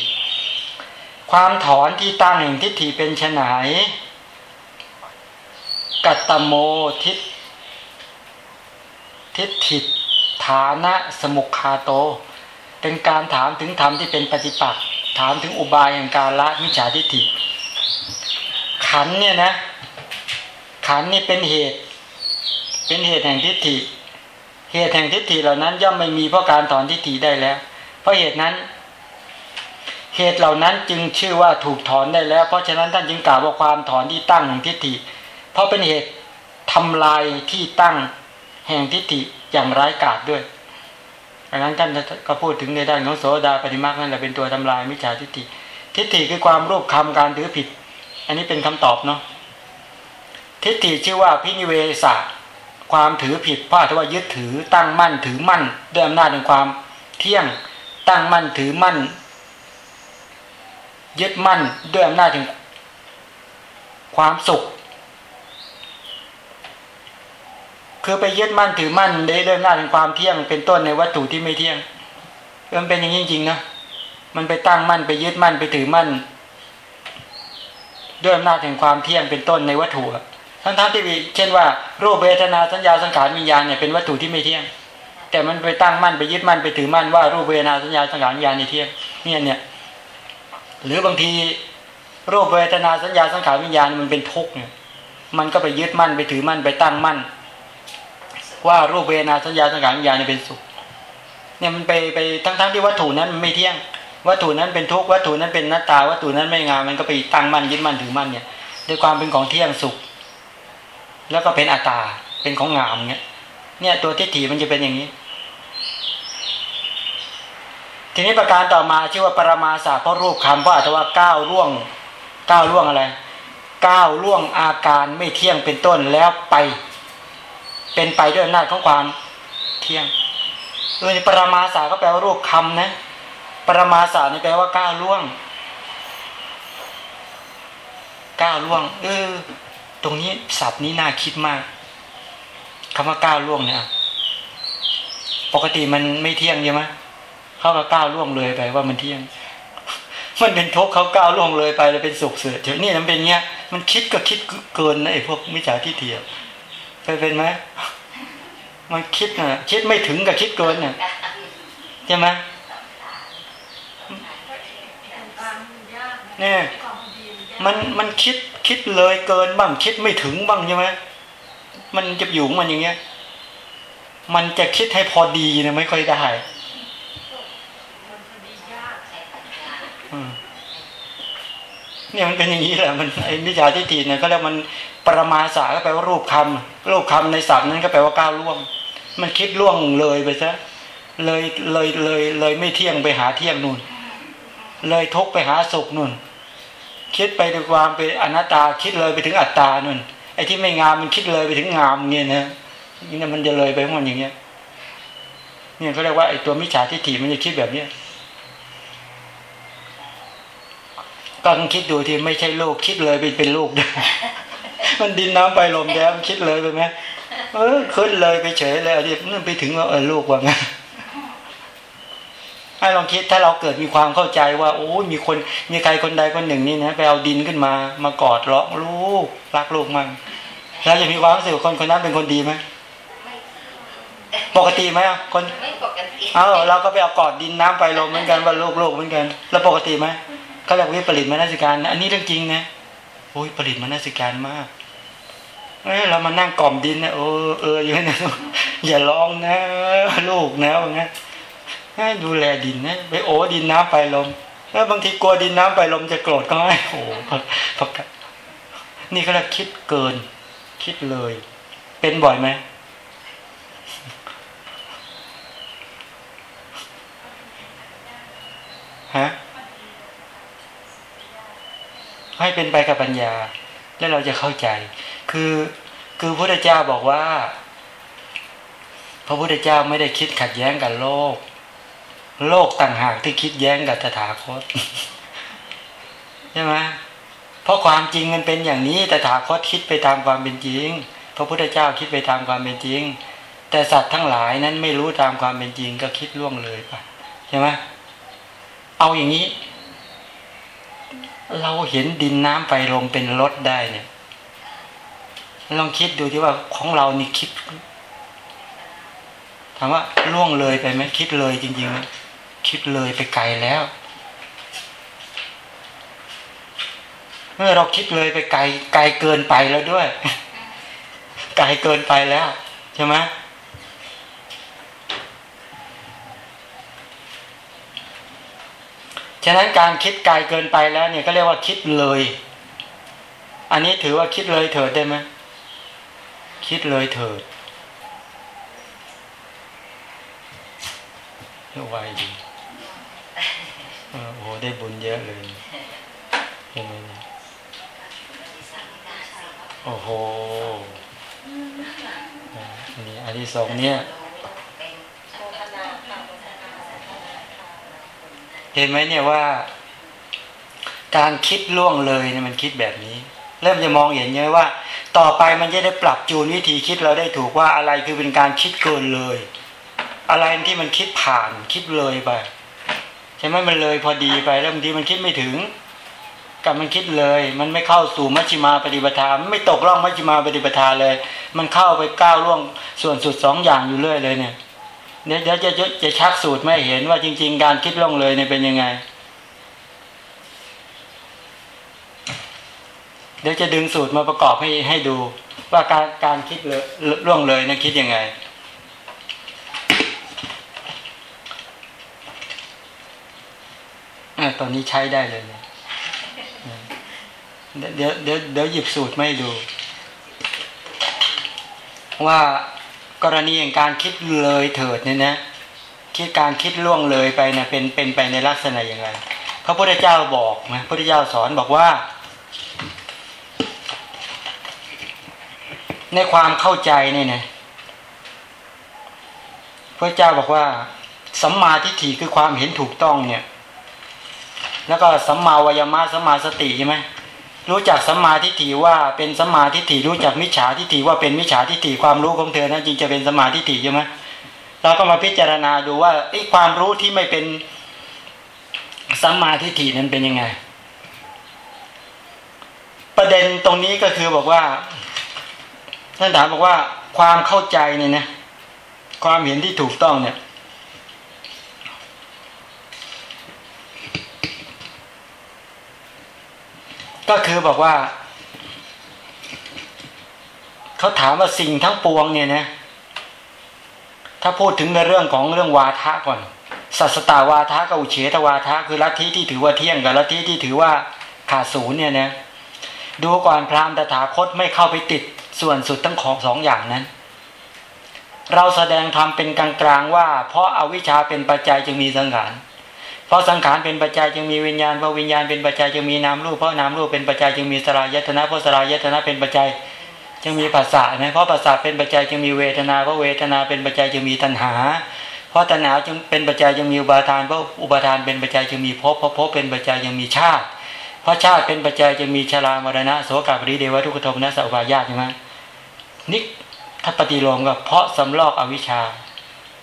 ความถอนที่ตั้งแห่งทิฏฐิเป็นไฉนกัตตโมทิฏทิฏฐิฐานะสมุคาโต เป็นการถามถึงธรรมที่เป็นปฏิปักษ์ถามถึงอุบายแห่งการละมิจฉาทิฏฐิขันเนี่ยนะขันนี่เป็นเหตุ เป็นเหตุแห่งทิฏฐิ เหตุแห่งทิฏฐิเหล่านั้นย่อมไม่มีเพราะการถอนทิฏฐิได้แล้ว เพราะเหตุนั้น เหตุเหล่านั้นจึงชื่อว่าถูกถอนได้แล้ว เพราะฉะนั้นท่านจึงกล่าวว่าความถอนที่ตั้งแห่งทิฏฐิ เพราะเป็นเหตุทำลายที่ตั้งแห่งทิฏฐิอย่างร้ายกาจด้วยดังนั้นท่านก็พูดถึงในด้านของโสดาปฏิมาคนั่นแหละเป็นตัวทำลายมิจฉาทิฏฐิ ทิฏฐิคือความรูปคำการถือผิด อันนี้เป็นคำตอบเนาะทิฏฐิชื่อว่าพินิเวสะ ความถือผิดพราดว่ายึดถือตั้งมั่นถือมั่นด้วยอำนาจแห่งความเที่ยงตั้งมั่นถือมั่น ยึดมั่นด้วยอำนาจแห่งความสุข คือไปยึดมั่นถือมั่นได้ด้วยอำนาจแห่งความเที่ยง เป็นต้นในวัตถุที่ไม่เที่ยงมันเป็นอย่างนี้จริงๆนะมันไปตั้งมั่นไปยึดมั่นไปถือมั่น ด้วยอำนาจแห่งความเที่ยงเป็นต้นในวัตถุ ทั้งท่านที่เช่นว่ารูปเวทนาสัญญาสังขารวิญญาณเนี่ยเป็นวัตถุที่ไม่เที่ยง แต่มันไปตั้งมั่นไปยึดมั่นไปถือมั่นว่ารูปเวทนาสัญญาสังขารวิญญาณนี่เที่ยงเนี่ยเนี่ยหรือบางทีรูปเวทนาสัญญาสังขารวิญญาณมันเป็นทุกข์เนี่ยมันก็ไปยึดมั่นไปถือมั่นไปตั้งมั่น ว่ารูปเวทนาสัญญาสังขารวิญญาณเนี่ยเป็นสุขเนี่ยมันไปไปทั้งๆทที่วัตถุนั้นมันไม่เที่ยง วัตถุนั้นเป็นทุกข์วัตถุนั้นเป็นหน้าตาวัตถุนั้นไม่งามมันก็ไปตั้งมั่นยึดมั่นถือมั่นเนี่ยด้วยความเป็นของเที่ยงสุข แล้วก็เป็นอัตตา เป็นของงามเนี่ยเนี่ยตัวทิฏฐิมันจะเป็นอย่างนี้ ทีนี้ประการต่อมาชื่อว่าปรมาสาเพราะรูปคำเพราะอัตว่าก้าวล่วงก้าวล่วงอะไรก้าวล่วงอาการไม่เที่ยงเป็นต้นแล้วไป เป็นไปด้วยอำนาจของความเที่ยงเออปรมาสาก็แปลว่ารูปคำนะปรมาสานี่แปลว่าก้าวล่วงก้าวล่วงเออ ตรงนี้ศัพท์นี้น่าคิดมากคำว่าก้าวล่วงเนี่ย ปกติมันไม่เที่ยงใช่ไหมเขาก็ก้าวล่วงเลยไปว่ามันเที่ยง มันเป็นทุกข์เขาก้าวล่วงเลยไปแล้วเป็นสุขเสือเฉยนี่มันเป็นเงี้ย มันคิดก็คิดเกินนะไอ้พวกมิจฉาทิฏฐิไปเป็นไหมมันคิดนะคิดไม่ถึงกับคิดเกินเนี่ยใช่ไหมเนี่ย มันมันคิดคิดเลยเกินบ้างคิดไม่ถึงบ้างใช่ไหมมันจะอยู่ของมันอย่างเงี้ย มันจะคิดให้พอดีนะไม่ค่อยได้เนี่ยมันเป็นอย่างนี้แหละมันไอ้มิจฉาทิฏฐิเนี่ยก็เรียกมันปรมาสาก็แปลว่ารูปคำรูปคำในศัพท์นั้นก็แปลว่าก้าวล่วง มันคิดล่วงเลยไปซะเลยเลยเลยเลยไม่เที่ยงไปหาเที่ยงนู่น เลยทุกไปหาสุขนู่น คิดไปด้วยความเป็นอนัตตาคิดเลยไปถึงอัตตานู่นไอ้ที่ไม่งามมันคิดเลยไปถึงงามเงี้ยนะนี่มันจะเลยไปของมันอย่างเงี้ยเนี่ยเขาเรียกว่าไอ้ตัวมิจฉาทิฏฐิมันจะคิดแบบเนี้ยก็ต้องคิดดูที่ไม่ใช่โลกคิดเลยไปเป็นโลกได้มันดินน้ำไปลมแดมันคิดเลยไปไหมเออขึ้นเลยไปเฉยเลยที่นั่นไปถึงว่าเออโลกว่าไง ให้ลองคิดถ้าเราเกิดมีความเข้าใจว่า โอ้มีคนมีใครคนใดคนหนึ่งนี่นะไปเอาดินขึ้นมามากอดร้องลูกรักลูกมั่งแล้วจะมีความรู้สึกว่าคนคนนั้นเป็นคนดีไหมปกติไหมอะคนไม่ปกติเออเราก็ไปเอากอดดินน้ำไปลมเหมือนกันว่าลูกลูกเหมือนกัน แล้วปกติไหมเขาเรียกวิปริตมนสิการนะอันนี้เรื่องจริงนะโอ้ยผลิตมนสิการมากเอ้ยเรามานั่งกล่อมดินนะเออเอออย่างนั้นนะอย่าร้องนะลูกนะว่างั้นให้ ดูแลดินนะไปโอ้ดินน้ำไปลม แล้วบางทีกลัวดินน้ำไปลมจะโกรธก็ให้โอ้โหพักนี่เขาเรียกคิดเกิน คิดเลย เป็นบ่อยไหมฮะให้เป็นไปกับปัญญา แล้วเราจะเข้าใจ คือคือพระพุทธเจ้าบอกว่า พระพุทธเจ้าไม่ได้คิดขัดแย้งกับโลก โลกต่างหากที่คิดแย้งกับตถาคตใช่ไหมเพราะความจริงมันเป็นอย่างนี้ตถาคตคิดไปตามความเป็นจริง พระพุทธเจ้าคิดไปตามความเป็นจริง แต่สัตว์ทั้งหลายนั้นไม่รู้ตามความเป็นจริงก็คิดล่วงเลยไปใช่ไหมเอาอย่างนี้ เราเห็นดินน้ำไฟลมเป็นรถได้เนี่ยลองคิดดูที่ว่าของเรานี่คิดถามว่าล่วงเลยไปไหมคิดเลยจริงๆไหม คิดเลยไปไกลแล้ว เมื่อเราคิดเลยไปไกล ไกลเกินไปแล้วด้วย ไกลเกินไปแล้ว ใช่ไหมฉะนั้นการคิดไกลเกินไปแล้ว เนี่ยก็เรียกว่าคิดเลย อันนี้ถือว่าคิดเลยเถิดได้ไหมคิดเลยเถิดเรียกว่าดี โอ้โหได้บุญเยอะเลยเห็นไหมเนี่ยโอ้โหอันนี้อันที่สองเนี่ยเห็นไหมเนี่ยว่า การคิดล่วงเลยเนี่ยมันคิดแบบนี้ เริ่มจะมองเห็นเยอะว่า ต่อไปมันจะได้ปรับจูนวิธีคิดเราได้ถูกว่าอะไรคือเป็นการคิดเกินเลย อะไรที่มันคิดผ่านคิดเลยไป ใช่ไหมมันเลยพอดีไปแล้วบางทีมันคิดไม่ถึงกับมันคิดเลย มันไม่เข้าสู่มัชฌิมาปฏิปทาไม่ตกล่องมัชฌิมาปฏิปทาเลย มันเข้าไปก้าวล่วงส่วนสุดสองอย่างอยู่เรื่อยเลยเนี่ยเดี๋ยวจะจะจะชักสูตรไม่เห็นว่าจริง ๆ การคิดล่องเลยเนี่ยเป็นยังไง เดี๋ยวจะดึงสูตรมาประกอบให้ให้ดู ว่าการการคิดลยล่วงเลยนะคิดยังไง อะ ตอนนี้ใช้ได้เลยเนี่ยเดี๋ยวเดี๋ยวเดี๋ยวหยิบสูตรไม่ดู ว่ากรณีอย่างการคิดเลยเถิดเนี่ยนะคิดการคิดล่วงเลยไปเนี่ยเป็นเป็นไปในลักษณะอย่างไรพระพุทธเจ้าบอกนะพระพุทธเจ้าสอนบอกว่า ในความเข้าใจเนี่ยนะพระเจ้าบอกว่าสัมมาทิฏฐิคือความเห็นถูกต้องเนี่ย แล้วก็สัมมาวายามะสัมมาสติใช่ไหมรู้จักสัมมาทิฏฐิว่าเป็นสัมมาทิฏฐิรู้จักมิจฉาทิฏฐิว่าเป็นมิจฉาทิฏฐิความรู้ของเธอนั้นจริงจะเป็นสัมมาทิฏฐิใช่ไหมเราก็มาพิจารณาดูว่าไอ้ความรู้ที่ไม่เป็นสัมมาทิฏฐินั้นเป็นยังไง ประเด็นตรงนี้ก็คือบอกว่าท่านถามบอกว่าความเข้าใจเนี่ยนะความเห็นที่ถูกต้องเนี่ย ก็คือบอกว่าเขาถามว่าสิ่งทั้งปวงเนี่ยนะถ้าพูดถึงในเรื่องของเรื่องวาทะก่อนสัสตาวาทะกับอุเฉตวาทะคือลัทธิที่ถือว่าเที่ยงกับลัทธิที่ถือว่าขาดศูนย์เนี่ยนะดูก่อนพราหมณ์ตถาคตไม่เข้าไปติดส่วนสุดทั้งของสองอย่างนั้น เราแสดงธรรมเป็นกลางๆว่า เพราะอาวิชชาเป็นปัจจัยจึงมีสังขาร เพราะสังขารเป็นปัจจัยจึงมีวิญญาณเพราะวิญญาณเป็นปัจจัยจึงมีนามรูปเพราะนามรูปเป็นปัจจัยจึงมีสลายยตนะเพราะสลายยตนะเป็นปัจจัยจึงมีภาษาไหมเพราะภาษาเป็นปัจจัยจึงมีเวทนาเพราะเวทนาเป็นปัจจัยจึงมีตัณหา เพราะตัณหาจึงเป็นปัจจัยจึงมีอุปาทานเพราะอุปาทานเป็นปัจจัยจึงมีภพเพราะภพเป็นปัจจัยจึงมีชาติ เพราะชาติเป็นปัจจัยจึงมีชรามรณะโสกาปริเดวะทุกขโทมนะสัพพายาใช่ไหมนี่ถ้าปฏิโลมก็เพราะสำลอกอวิชชา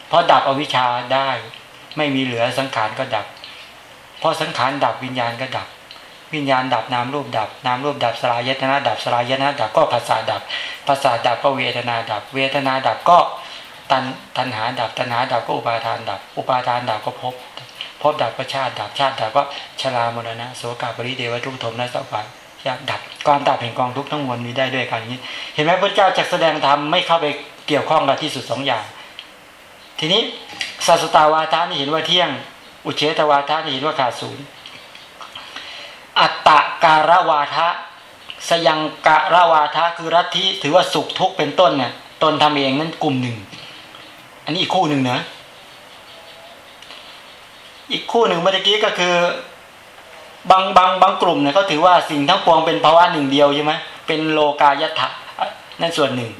เพราะดับอวิชชาได้ ไม่มีเหลือสังขารก็ดับ พอสังขารดับวิญญาณก็ดับ วิญญาณดับนามรูปดับนามรูปดับสลายตนะดับสลายตนะดับก็ภาษาดับภาษาดับก็เวทนาดับ เวทนาดับก็ตันตัณหาดับตัณหาดับก็อุปาทานดับ อุปาทานดับก็พภพบดับก็ชาติดับชาติดับก็ชรามรณะโสกาปริเดวะทุกทมนะสัพพายาดับความดับแห่งกองทุกทั้งมวลมีได้ด้วยกันอย่างนี้ เห็นไหมพระเจ้าจะแสดงธรรมไม่เข้าไปเกี่ยวข้องกับที่สุดสองอย่าง ทีนี้สัสตาวาทานี่เห็นว่าเที่ยง อุเฉตวาทานี่เห็นว่าขาดศูนย์อัตตะการวาทะสยังการวาทะคือรัทธิถือว่าสุขทุกข์เป็นต้นเนี่ยตนทำเองนั้นกลุ่มหนึ่ง อันนี้อีกคู่หนึ่งนะอีกคู่หนึ่งเมื่อกี้ก็คือบางบางบางกลุ่มเนี่ยเขาถือว่าสิ่งทั้งปวงเป็นภาวะหนึ่งเดียวใช่ไหมเป็นโลกายถะนั่นส่วนหนึ่ง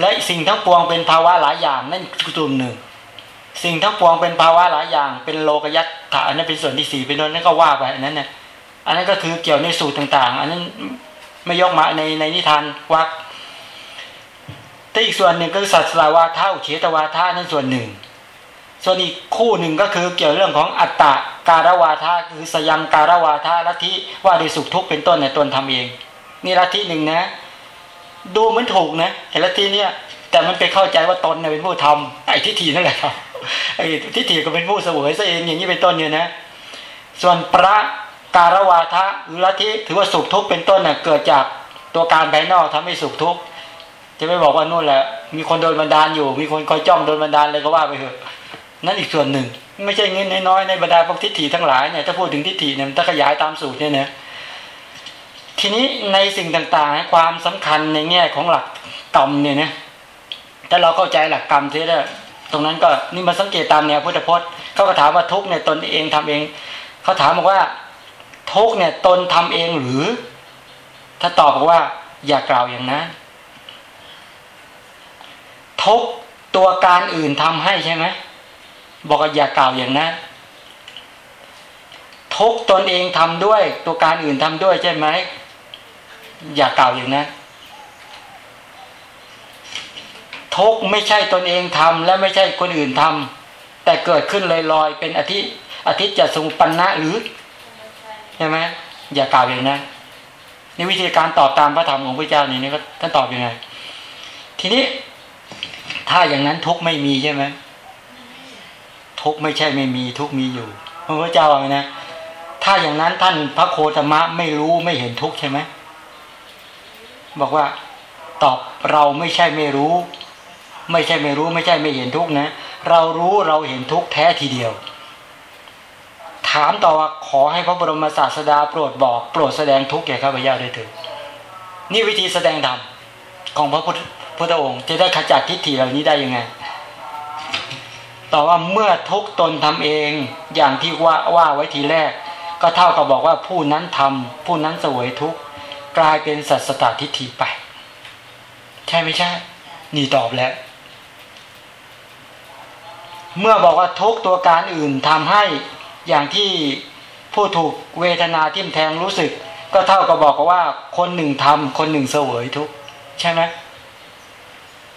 และสิ่งทั้งปวงเป็นภาวะหลายอย่างนั่นกลุ่มหนึ่ง สิ่งทั้งปวงเป็นภาวะหลายอย่าง เป็นโลกยัตถะอันนั้นเป็นส่วนที่สี่เป็นนั่นก็ว่าไปอันนั้นเนี่ยอันนั้นก็คือเกี่ยวในสูตรต่าง ๆ อันนั้นไม่ยกมาในในนิทานวักแต่อีกส่วนหนึ่งก็คือสัตวาท่าเฉตวาท่านั่นส่วนหนึ่ง ส่วนอีกคู่หนึ่งก็คือเกี่ยวเรื่องของอัตตะการวาทาคือสยังการวาทาลัทธิว่าในสุขทุกข์เป็นต้นในตนทำเอง นี่ลัทธิหนึ่งนะ ดูเหมือนถูกนะไอ้ลัทธิเนี้ยแต่มันไปเข้าใจว่าตนเนี่ยเป็นผู้ทำไอ้ทิฏฐินั่นแหละครับ ไอ้ทิฏฐิก็เป็นผู้เสวยซะเองอย่างนี้เป็นต้นเนี่ยนะ ส่วนพระการวาทะหรือลัทธิถือว่าสุขทุกข์เป็นต้นเน่ยเกิดจากตัวการภายนอกทำให้สุขทุกข์จะไม่บอกว่านู่นแหละ มีคนโดนบันดาลอยู่ มีคนคอยจ้องโดนบันดาลเลยก็ว่าไปเถอะนั่นอีกส่วนหนึ่ง ไม่ใช่เงินน้อยในบรรดาพวกทิฏฐิทั้งหลายเนี่ยถ้าพูดถึงทิฏฐิเนี่ยมันถ้าขยายตามสูตรเนี่ยนะทีนี้ในสิ่งต่างๆ ความสำคัญในแง่ของหลักกรรมเนี่ยนะถ้าเราเข้าใจหลักกรรมเสียแล้ว ตรงนั้นก็นี่มาสังเกตตามแนวพุทธพจน์เขาก็ถามว่าทุกเนี่ยตนเองทำเองเขาถามบอกว่าทุกเนี่ยตนทำเองหรือ ถ้าตอบบอกว่า อย่ากล่าวอย่างนั้นทุกตัวการอื่นทำให้ใช่ไหมบอกว่าอย่ากล่าวอย่างนั้นทุกตนเองทำด้วย ตัวการอื่นทำด้วยใช่ไหมอย่ากล่าวอย่างนั้น ทุกไม่ใช่ตนเองทำและไม่ใช่คนอื่นทำแต่เกิดขึ้นลอยๆเป็นอธิอธิจะทรงปัญนะหรือใช่ไหมอย่ากล่าวอย่างนั้นนี่วิธีการตอบตามพระธรรมของพระเจ้านี่นี่ก็ท่านตอบอยังไงทีนี้ ถ้าอย่างนั้นทุกไม่มีใช่ไหมทุกไม่ใช่ไม่มีทุกมีอยู่พระพุทธเจ้าว่าไงนะ ถ้าอย่างนั้นท่านพระโคตมะไม่รู้ไม่เห็นทุกใช่ไหมบอกว่าตอบเราไม่ใช่ไม่รู้ ไม่ใช่ไม่รู้ไม่ใช่ไม่เห็นทุกนะ เรารู้เราเห็นทุกแท้ทีเดียว ถามต่อว่าขอให้พระบรมศาสดาโปรดบอกโปรดแสดงทุกแก่ข้าพเจ้าด้วยเถิดนี่วิธีแสดงธรรมของพระพุทธพุทธองค์ จะได้ขจัดทิฏฐิเหล่านี้ได้ยังไง ต่อว่าเมื่อทุกตนทำเองอย่างที่ว่าว่าไว้ทีแรก ก็เท่ากับบอกว่าผู้นั้นทำผู้นั้นเสวยทุกกลายเป็นสัตสตาทิฏฐิไป ใช่ไม่ใช่ นี่ตอบแล้ว เมื่อบอกว่าทุกตัวการอื่นทำให้อย่างที่ผู้ถูกเวทนาทิ่มแทงรู้สึก ก็เท่ากับบอกว่าคนหนึ่งทำคนหนึ่งเสวยทุกใช่ไหม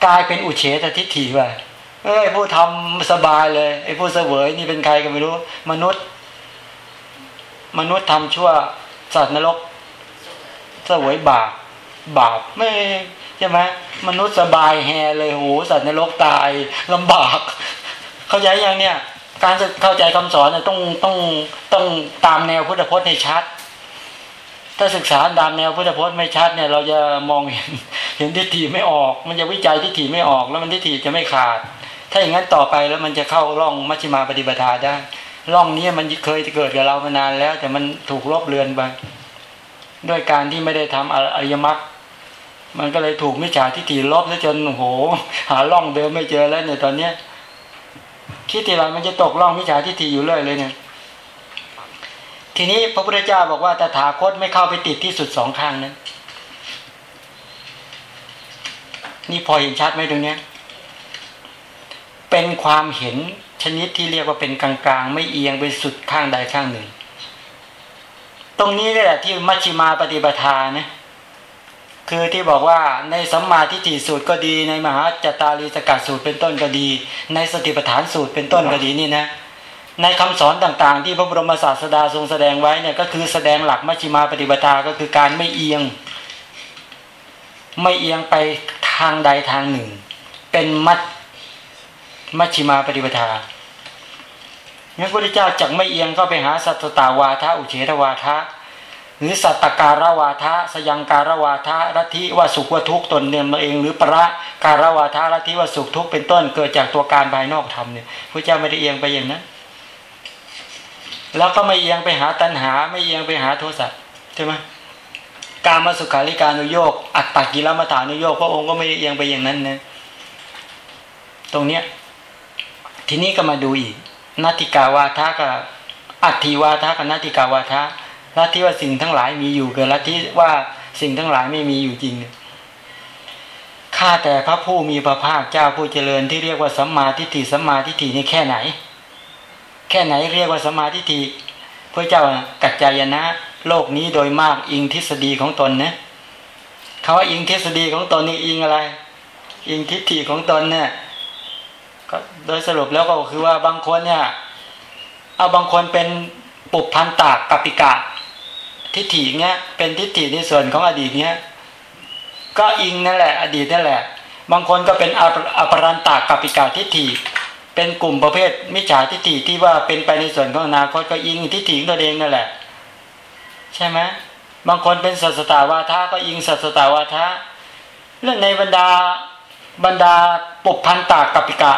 กลายเป็นอุเฉตทิฏฐิไปเอ้ยผู้ทำสบายเลยไอ้ผู้เสวยนี่เป็นใครก็ไม่รู้ มนุษย์ มนุษย์ทำชั่วสัตว์นรกเสวยบาปบาปไม่ใช่ไหมมนุษย์สบายแฮเลยโหสัตว์นรกตายลำบาก เข้าใจยังเนี่ย การเข้าใจคำสอนเนี่ยต้องต้องต้องตามแนวพุทธพจน์ให้ชัด ถ้าศึกษาตามแนวพุทธพจน์ไม่ชัดเนี่ย เราจะมองเห็นเห็นทิฏฐิไม่ออก มันจะวิจัยทิฏฐิไม่ออกแล้วมันทิฏฐิจะไม่ขาด ถ้าอย่างนั้นต่อไปแล้วมันจะเข้าร่องมัชฌิมาปฏิปทาได้ร่องนี้มันเคยเกิดกับเรามานานแล้ว แต่มันถูกลบเลือนไปด้วยการที่ไม่ได้ทำอริยมรรคมันก็เลยถูกมิจฉาทิฏฐิลบซะจนโอ้โหหาร่องเดิมไม่เจอแล้วเนี่ยตอนเนี้ย คิดทีไรมันจะตกล่องมิจฉาทิฏฐิอยู่เรื่อยเลยเนี่ยทีนี้พระพุทธเจ้าบอกว่าตถาคตไม่เข้าไปติดที่สุดสองข้างนั้น นี่พอเห็นชัดไหมตรงเนี้ย เป็นความเห็นชนิดที่เรียกว่าเป็นกลางๆ ไม่เอียงไปสุดข้างใดข้างหนึ่ง ตรงนี้นี่แหละที่มัชฌิมาปฏิปทานะ คือที่บอกว่าในสัมมาทิฏฐิสูตรก็ดี ในมหาจตารีสกัดสูตรเป็นต้นก็ดี ในสติปัฏฐานสูตรเป็นต้นก็ดีนี่นะในคำสอนต่างๆ ที่พระบรมศาสดาทรงแสดงไว้เนี่ยก็คือแสดงหลักมัชฌิมาปฏิปทาก็คือการไม่เอียง ไม่เอียงไปทางใดทางหนึ่ง เป็นมัชมัชฌิมาปฏิปทางั้นพระพุทธเจ้าจักไม่เอียงก็ไปหาสัตตาวาทะอุเฉทวาทะ หรือสัตการวาทะสยังการวาทะรัติว่าสุขว่าทุกตนเนี่ยมาเอง หรือประการวาทะรัติว่าสุขทุกเป็นต้นเกิดจากตัวการภายนอกธรรมเนี่ยพระเจ้าไม่ได้เอียงไปอย่างนั้น แล้วก็ไม่เอียงไปหาตัณหา ไม่เอียงไปหาโทสะใช่ไหมการมาสุขาริการุโยกอัตตกิลมัฐานุโยกพระองค์ก็ไม่ได้เอียงไปอย่างนั้นนะตรงเนี้ยทีนี้ก็มาดูอีกนาติกาวาทะกับอัตถิวาทะกับนาติกาวาทะ ลัทธิว่าสิ่งทั้งหลายมีอยู่เกิดลัทธิว่าสิ่งทั้งหลายไม่มีอยู่จริงข้าแต่พระผู้มีพระภาคเจ้าผู้เจริญที่เรียกว่าสัมมาทิฏฐิสัมมาทิฏฐินี่แค่ไหน แค่ไหนเรียกว่าสัมมาทิฏฐิพระเจ้ากัจจายนะ โลกนี้โดยมากอิงทฤษฎีของตนนะคำว่าอิงทฤษฎีของตนนี่อิงอะไร อิงทิฏฐิของตนเนี่ยก็โดยสรุปแล้วก็คือว่าบางคนเนี่ย เอาบางคนเป็นปุพันตากกัปิกะ ทิฏฐิเงี้ยเป็นทิฏฐิในส่วนของอดีตเงี้ยก็อิงนั่นแหละ อดีตนั่นแหละ บางคนก็เป็นอปรันตากกัปิกาทิฏฐิ เป็นกลุ่มประเภทมิจฉาทิฏฐิที่ว่าเป็นไปในส่วนของอนาคตก็อิงทิฏฐิตัวเองนั่นแหละ ใช่ไหมบางคนเป็นสัสตาวาทะก็อิงสัสตาวาทะเรื่องในบรรดาบรรดาปุพันตากกัปิกะ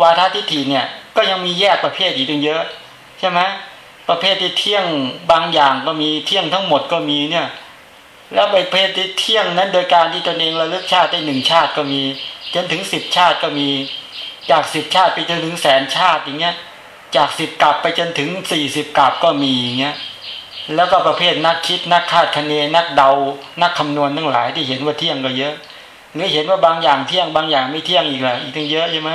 วาททิฏฐิเนี่ย ก็ยังมีแยกประเภทอีกตั้งเยอะ ใช่ไหม ประเภทที่เที่ยงบางอย่างก็มีเที่ยงทั้งหมดก็มีเนี่ย แล้วประเภทที่เที่ยงนั้นโดยการที่ตนเองระลึกชาติได้หนึ่งชาติก็มี จนถึงสิบชาติก็มี จากสิบชาติไปจนถึงแสนชาติอย่างเงี้ย จากสิบกลับไปจนถึงสี่สิบกลับก็มีอย่างเงี้ยแล้วก็ประเภทนักคิดนักคาดคะเนนักเดา นักคำนวณทั้งหลายที่เห็นว่าเที่ยงก็เยอะหรือเห็นว่าบางอย่างเที่ยงบางอย่างไม่เที่ยงอีกละอีกตั้งเยอะใช่ไหม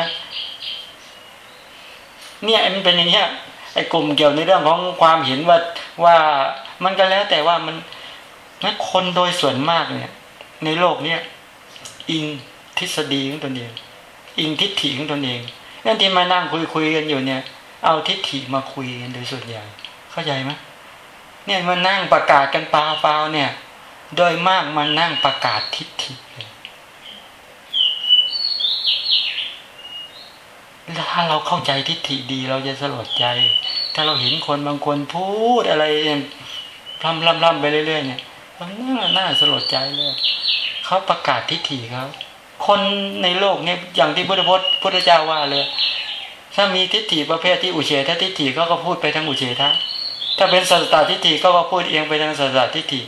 เนี่ยมันเป็นอย่างเงี้ย ไอ้กลุ่มเกี่ยวในเรื่องของความเห็นว่าว่ามันก็แล้วแต่ว่ามันนัคนโดยส่วนมากเนี่ย ในโลกเนี้ยอิงทฤษฎีของตนเอง อิงทิฏฐิของตนเองนั่นที่มานั่งคุยคุยกันอยู่เนี่ย เอาทิฏฐิมาคุยกันโดยส่วนใหญ่เข้าใจไหมเนี่ยมานั่งประกาศกันเปล่าๆเนี่ย โดยมากมานั่งประกาศทิฏฐิเลยแล้ว ถ้าเราเข้าใจทิฏฐิดีเราจะสลดใจ ถ้าเราเห็นคนบางคนพูดอะไรพร่ำร่ำร่ำไปเรื่อย ๆ เนี่ยมันน่าน่าสลดใจเลยเขาประกาศทิฏฐิเขาคนในโลกเนี่ยอย่างที่พุทธพจน์พุทธเจ้าว่าเลย ถ้ามีทิฏฐิประเภทที่อุเฉททิฏฐิก็ก็พูดไปทั้งอุเฉทะถ้าเป็นสัตตทิฏฐิก็ก็พูดเองไปทางสัตตทิฏฐิ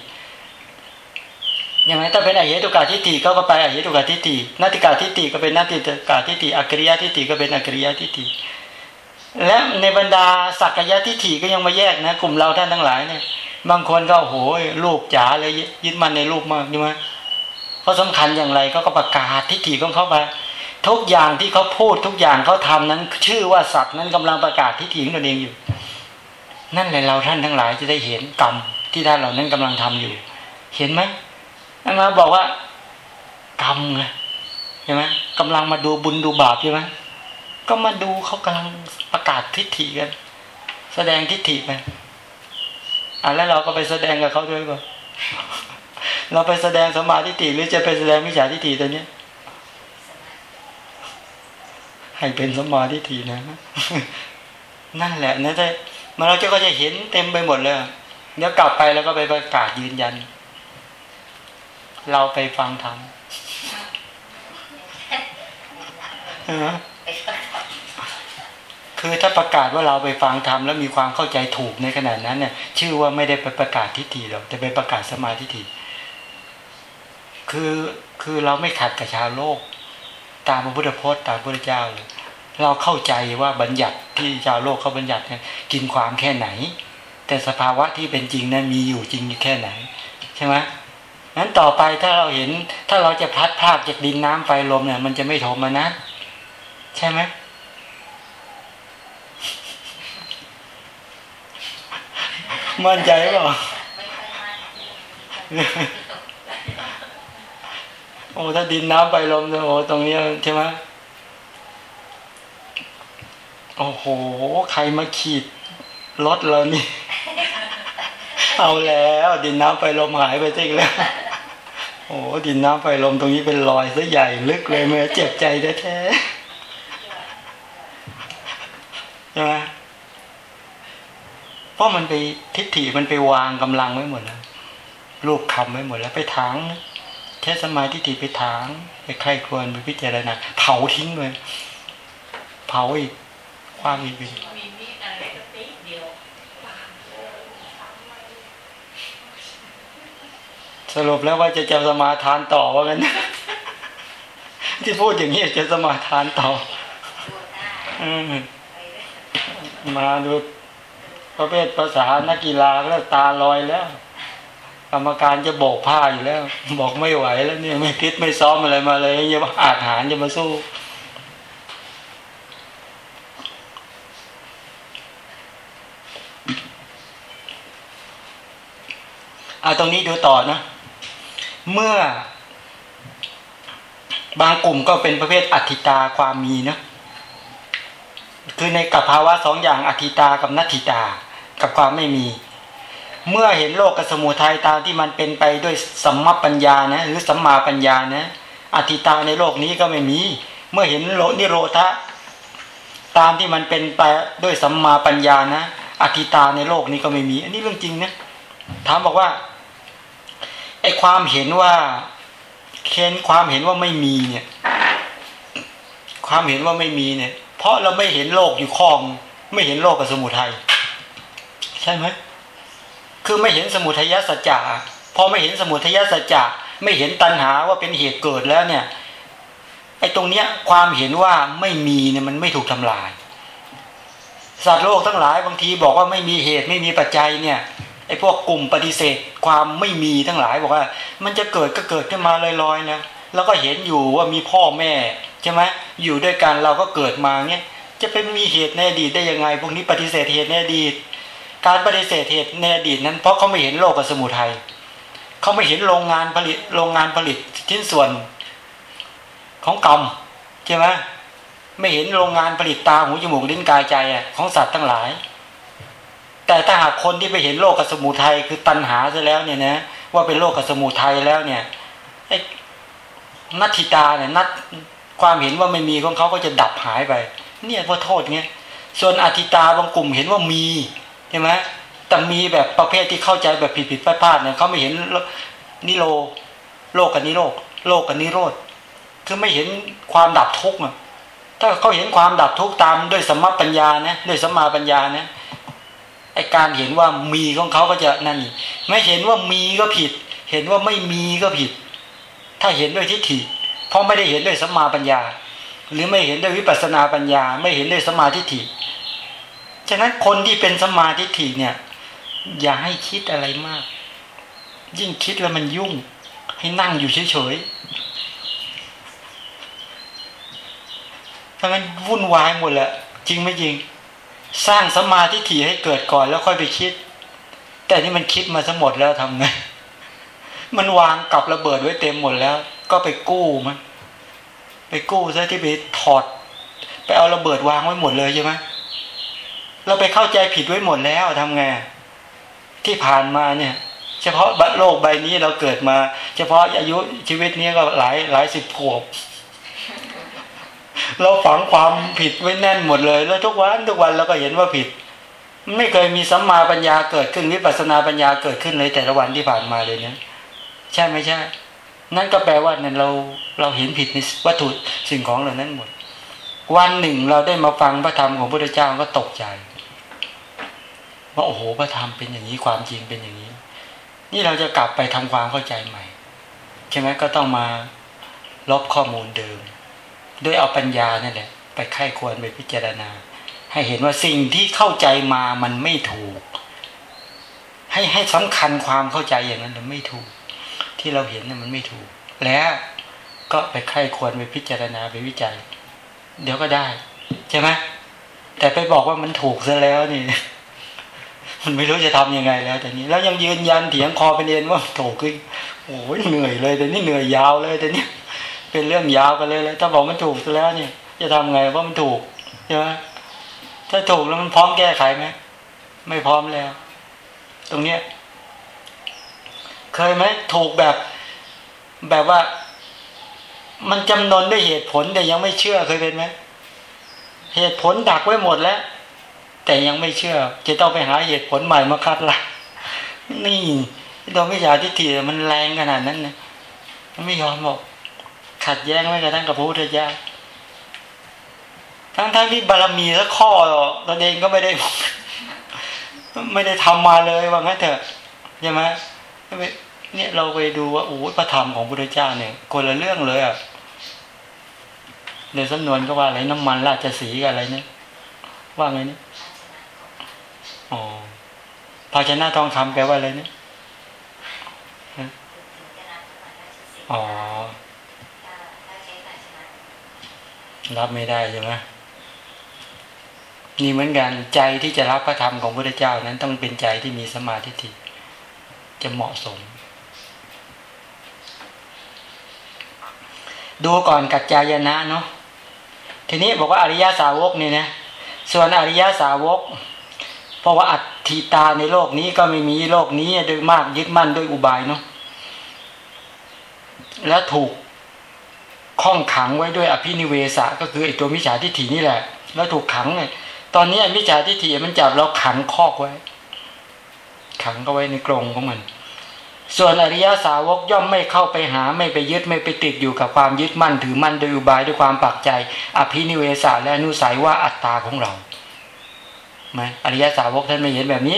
อย่างไรถ้าเป็นอเหตุกาทิฏฐิก็ก็ไปอเหตุกาทิฏฐินาติกาทิฏฐิก็เป็นนาติกาทิฏฐิอักริยทิฏฐิก็เป็นอักริยทิฏฐิและในบรรดาสักกายทิฏฐิก็ยังมาแยกนะ กลุ่มเราท่านทั้งหลายเนี่ย บางคนก็โหยลูกจ๋าเลยยึดมันในรูปมากใช่ไหมเพราะสำคัญอย่างไรก็ก็ประกาศทิฏฐิของเขาไปทุกอย่างที่เขาพูดทุกอย่างเขาทำนั้น ชื่อว่าสัตว์นั้นกำลังประกาศทิฏฐิของตนเองอยู่ นั่นแหละเราท่านทั้งหลายจะได้เห็นกรรมที่ท่านเหล่านั้นกำลังทำอยู่ เห็นไหม อันมาบอกว่ากรรมไงใช่ไหมกำลังมาดูบุญดูบาปใช่ไหมก็มาดูเขากำลังประกาศทิฏฐิกัน แสดงทิฏฐิไปอะแล้วเราก็ไปแสดงกับเขาด้วยก่อนเราไปแสดงสมาธิฏฐิหรือจะไปแสดงมิจฉาทิฏฐิตัวนี้ให้เป็นสมาธิฏฐินะนั่นแหละนะจะมันเราจะก็จะเห็นเต็มไปหมดเลยเดี๋ยวกลับไปแล้วก็ไปประกาศยืนยัน เราไปฟังธรรมใช่ไหมคือถ้าประกาศว่าเราไปฟังธรรมแล้วมีความเข้าใจถูกในขนาดนั้นเนี่ยชื่อว่าไม่ได้ไปประกาศทิฏฐิหรอกแต่ไปประกาศสมาธิฏฐิคือคือเราไม่ขัดกับชาวโลก ตามพระพุทธพจน์ตามพระพุทธเจ้าเลยเราเข้าใจว่าบัญญัติที่ชาวโลกเขาบัญญัติเนี่ยกินความแค่ไหน แต่สภาวะที่เป็นจริงนั้นมีอยู่จริงแค่ไหน ใช่ไหม นั้นต่อไปถ้าเราเห็น ถ้าเราจะพัดพากจากดินน้ำไฟลมเนี่ย มันจะไม่โทมนะใช่ไหมมั่นใจเปล่าโอ้ถ้าดินน้ำไฟลมเนี่ยโอ้ตรงนี้ใช่ไหมโอ้โห ใครมาขีดรถเรานี่ เอาแล้วดินน้ำไฟลมหายไปจริงแล้ว โอ้ดินน้ำไฟลมตรงนี้เป็นรอยซะใหญ่ลึกเลยเมื่อเจ็บใจแท้ใช่ไหมเพราะมันไปทิฏฐิมันไปวางกำลังไว้หมดแล้วรูปคำไว้หมดแล้วไปถางแค่สมาธิฏฐิไปถางไปใครควรไปพิจารณาเผาทิ้งเลยเผาอีกความอีก มีมีดอะไรก็ติ๊กเดียว สรุปแล้วว่าจะจะสมาทานต่อว่างั้นที่พูดอย่างนี้จะสมาทานต่อ อืมมาดูประเภทภาษานักกีฬาแล้วตาลอยแล้ว กรรมการจะโบกผ้าอยู่แล้ว บอกไม่ไหวแล้วเนี่ยไม่คิดไม่ซ้อมอะไรมาเลยอย่ามาอาจหารจะมาสู้เอาตรงนี้ดูต่อนะ เมื่อบางกลุ่มก็เป็นประเภทอัติตาความมีนะคือในกับภาวะสองอย่างอัติตากับนัตถิตากับความไม่มี เมื่อเห็นโลกกับสมุทัยตามที่มันเป็นไปด้วยสัมมาปัญญานะ หรือสัมมาปัญญานะอธิตาในโลกนี้ก็ไม่มี เมื่อเห็นโลนิโรธะตามที่มันเป็นไปด้วยสัมมาปัญญานะอธิตาในโลกนี้ก็ไม่มี อันนี้เรื่องจริงนะถามบอกว่า ไอความเห็นว่าเค้นความเห็นว่าไม่มีเนี่ย ความเห็นว่าไม่มีเนี่ย เพราะเราไม่เห็นโลกอยู่ข้องไม่เห็นโลกกับสมุทัยใช่ไหมคือไม่เห็นสมุทัยสัจจะพอไม่เห็นสมุทัยสัจจะไม่เห็นตัณหาว่าเป็นเหตุเกิดแล้วเนี่ยไอ้ตรงเนี้ยความเห็นว่าไม่มีเนี่ยมันไม่ถูกทำลาย สัตว์โลกทั้งหลายบางทีบอกว่าไม่มีเหตุไม่มีปัจจัยเนี่ย ไอ้พวกกลุ่มปฏิเสธความไม่มีทั้งหลายบอกว่า มันจะเกิดก็เกิดขึ้นมาลอยๆนะแล้วก็เห็นอยู่ว่ามีพ่อแม่ใช่ไหมอยู่ด้วยกันเราก็เกิดมาเนี่ยจะเป็นมีเหตุในอดีตได้ยังไง พวกนี้ปฏิเสธเหตุในอดีต การปฏิเสธเหตุในอดีตนั้น เพราะเขาไม่เห็นโลกกับสมุทัยเขาไม่เห็นโรงงานผลิตโรงงานผลิตชิ้นส่วนของกรรมใช่ไหมไม่เห็นโรงงานผลิตตาหูจมูกลิ้นกายใจอะของสัตว์ทั้งหลาย แต่ถ้าหากคนที่ไปเห็นโลกกับสมุทัยคือตัณหาซะแล้วเนี่ยนะว่าเป็นโลกกับสมุทัยแล้วเนี่ยไอ้นัตถิตาเนี่ยนัดความเห็นว่าไม่มีของเขาก็จะดับหายไป เนี่ยเพราะโทษเงี้ยส่วนอธิตาบางกลุ่มเห็นว่ามีใช่ไหมแต่มีแบบประเภทที่เข้าใจแบบผิดๆพลาดๆเนี่ยเขาไม่เห็นนิโรโลกกับนิโรธโลกกับนิโรธคือไม่เห็นความดับทุกข์อะถ้าเขาเห็นความดับทุกข์ตามด้วยสมมาปัญญานะด้วยสมมาปัญญานะ ไอการเห็นว่ามีของเขาก็จะนั่นไม่เห็นว่ามีก็ผิด เห็นว่าไม่มีก็ผิด ถ้าเห็นด้วยทิฏฐิเพราะไม่ได้เห็นด้วยสัมมาปัญญา หรือไม่เห็นด้วยวิปัสสนาปัญญา ไม่เห็นด้วยสมาธิฏฐิฉะนั้นคนที่เป็นสมาธิฏฐิเนี่ย อย่าให้คิดอะไรมาก ยิ่งคิดแล้วมันยุ่ง ให้นั่งอยู่เฉยๆถ้างั้นวุ่นวายหมดแหละจริงไม่จริง สร้างสมาธิถี่ให้เกิดก่อนแล้วค่อยไปคิด แต่นี่มันคิดมาทั้งหมดแล้วทำไงมันวางกับระเบิดไว้เต็มหมดแล้ว ก็ไปกู้มันไปกู้ซะที่ไปถอด ไปเอาระเบิดวางไว้หมดเลยใช่ไหมเราไปเข้าใจผิดไว้หมดแล้วทำไงที่ผ่านมาเนี่ย เฉพาะโลกใบนี้เราเกิดมา เฉพาะอายุชีวิตนี้ก็หลายหลายสิบขวบ เราฝังความผิดไว้แน่นหมดเลย แล้วทุกวันทุกวันเราก็เห็นว่าผิด ไม่เคยมีสัมมาปัญญาเกิดขึ้นวิปัสนาปัญญาเกิดขึ้นเลยแต่ละวันที่ผ่านมาเลยเนี่ยใช่ไม่ใช่ นั่นก็แปลว่าเนี่ยเราเราเห็นผิดในวัตถุสิ่งของเหล่านั้นหมด วันหนึ่งเราได้มาฟังพระธรรมของพระพุทธเจ้าก็ตกใจว่าโอ้โหพระธรรมเป็นอย่างนี้ความจริงเป็นอย่างนี้ นี่เราจะกลับไปทำความเข้าใจใหม่ใช่ไหมก็ต้องมาลบข้อมูลเดิม ด้วยเอาปัญญานั่นแหละ ไปไข้ควรไปพิจารณา ให้เห็นว่าสิ่งที่เข้าใจมามันไม่ถูก ให้ให้สำคัญความเข้าใจอย่างนั้นมันไม่ถูก ที่เราเห็นน่ะมันไม่ถูก แล้วก็ไปไข้ควรไปพิจารณาไปวิจัย เดี๋ยวก็ได้ใช่ไหมแต่ไปบอกว่ามันถูกซะแล้วนี่มันไม่รู้จะทํำยังไงแล้วแต่นี้แล้วยังยืนยันเถียงคอเป็นเอ็นว่าถูกขึ้นโอ้ยเหนื่อยเลยแต่นี่เหนื่อยยาวเลยแต่นี้ เป็นเรื่องยาวกันเลยเลยถ้าบอกมันถูกซะแล้วเนี่ย จะทำไงว่ามันถูกใช่ไหมถ้าถูกแล้วมันพร้อมแก้ไขไหมไม่พร้อมแล้ว ตรงเนี้ย เคยไหมถูกแบบแบบว่า มันจำนนด้วยเหตุผลแต่ยังไม่เชื่อเคยเป็นไหมเหตุผลดักไว้หมดแล้ว แต่ยังไม่เชื่อ จะต้องไปหาเหตุผลใหม่มาคัดละนี่ดวงวิชาทิฏฐิมันแรงขนาดนั้นนะมันไม่ยอมบอก ขัดแย้งไม่กระทั่งกับพระพุทธเจ้าทั้งทั้งที่บารมีสักข้อตนเองก็ไม่ได้ ไม่ได้ทำมาเลยว่างั้นเถอะใช่ไหมเนี่ยเราไปดูว่าโอ้พระธรรมของพระพุทธเจ้าเนี่ยคนละเรื่องเลยอะในสำนวนก็ว่าอะไรน้ำมันราชสีกับอะไรเนี่ยว่าไงเนี่ยอ๋อภาชนะทองคำแปลว่าอะไรเนี่ยอ๋อ รับไม่ได้ใช่ไหมนี่เหมือนกันใจที่จะรับพระธรรมของพระเจ้านั้นต้องเป็นใจที่มีสมาธิิจะเหมาะสม ดูก่อนกัจจายนะเนาะทีนี้บอกว่าอริยาสาวกนี่นะส่วนอริยาสาวก เพราะว่าอัตถิตาในโลกนี้ก็ไม่มีโลกนี้โดยมากยึดมั่นด้วยอุบายเนาะแล้วถูก ข้องขังไว้ด้วยอภินิเวสะก็คือไอตัวมิจฉาทิฏฐินี่แหละ แล้วถูกขังเนี่ยตอนนี้มิจฉาทิฏฐิมันจับเราขังคอกไว้ ขังก็ไว้ในกรงของมัน ส่วนอริยสาวกย่อมไม่เข้าไปหาไม่ไปยึดไม่ไปติดอยู่กับความยึดมั่นถือมั่นโดยอุบายด้วยความปักใจ อภินิเวสะและอนุสัยว่าอัตตาของเราไหมอริยสาวกท่านไม่เห็นแบบนี้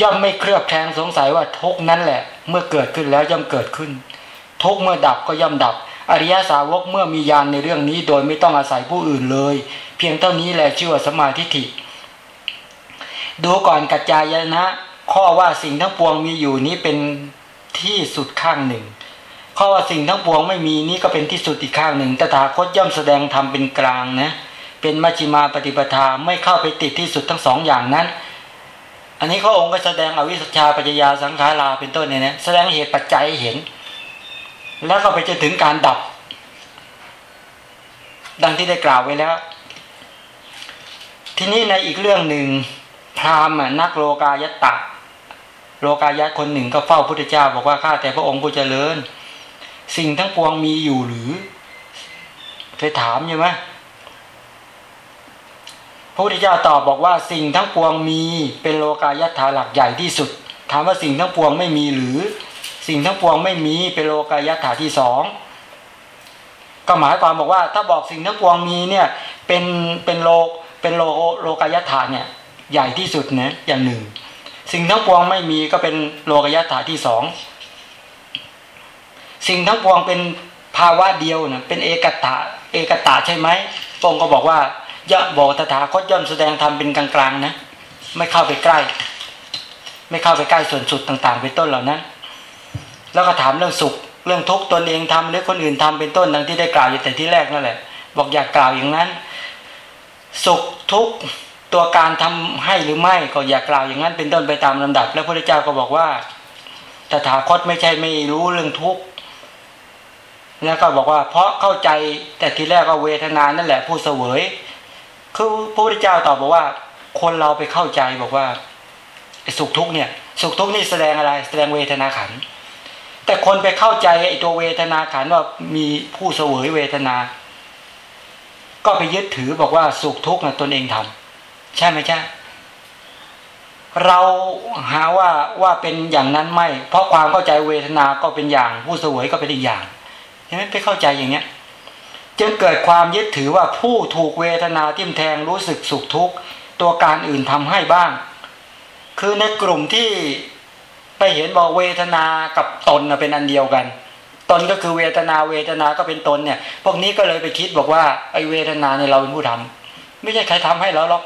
ย่อมไม่เคลือบแคลงสงสัยว่าทุกนั้นแหละ เมื่อเกิดขึ้นแล้วย่อมเกิดขึ้น ทุกเมื่อดับก็ย่อมดับ อริยสาวกเมื่อมียานในเรื่องนี้โดยไม่ต้องอาศัยผู้อื่นเลย เพียงเท่านี้แหละชื่อว่าสมาธิิดูก่อนกัจจายนะ ข้อว่าสิ่งทั้งปวงมีอยู่นี้เป็นที่สุดข้างหนึ่ง ข้อว่าสิ่งทั้งปวงไม่มีนี้ก็เป็นที่สุดอีกข้างหนึ่งตถาคตย่อมแสดงธรรมเป็นกลางนะเป็นมัชฌิมาปฏิปทาไม่เข้าไปติดที่สุดทั้งสองอย่างนั้น อันนี้ข้อองค์ก็แสดงอวิชชาปัจจยาสังขาราเป็นต้นเนี่ยนะแสดงเหตุปัจจัยเห็น แล้วก็ไปจนถึงการดับ ดังที่ได้กล่าวไว้แล้ว ทีนี้ในอีกเรื่องหนึ่งพราหมณ์นักโลกายตะ โลกายะคนหนึ่งก็เฝ้าพุทธเจ้า บอกว่าข้าแต่พระองค์ผู้เจริญ สิ่งทั้งปวงมีอยู่หรือเคยถามใช่ไหมพระพุทธเจ้าตอบบอกว่าสิ่งทั้งปวงมีเป็นโลกายถาหลักใหญ่ที่สุด ถามว่าสิ่งทั้งปวงไม่มีหรือ สิ่งทั้งปวงไม่มีเป็นโลกายถาที่สองก็หมายความบอกว่า ถ้าบอกสิ่งทั้งปวงมีเนี่ยเป็นเป็นโลเป็นโลโลกายถาเนี่ยใหญ่ที่สุดนะอย่างหนึ่ง สิ่งทั้งปวงไม่มีก็เป็นโลกายถาที่สองสิ่งทั้งปวงเป็นภาวะเดียวนะเป็นเอกตะเอกตะใช่ไหมพรงก็บอกว่าย่อบอกตถาคตย่อมแสดงธรรมเป็นกลางๆนะไม่เข้าไปใกล้ ไม่เข้าไปใกล้ส่วนสุดต่าง ๆ เป็นต้นเหล่านั้น แล้วก็ถามเรื่องสุข เรื่องทุกข์ตนเองทำหรือคนอื่นทำเป็นต้นดังที่ได้กล่าวอยู่แต่ที่แรกนั่นแหละ บอกอยากกล่าวอย่างนั้น สุขทุกข์ตัวการทำให้หรือไม่ก็อยากกล่าวอย่างนั้นเป็นต้นไปตามลำดับ แล้วพระพุทธเจ้าก็บอกว่าตถาคตไม่ใช่ไม่รู้เรื่องทุกข์แล้วก็บอกว่าเพราะเข้าใจแต่ทีแรกก็เวทนานั่นแหละผู้เสวย คือพระพุทธเจ้าตอบบอกว่า คนเราไปเข้าใจบอกว่าสุขทุกข์เนี่ย สุขทุกข์นี่แสดงอะไร แสดงเวทนาขัน แต่คนไปเข้าใจไอ้ตัวเวทนาขันว่ามีผู้เสวยเวทนา ก็ไปยึดถือบอกว่าสุขทุกข์นะตนเองทำใช่ไหมใช่เราหาว่าว่าเป็นอย่างนั้นไม่ เพราะความเข้าใจเวทนาก็เป็นอย่าง ผู้เสวยก็เป็นอีกอย่างใช่ไหมไปเข้าใจอย่างเงี้ยจึงเกิดความยึดถือว่าผู้ถูกเวทนาทิ่มแทงรู้สึกสุขทุกข์ตัวการอื่นทำให้บ้าง คือในกลุ่มที่ ไปเห็นบอกเวทนากับตนเป็นอันเดียวกัน ตนก็คือเวทนาเวทนาก็เป็นตนเนี่ย พวกนี้ก็เลยไปคิดบอกว่าไอ้เวทนาเนี่ยเราเป็นผู้ทำไม่ใช่ใครทำให้เราหรอก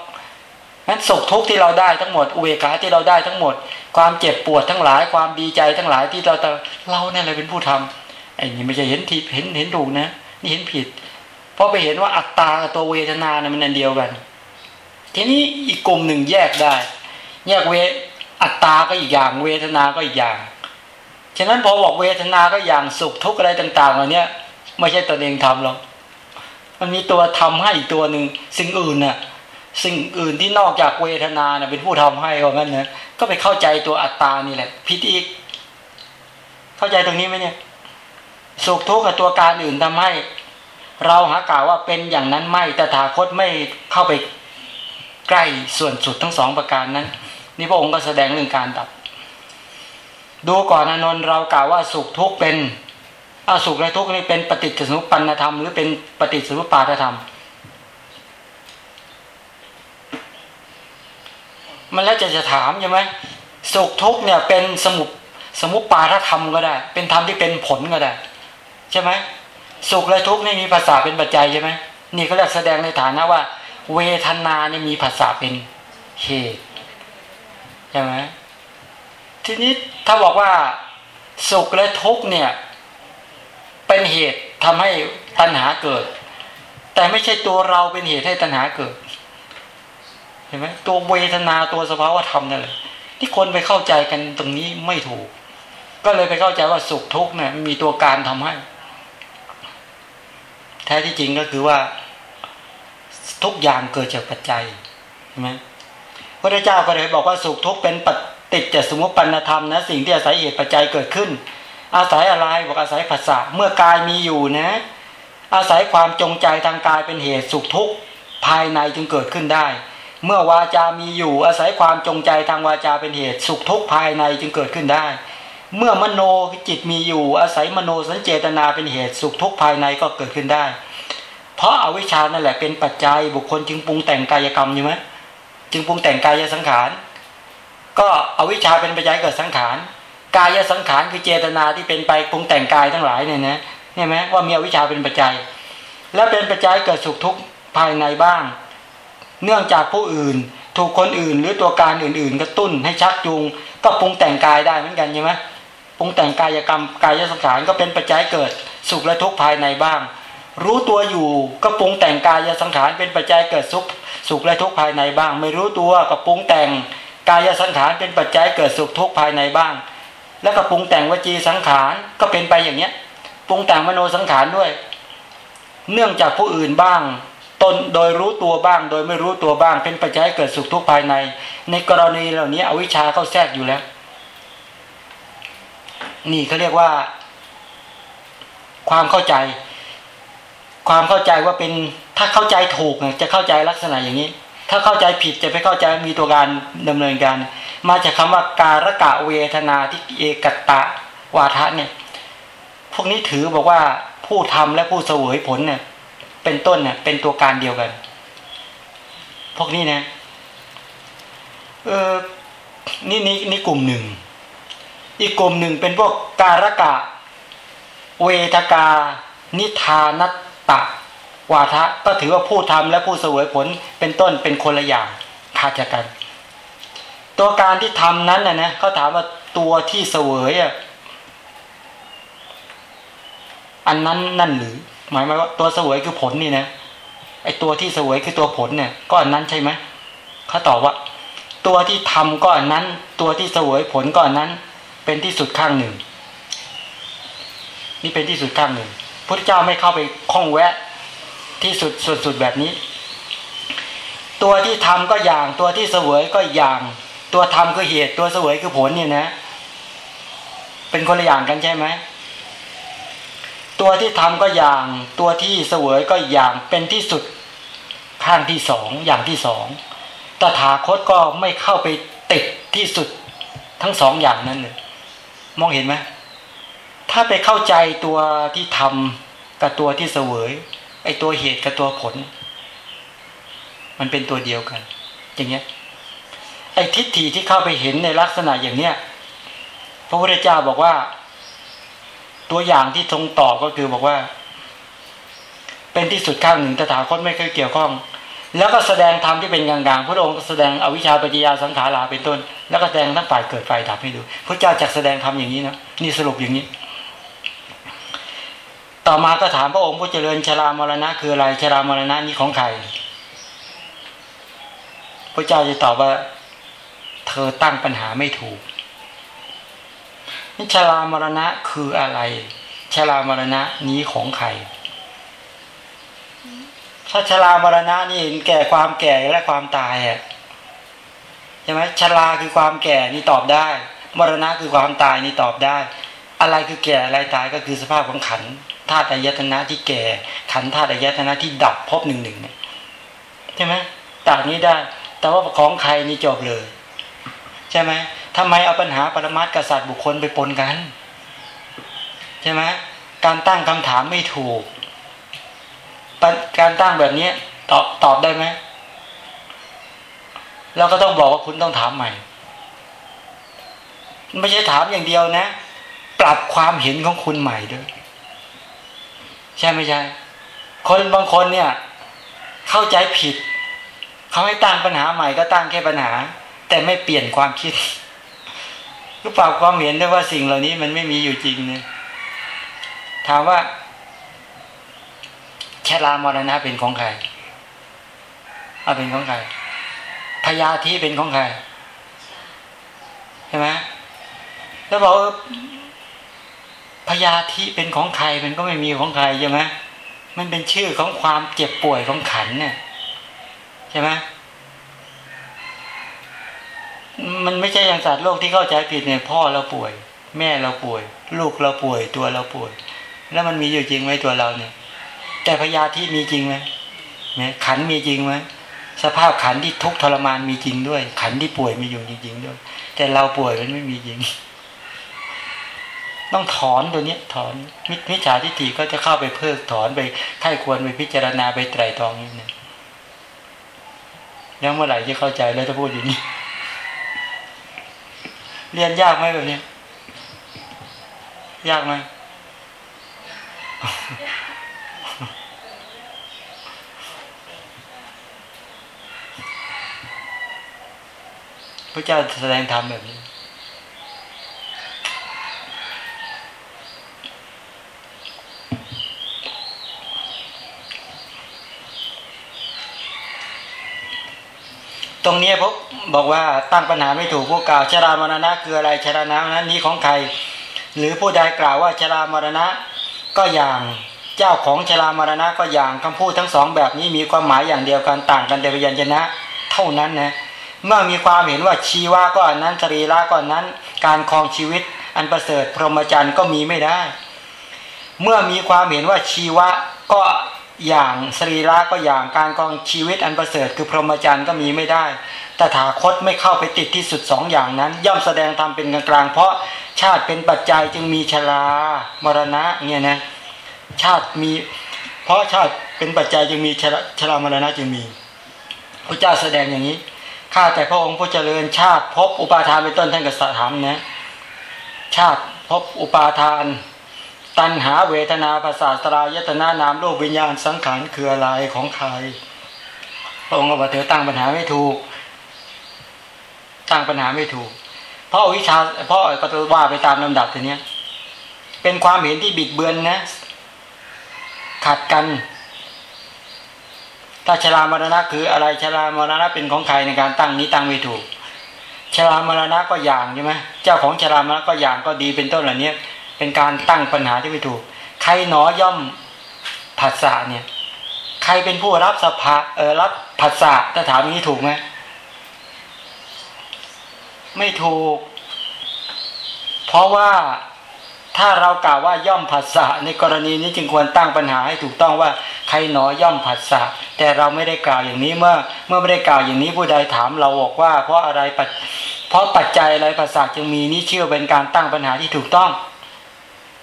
นั้นสุขทุกข์ที่เราได้ทั้งหมดอุเบกขาที่เราได้ทั้งหมด ความเจ็บปวดทั้งหลาย ความดีใจทั้งหลายที่เราเราเนี่ยเลยเป็นผู้ทำไอ้นี่ไม่ใช่เห็นทิเห็นเห็นถูกนะ นี่เห็นผิดเพราะไปเห็นว่าอัตตากับตัวเวทนาเนี่ยมันอันเดียวกัน ทีนี้อีกกลุ่มหนึ่งแยกได้ แยกเว อัตตาก็อีกอย่าง เวทนา ก็อีกอย่าง ฉะนั้นพอบอกเวทนา ก็อย่างสุขทุกข์อะไรต่าง ๆ เหล่านี้ไม่ใช่ตนเองทำหรอกมันมีตัวทำให้อีกตัวหนึ่งสิ่งอื่นน่ะสิ่งอื่นที่นอกจากเวทนาเน่ะเป็นผู้ทำให้ว่างั้นนะก็ไปเข้าใจตัวอัตตานี่แหละผิดอีก เข้าใจตรงนี้ไหมเนี่ยสุขทุกข์กับตัวการอื่นทำให้ เราหากล่าวว่าเป็นอย่างนั้นไม่แต่ถาคตไม่เข้าไปใกล้ส่วนสุดทั้งสองประการนั้น นี่พระองค์ก็แสดงเรื่องการดับ ดูก่อนอนนท์เรากล่าวว่าสุขทุกข์เป็นอาสุขและทุกข์นี่เป็นปฏิจจสมุปปนธรรมหรือเป็นปฏิจจสมุปปาทธรรม มันแล้วจะจะถามใช่ไหมสุขทุกข์เนี่ยเป็นสมุปสมุปปาทธรรมก็ได้ เป็นธรรมที่เป็นผลก็ได้ ใช่ไหมสุขและทุกข์นี่มีภาษาเป็นปัจจัยใช่ไหมนี่ก็เรียกแสดงในฐานะว่า เวทนานี่มีภาษาเป็นเหตุ ช่ไหมทีนี้ถ้าบอกว่าสุขและทุกข์เนี่ย เป็นเหตุทำให้ตัณหาเกิด แต่ไม่ใช่ตัวเราเป็นเหตุให้ตัณหาเกิด เห็นไหมตัวเวทนาตัวสภาวะธรรมนั่นแหละที่คนไปเข้าใจกันตรงนี้ไม่ถูก ก็เลยไปเข้าใจว่าสุขทุกข์เนี่ยมีตัวการทำให้ แท้ที่จริงก็คือว่า ทุกอย่างเกิดจากปัจจัยใช่ไหม พระเจ้าก็เลยบอกว่าสุขทุกข์เป็นปฏิจจสมุปปนธรรมนะสิ่งที่อาศัยเหตุปัจจัยเกิดขึ้น อาศัยอะไรบอกอาศัยภาษาเมื่อกายมีอยู่นะ อาศัยความจงใจทางกายเป็นเหตุสุขทุกข์ภายในจึงเกิดขึ้นได้ เมื่อวาจามีอยู่ อาศัยความจงใจทางวาจาเป็นเหตุสุขทุกข์ภายในจึงเกิดขึ้นได้ เมื่อมโนจิตมีอยู่ อาศัยมโนสัญเจตนาเป็นเหตุสุขทุกข์ภายในก็เกิดขึ้นได้ เพราะอาวิชชานั่นแหละเป็นปัจจัยบุคคลจึงปรุงแต่งกายกรรมใช่ไหม จึงปรุงแต่งกายสังขาร ก็อวิชชาเป็นปัจจัยเกิดสังขาร กายสังขารคือเจตนาที่เป็นไปปรุงแต่งกายทั้งหลายเนี่ยนะเห็นไหมว่ามีอวิชชาเป็นปัจจัย แล้วเป็นปัจจัยเกิดสุขทุกข์ภายในบ้าง เนื่องจากผู้อื่น ถูกคนอื่น หรือตัวการอื่น ๆ กระตุ้นให้ชักจูง ก็ปรุงแต่งกายได้เหมือนกันใช่ไหมปรุงแต่งกายกรรมกายสังขารก็เป็นปัจจัยเกิดสุขและทุกข์ภายในบ้าง รู้ตัวอยู่ก็ปรุงแต่งกายสังขารเป็นปัจจัยเกิดสุข สุขและทุกข์ภายในบ้าง ไม่รู้ตัวก็ปรุงแต่งกายสังขารเป็นปัจจัยเกิดสุขทุกข์ภายในบ้าง แล้วก็ปรุงแต่งวจีสังขารก็เป็นไปอย่างเนี้ยปรุงแต่งมโนสังขารด้วย เนื่องจากผู้อื่นบ้าง ตนโดยรู้ตัวบ้าง โดยไม่รู้ตัวบ้าง เป็นปัจจัยเกิดสุขทุกข์ภายใน ในกรณีเหล่านี้อวิชชาเข้าแทรกอยู่แล้ว นี่เขาเรียกว่า ความเข้าใจ ความเข้าใจว่าเป็นถ้าเข้าใจถูกจะเข้าใจลักษณะอย่างนี้ ถ้าเข้าใจผิดจะไปเข้าใจมีตัวการดำเนินการ มาจากคำว่าการกะเวทนาที่เอกตะวาทะเนี่ยพวกนี้ถือบอกว่าผู้ทำและผู้เสวยผลเนี่ยเป็นต้นเนี่ยเป็นตัวการเดียวกัน พวกนี้นะเออนี่นี่นี่กลุ่มหนึ่ง อีกกลุ่มหนึ่งเป็นพวกการกะ เวทกา นิทานัต ตะวาทะก็ถือว่าผู้ทำและผู้เสวยผลเป็นต้นเป็นคนละอย่างขาดจากกัน ตัวการที่ทำนั้นนะนะเขาถามว่าตัวที่เสวยอะอันนั้นนั่นหรือ หมายว่าตัวเสวยคือผลนี่นะไอตัวที่เสวยคือตัวผลเนี่ย ก็อันนั้นใช่ไหมเขาตอบว่า ตัวที่ทำก็อันนั้น ตัวที่เสวยผลก็อันนั้น เป็นที่สุดข้างหนึ่ง นี่เป็นที่สุดข้างหนึ่ง พระเจ้าไม่เข้าไปข้องแวะที่สุดสุดสุดแบบนี้ ตัวที่ทำก็อย่าง ตัวที่เสวยก็อย่าง ตัวทำคือเหตุ ตัวเสวยคือผลเนี่ยนะ เป็นคนละอย่างกันใช่ไหมตัวที่ทำก็อย่าง ตัวที่เสวยก็อย่างเป็นที่สุดข้างที่สองอย่างที่สองตถาคตก็ไม่เข้าไปติดที่สุดทั้งสองอย่างนั้นเลยมองเห็นไหม ถ้าไปเข้าใจตัวที่ทำกับตัวที่เสวยไอตัวเหตุกับตัวผล มันเป็นตัวเดียวกัน อย่างเงี้ยไอทิฏฐิที่เข้าไปเห็นในลักษณะอย่างเนี้ยพระพุทธเจ้าบอกว่า ตัวอย่างที่ทรงตอบก็คือบอกว่า เป็นที่สุดข้างหนึ่งตถาคตไม่เคยเกี่ยวข้อง แล้วก็แสดงธรรมที่เป็นกลางๆพระองค์แสดงอวิชชาปัญญาสังขาราเป็นต้น แล้วก็แสดงทั้งฝ่ายเกิดฝ่ายดับให้ดูพระเจ้าจักแสดงธรรมอย่างนี้นะนี่สรุปอย่างนี้ ต่อมาก็ถามพระองค์ผู้เจริญชรามรณะ คืออะไรชรามรณะนี้ของใครพระเจ้าจะตอบว่า เธอตั้งปัญหาไม่ถูกนี่ชรามรณะคืออะไรชรามรณะนี้ของใครถ้าชรามรณะนี่แก่ความแก่และความตายอะใช่ไหมชราคือความแก่นี่ตอบได้ มรณะคือความตายนี่ตอบได้ อะไรคือแก่อะไรตายก็คือสภาพของขันธ ธาตุอายตนะที่แก่ ขันธาตุอายตนะที่ดับพบหนึ่งหนึ่งเนี่ยใช่ไหมต่างนี้ได้ แต่ว่าของใครนี่จบเลย ใช่ไหมทำไมเอาปัญหาปรมัตกษัตริย์บุคคลไปปนกัน ใช่ไหมการตั้งคำถามไม่ถูก การตั้งแบบนี้ตอบตอบได้ไหมแล้วก็ต้องบอกว่าคุณต้องถามใหม่ ไม่ใช่ถามอย่างเดียวนะ ปรับความเห็นของคุณใหม่ด้วย ใช่ไม่ใช่ คนบางคนเนี่ย เข้าใจผิดเขาให้ตั้งปัญหาใหม่ก็ตั้งแค่ปัญหา แต่ไม่เปลี่ยนความคิดก็ปรับความเห็นได้ว่าสิ่งเหล่านี้มันไม่มีอยู่จริงเนี่ยถามว่าชรามรณะเป็นของใครเอาเป็นของใครพยาธิเป็นของใครใช่ไหมแล้วบอก พยาธิเป็นของใครมันก็ไม่มีของใครใช่ไหมมันเป็นชื่อของความเจ็บป่วยของขันเนี่ยใช่ไหมมันไม่ใช่อย่างสัตว์โลกที่เข้าใจผิดเนี่ยพ่อเราป่วย แม่เราป่วย ลูกเราป่วยตัวเราป่วย แล้วมันมีอยู่จริงไหมตัวเราเนี่ย แต่พยาธิมีจริงไหมเนี่ยขันมีจริงไหมสภาพขันที่ทุกทรมานมีจริงด้วย ขันที่ป่วยมีอยู่จริง ๆ ด้วย แต่เราป่วยมันไม่มีจริง ต้องถอนตัวนี้ถอนมิจฉาทิฏฐิก็จะเข้าไปเพิกถอนไปไข้ควรไปพิจารณาไปไตรตรองนี่เนี่ยแล้วเมื่อไหร่จะเข้าใจแล้วจะพูดอย่างนี้ เรียนยากไหมแบบนี้ ยากไหมพระเจ้าแสดงธรรมแบบนี้ ตรงนี้พบบอกว่าตั้งปัญหาไม่ถูกผู้กล่าวชรามรณะคืออะไรชรามรณะนี้ของใคร หรือผู้ใดกล่าวว่าชรามรณะก็อย่างเจ้าของชรามรณะก็อย่างคำพูดทั้งสองแบบนี้มีความหมายอย่างเดียวกันต่างกันแต่พยัญชนะ เท่านั้นนะเมื่อมีความเห็นว่าชีวะก็อันนั้นสรีระก็อนนั้น การครองชีวิต อันประเสริฐพรหมจรรย์ก็มีไม่ได้ เมื่อมีความเห็นว่าชีวะก็ อย่างสรีระก็อย่างการครองชีวิตอันประเสริฐคือพรหมจรรย์ก็มีไม่ได้ แต่ถาคตไม่เข้าไปติดที่สุดสองอย่างนั้น ย่อมแสดงธรรมเป็นกลางๆเพราะชาติเป็นปัจจัยจึงมีชรามรณะเนี่ยนะชาติมีเพราะชาติเป็นปัจจัยจึงมีชราชรามรณะจึงมี พระเจ้าแสดงอย่างนี้ข้าแต่พระองค์ผู้เจริญชาติพบอุปาทานเป็นต้นท่านก็ถามนะชาติพบอุปาทาน ตัณหาเวทนาภาษาสลายตนานามโลกวิญญาณสังขารคืออะไรของใครพระองค์ก็บอกเธอตั้งปัญหาไม่ถูก ตั้งปัญหาไม่ถูก เพราะวิชาเพราะก็จะว่าไปตามลำดับทีนี้ย เป็นความเห็นที่บิดเบือนนะ ขัดกันถ้าชรามรณะคืออะไรชรามรณะเป็นของใครในการตั้งนี้ตั้งไม่ถูกชรามรณะก็อย่างใช่ไหมเจ้าของชรามรณะก็อย่างก็ดีเป็นต้นเหล่านี้ เป็นการตั้งปัญหาที่ไม่ถูก ใครหนอย่อมผัสสะเนี่ย ใครเป็นผู้รับสภาเออรับผัสสะถ้าถามนี้ถูกไหมไม่ถูก เพราะว่าถ้าเรากล่าวว่าย่อมผัสสะในกรณีนี้จึงควรตั้งปัญหาให้ถูกต้องว่า ใครหนอย่อมผัสสะแต่เราไม่ได้กล่าวอย่างนี้เมื่อ เมื่อไม่ได้กล่าวอย่างนี้ผู้ใดถามเราบอกว่า เพราะอะไรเพราะปัจจัยอะไรผัสสะจึงมีนี่เชื่อเป็นการตั้งปัญหาที่ถูกต้อง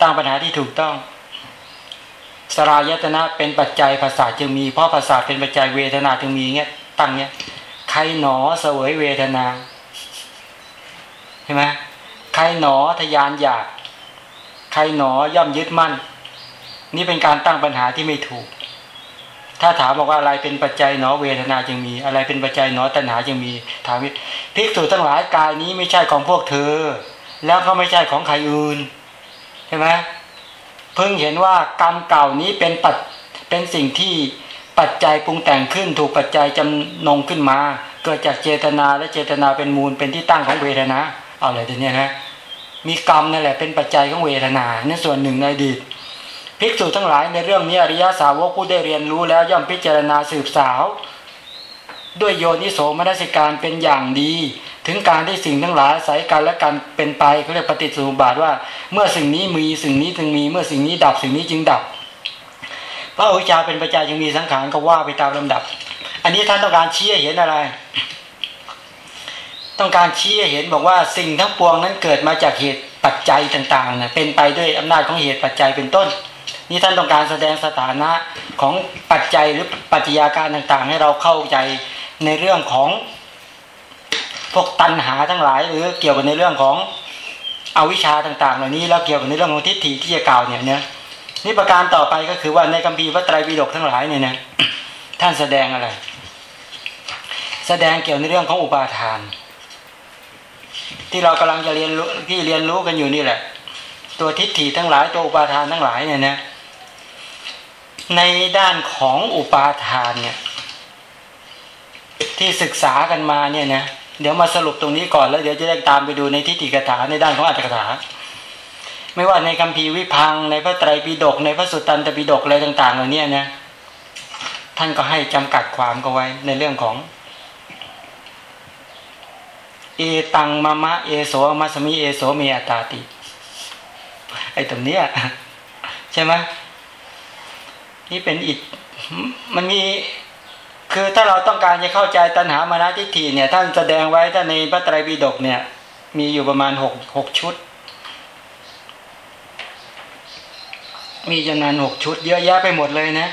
ตั้งปัญหาที่ถูกต้องสรายตนะเป็นปัจจัยภาษาจึงมีเพราะภาษาเป็นปัจจัยเวทนาจึงมีเงี้ยตั้งเงี้ยใครหนอเสวยเวทนาเห็นไหมใครหนอทยานอยาก ใครหนอย่อมยึดมั่น นี่เป็นการตั้งปัญหาที่ไม่ถูก ถ้าถามบอกว่าอะไรเป็นปัจจัยหนอเวทนาจึงมี อะไรเป็นปัจจัยหนอตัณหาจึงมี ถามภิกษุทั้งหลายกายนี้ไม่ใช่ของพวกเธอ แล้วก็ไม่ใช่ของใครอื่น ใช่ไหมเพิ่งเห็นว่ากรรมเก่านี้เป็นปัจเป็นสิ่งที่ปัจจัยปรุงแต่งขึ้น ถูกปัจจัยจำนงขึ้นมา เกิดจากเจตนาและเจตนาเป็นมูลเป็นที่ตั้งของเวทนาเอาอะไรตัวนี้นะมีกรรมนั่นแหละเป็นปัจจัยของเวทนาในส่วนหนึ่งในอดีตภิกษุทั้งหลายในเรื่องนี้อริยสาวกผู้ได้เรียนรู้แล้วย่อมพิจารณาสืบสาว ด้วยโยนิโสมนสิการเป็นอย่างดี ถึงการที่สิ่งทั้งหลายอาศัยกันและกันเป็นไปเขาเรียกปฏิสุบาทว่า เมื่อสิ่งนี้มีสิ่งนี้จึงมี เมื่อสิ่งนี้ดับสิ่งนี้จึงดับ พระอวิชชาเป็นปัจจัยจึงมีสังขารก็ว่าไปตามลำดับ อันนี้ท่านต้องการชี้เห็นอะไร ต้องการชี้เห็นบอกว่าสิ่งทั้งปวงนั้นเกิดมาจากเหตุปัจจัยต่างๆนะเป็นไปด้วยอำนาจของเหตุปัจจัยเป็นต้น นี่ท่านต้องการแสดงสถานะของปัจจัยหรือปัจจัยาการต่างๆ ให้เราเข้าใจในเรื่องของ พวกตัณหาทั้งหลาย หรือเกี่ยวกับในเรื่องของอวิชชาต่างๆ เหล่านี้แล้วเกี่ยวกับในเรื่องของทิฏฐิที่จะกล่าวเนี่ยเนี่ยนี่ประการต่อไปก็คือว่าในคัมภีร์พระไตรปิฎกทั้งหลายเนี่ยนะท่านแสดงอะไร แสดงเกี่ยวในเรื่องของอุปาทาน ที่เรากำลังจะเรียนรู้ที่เรียนรู้กันอยู่นี่แหละ ตัวทิฏฐิทั้งหลายตัวอุปาทานทั้งหลายเนี่ยนะในด้านของอุปาทานเนี่ยที่ศึกษากันมาเนี่ยนะ เดี๋ยวมาสรุปตรงนี้ก่อนแล้วเดี๋ยวจะได้ตามไปดูในทิฏฐิกถาในด้านของอัตถกถา ไม่ว่าในคัมภีร์วิพังในพระไตรปิฎกในพระสุตตันตปิฎกอะไรต่างๆเหล่านี้นะท่านก็ให้จำกัดความก็ไว้ในเรื่องของ เอตังมะมะเอโสมัสมิเอโสเมอตาติ ไอตรงเนี้ยใช่ไหมนี่เป็นอีกมันมี คือถ้าเราต้องการจะเข้าใจตัณหามานะทิฏฐิเนี่ยท่านแสดงไว้ถ้านในพระไตรปิฎกเนี่ย มีอยู่ประมาณหกหกชุด มีจำนวนหกชุด เยอะแยะไปหมดเลยนะ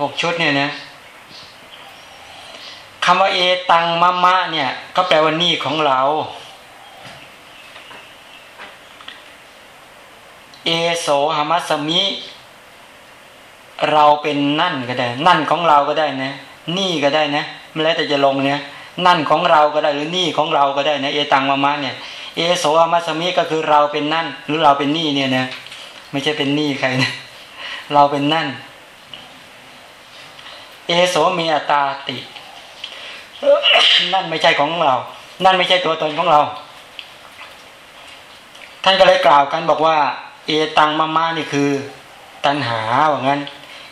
หกชุดเนี่ยนะคำว่าเอตังมะมะเนี่ยก็แปลว่านี่ของเรา เอโสหมัสมิ เราเป็นนั่นก็ได้ นั่นของเราก็ได้นะ นี่ก็ได้นะไม่แล้วแต่จะลงเนี่ยนั่นของเราก็ได้หรือนี่ของเราก็ได้นะเอตังมามะเนี่ย เอโสอามัสมิก็คือเราเป็นนั่น หรือเราเป็นนี่เนี่ยนะไม่ใช่เป็นนี่ใครนะเราเป็นนั่น เอโสเมีอัตาติ นั่นไม่ใช่ของเรา นั่นไม่ใช่ตัวตนของเรา ท่านก็เลยกล่าวกันบอกว่า เอตังมามะนี่คือ ตัณหาว่างั้น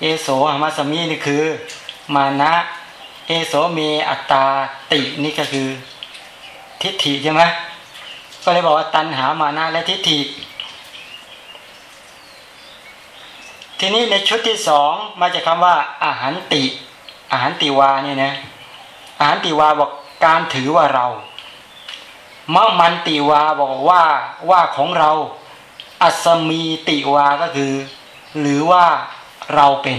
เอโสหามัสมินี่คือ มานะเอโสเมอัตตาตินี่ก็คือ ทิฏฐิใช่ไหมก็เลยบอกว่าตัณหามานะและทิฏฐิ ทีนี้ในชุดที่สองมาจากคำว่าอาหารติอาหารติวาเนี่ยนะอาหารติวาบอกการถือว่าเรามะมันติวาบอกว่าว่าของเรา อัศมีติวาก็คือ หรือว่า เราเป็น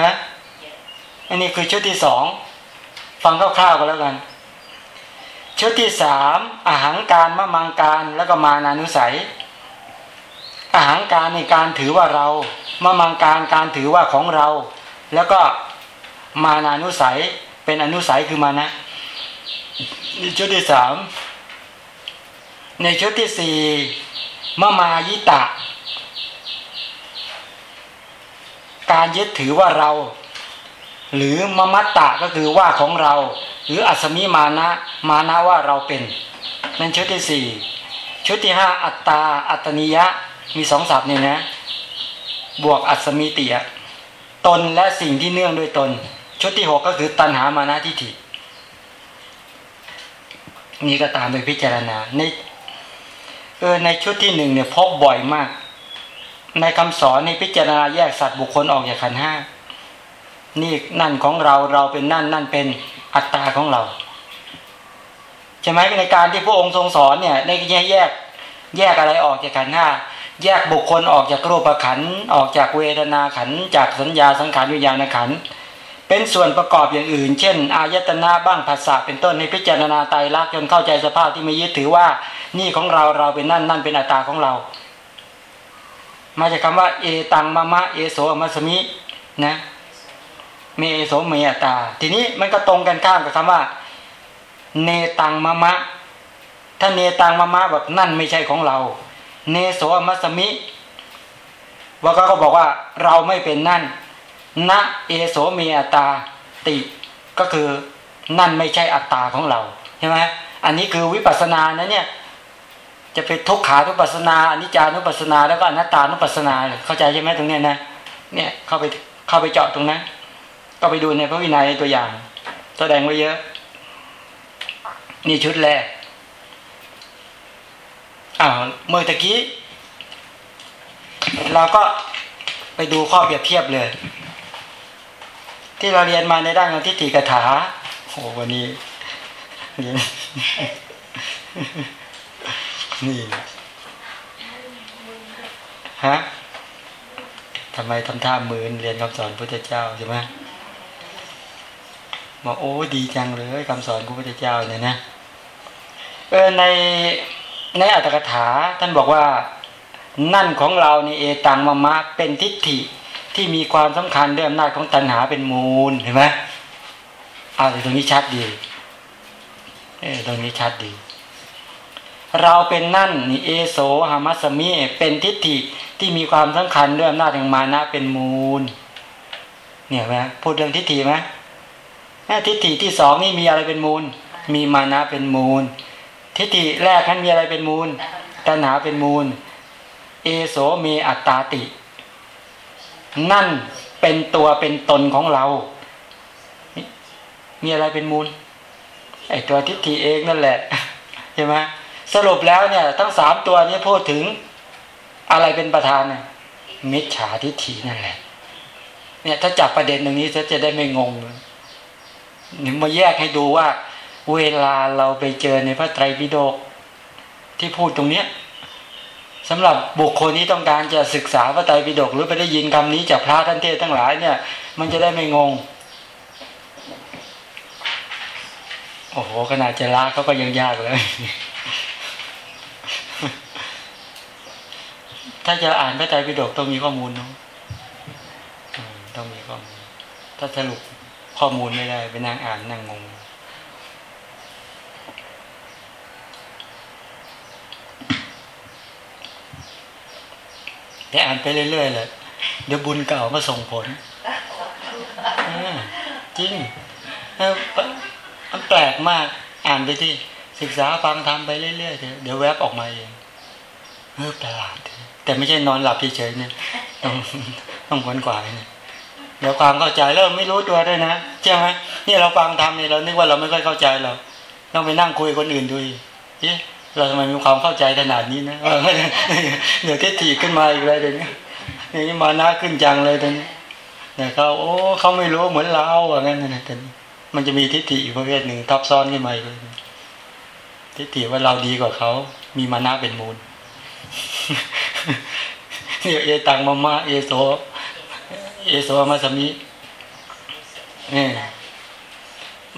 ฮะอันนี้คือชุดที่สองฟังคร่าวๆกันแล้วกัน ชุดที่สามอาหารการมะมังการแล้วก็มานานุสัย อาหารการในการถือว่าเรามะมังการการถือว่าของเรา แล้วก็มานานุสัยเป็นอนุสัยคือมานะนี่ชุดที่สามในชุดที่สี่มะมายิตะ การยึดถือว่าเรา หรือมมัตตะก็คือว่าของเรา หรืออัศมิมานะมานะว่าเราเป็นนั่นชุดที่สี่ชุดที่ห้าอัตตา อัตนิยะมีสองศัพท์เนี่ยนะ บวกอัศมิติยะตนและสิ่งที่เนื่องด้วยตน ชุดที่หกก็คือตัณหามานะทิฏฐินี่ก็ตามไปพิจารณาในเออในชุดที่หนึ่งเนี่ยพบบ่อยมาก ในคำสอนในพิจารณาแยกสัตว์บุคคลออกจากขันห้านี่นั่นของเราเราเป็นนั่นนั่นเป็นอัตตาของเราใช่ไหมในการที่พระองค์ทรงสอนเนี่ยในแยกแยกแยกอะไรออกจากขันห้าแยกบุคคลออกจากรูปขันออกจากเวทนาขันจากสัญญาสังขารวิญญาณขันเป็นส่วนประกอบอย่างอื่น เช่น อายตนะบ้างภาษาเป็นต้นในพิจารณาไตรลักษณ์จนเข้าใจสภาพที่ไม่ยึดถือว่า นี่ของเราเราเป็นนั่นนั่นเป็นอัตตาของเรา มาจากคำว่า เอตังมะมะเอโสมัสมินะเมเอโสเมอตา ทีนี้มันก็ตรงกันข้ามกับคำว่า เนตังมะมะ ถ้าเนตังมะมะแบบนั่นไม่ใช่ของเรา เนโสมัสมิว่าก็บอกว่าเราไม่เป็นนั่นนะเอโสเมอตตาติ ก็คือนั่นไม่ใช่อัตตาของเราใช่ไหมอันนี้คือวิปัสสนานะเนี่ย จะเป็นทุกขานุปัสนาอนิจจานุปัสนา แล้วก็อนัตตานุปัสสนา เข้าใจใช่ไหมตรงเนี้ยนะเนี่ยเข้าไปเข้าไปเจาะตรงนั้น ก็ไปดูในพระวินัยตัวอย่าง แสดงไว้เยอะ นี่ชุดแรกอ้าวเมื่อตะกี้ เราก็ไปดูข้อเปรียบเทียบเลย ที่เราเรียนมาในด้านของทิฏฐิกถาโอ้วันนี้เรียน นี่ฮะทำไมทำท่ามืนเรียนคำสอนพระเจ้าใช่ไหมบอกโอ้ดีจังเลยคำสอนพระพุทธเจ้าเนี่ยนะเออในในอัตถกถาท่านบอกว่านั่นของเราในเอตังมะมะเป็นทิฏฐิที่มีความสำคัญเรื่องอำนาจของตัณหาเป็นมูลเห็นไหมอ่าตรงนี้ชัดดีเออตรงนี้ชัดดี เราเป็นนั่นนี่เอโสหามัสมิเป็นทิฏฐิที่มีความสำคัญเรื่อำนาจแห่งมานะเป็นมูล เนี่ยไหมพูดเรื่องทิฏฐิไหมทิฏฐิที่สองนี่มีอะไรเป็นมูล มีมานะเป็นมูล ทิฏฐิแรกนั้นมีอะไรเป็นมูลตัณหาเป็นมูล เอโสเมอัตตาติ นั่นเป็นตัวเป็นตนของเรา มีอะไรเป็นมูลไอตัวทิฏฐิเองนั่นแหละใช่ไหม สรุปแล้วเนี่ย ทั้งสามตัวนี้พูดถึงอะไรเป็นประธานมิจฉาทิฏฐินั่นแหละ เนี่ยถ้าจับประเด็นตรงนี้จะจะได้ไม่งงนี่มาแยกให้ดูว่า เวลาเราไปเจอในพระไตรปิฎกที่พูดตรงเนี้ยสำหรับบุคคลที่ต้องการจะศึกษาพระไตรปิฎกหรือไปได้ยินคำนี้จากพระท่านเทศทั้งหลายเนี่ย มันจะได้ไม่งง โอ้โหขนาดจะละเขาก็ยังยากเลย ถ้าจะอ่านพระไตรปิฎกต้องมีข้อมูลเนาะต้องมีข้อมูล ถ้าสรุปข้อมูลไม่ได้ไปนั่งอ่านนั่งงงแต่อ่านไปเรื่อยๆเลยเดี๋ยวบุญเก่ามาส่งผลจริงมันแปลกมาก อ่านไปที่ศึกษาฟังทำไปเรื่อยๆเดี๋ยวแวบออกมาเองเออประหลาด แต่ไม่ใช่นอนหลับเฉยๆเนี่ยต้องต้องขวนขวายเนี่ยเดี๋ยวความเข้าใจเริ่มไม่รู้ตัวด้วยนะใช่ไหมนี่เราฟังทำเนี่ยเรานึกว่าเราไม่ค่อยเข้าใจเราต้องไปนั่งคุยคนอื่นดูอีกเอ๊ะเราทำไมมีความเข้าใจขนาดนี้นะเดี๋ยวทิฏฐิขึ้นมาอีกเลยเดี๋ยวนี้อย่างนี้มาขึ้นจังเลยตอนนี้เนี่ยเขาโอ้เขาไม่รู้เหมือนเราว่างั้นนะตอนนี้มันจะมีทิฏฐิอีกประเภทหนึ่งทับซ้อนขึ้นมาอีกเลยทิฏฐิว่าเราดีกว่าเขามีมานะเป็นมูล เนี่ยเอตังมามาเอโสเอโสมาสมิเนี่ย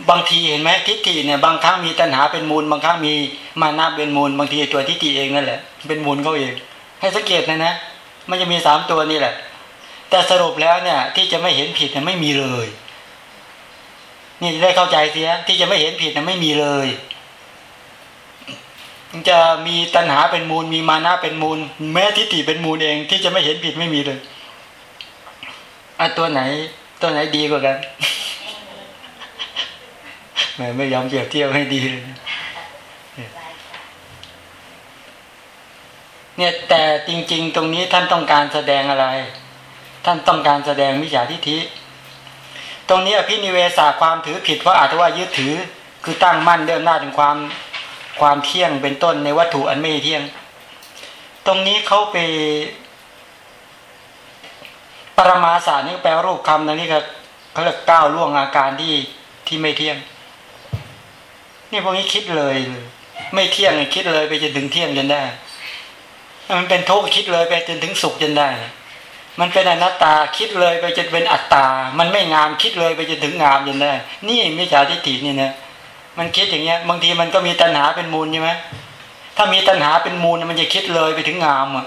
บางทีเห็นไหมทิฏฐิเนี่ยบางครั้งมีตัณหาเป็นมูล บางครั้งมีมานะเป็นมูล บางทีตัวทิฏฐิเองนั่นแหละ เป็นมูลเขาเอง ให้สังเกตนะนะมันจะมีสามตัวนี่แหละ แต่สรุปแล้วเนี่ย ที่จะไม่เห็นผิดเนี่ยไม่มีเลย นี่ได้เข้าใจเสียที่จะไม่เห็นผิดเนี่ยไม่มีเลย จะมีตัณหาเป็นมูล มีมานะเป็นมูล แม้ทิฏฐิเป็นมูลเองที่จะไม่เห็นผิดไม่มีเลยอะตัวไหน ตัวไหนดีกว่ากันแหมไม่ยอมเปรียบเทียบให้ดีเลยเนี่ยแต่จริง ๆ ตรงนี้ท่านต้องการแสดงอะไร ท่านต้องการแสดงมิจฉาทิฏฐิตรงนี้อภินิเวศาความถือผิดเพราะอาจจะว่ายึดถือ คือตั้งมั่นเดิมหน้าถึงความ ความเที่ยงเป็นต้นในวัตถุอันไม่เที่ยง ตรงนี้เขาไป ปรมาสารนี่แปลรูปคำตรงนี้ก็เขาเรียกก้าวล่วงอาการที่ที่ไม่เที่ยง นี่พวกนี้คิดเลยเลย ไม่เที่ยงคิดเลยไปจนถึงเที่ยงจนได้ มันเป็นทุกข์คิดเลยไปจนถึงสุขจนได้ มันเป็นอนัตตาคิดเลยไปจนเป็นอัตตา มันไม่งามคิดเลยไปจนถึงงามจนได้ นี่มิจฉาทิฏฐินี่นะ มันคิดอย่างเงี้ย บางทีมันก็มีตัณหาเป็นมูลใช่ไหมถ้ามีตัณหาเป็นมูลมันจะคิดเลยไปถึงงามอะ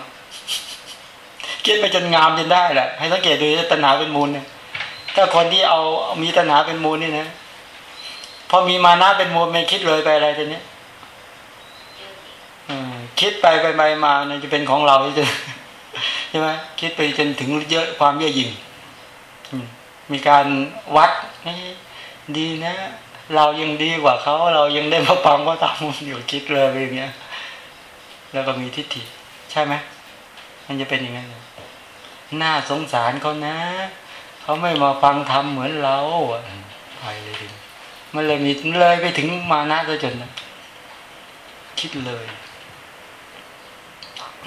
คิดไปจนงามจนได้แหละให้สังเกตดูตัณหาเป็นมูลเนี่ย ถ้าคนที่เอามีตัณหาเป็นมูลนี่นะพอมีมานะเป็นมูลมันคิดเลยไปอะไรตัวเนี้ยคิดไปไปไปมาเนี่ยจะเป็นของเราจะใช่ไหมคิดไปจนถึงเยอะความเยอหยิ่งมีการวัดดีนะ เรายังดีกว่าเขาเรายังได้มาฟังก็ตามอยู่คิดเลยอย่างเงี้ย แล้วก็มีทิฏฐิ ใช่ไหมมันจะเป็นอย่างนั้นน่าสงสารเขานะเขาไม่มาฟังทำเหมือนเราไปเลยดิมันเลยมีเลยไปถึงมานะซะจนนะคิดเลย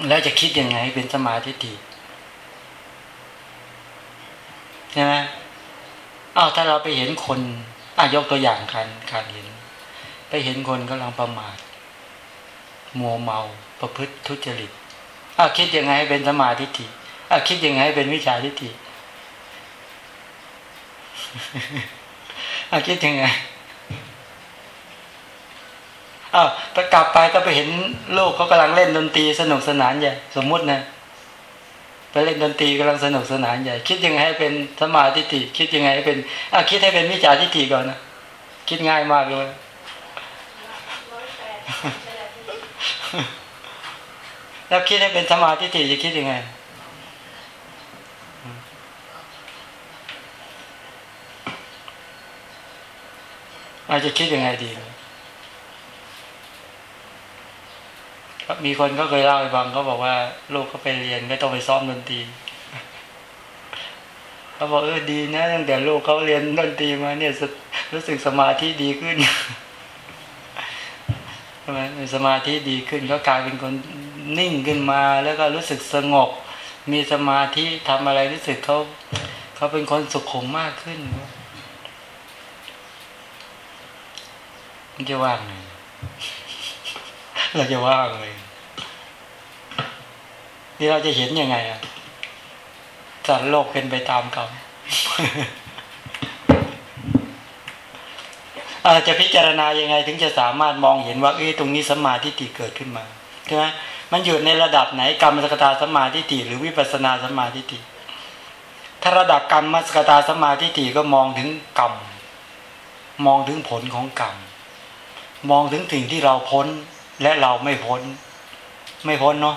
แล้วจะคิดยังไงเป็นสมาธิใช่ไหมอ้าวถ้าเราไปเห็นคน อะยกตัวอย่างการการเห็น ไปเห็นคนกำลังประมาทมัวเมาประพฤติทุจริตอ้าคิดยังไงให้เป็นสมาธิฏฐิอ้าคิดยังไงให้เป็นวิชาทิฏฐิอ้าคิดยังไงอ้าวไปกลับไปก็ไปเห็นลูกเขากำลังเล่นดนตรีสนุกสนานใหญ่สมมุตินะ ไปเล่นดนตรีกำลังสนุกสนานใหญ่ คิดยังไงให้เป็นสมาธิฏฐิคิดยังไงให้เป็นอะคิดให้เป็นวิจฉาทิฏฐิก่อนนะคิดง่ายมากเลยแล้วคิดให้เป็นสมาธิฏฐิจะคิดยังไงอาจจะคิดยังไงดี มีคนก็เคยเล่าให้ฟังเขาบอกว่าลูกเขาไปเรียนก็ต้องไปซ้อมดนตรีเขาบอกเออดีนะตั้งแต่ลูกเขาเรียนดนตรีมาเนี่ยรู้สึกสมาธิดีขึ้นใช่ไหมสมาธิดีขึ้นก็กลายเป็นคนนิ่งขึ้นมา แล้วก็รู้สึกสงบ มีสมาธิทำอะไรรู้สึกเขาเขาเป็นคนสุขุมมากขึ้นมันจะว่างไง เราจะว่างเลยนี่เราจะเห็นยังไงอะสัตว์โลกเป็นไปตามกรรมอาจะพิจารณายังไง ถึงจะสามารถมองเห็นว่าเอ้ตรงนี้สมาธิติเกิดขึ้นมาใช่ไหมมันอยู่ในระดับไหนกรรมสกตาสมาธิติหรือวิปัสนาสมาธิติถ้าระดับกรรมสกตาสมาธิติก็มองถึงกรรมมองถึงผลของกรรมมองถึงสิ่งที่เราพ้น และเราไม่พ้น ไม่พ้นเนาะ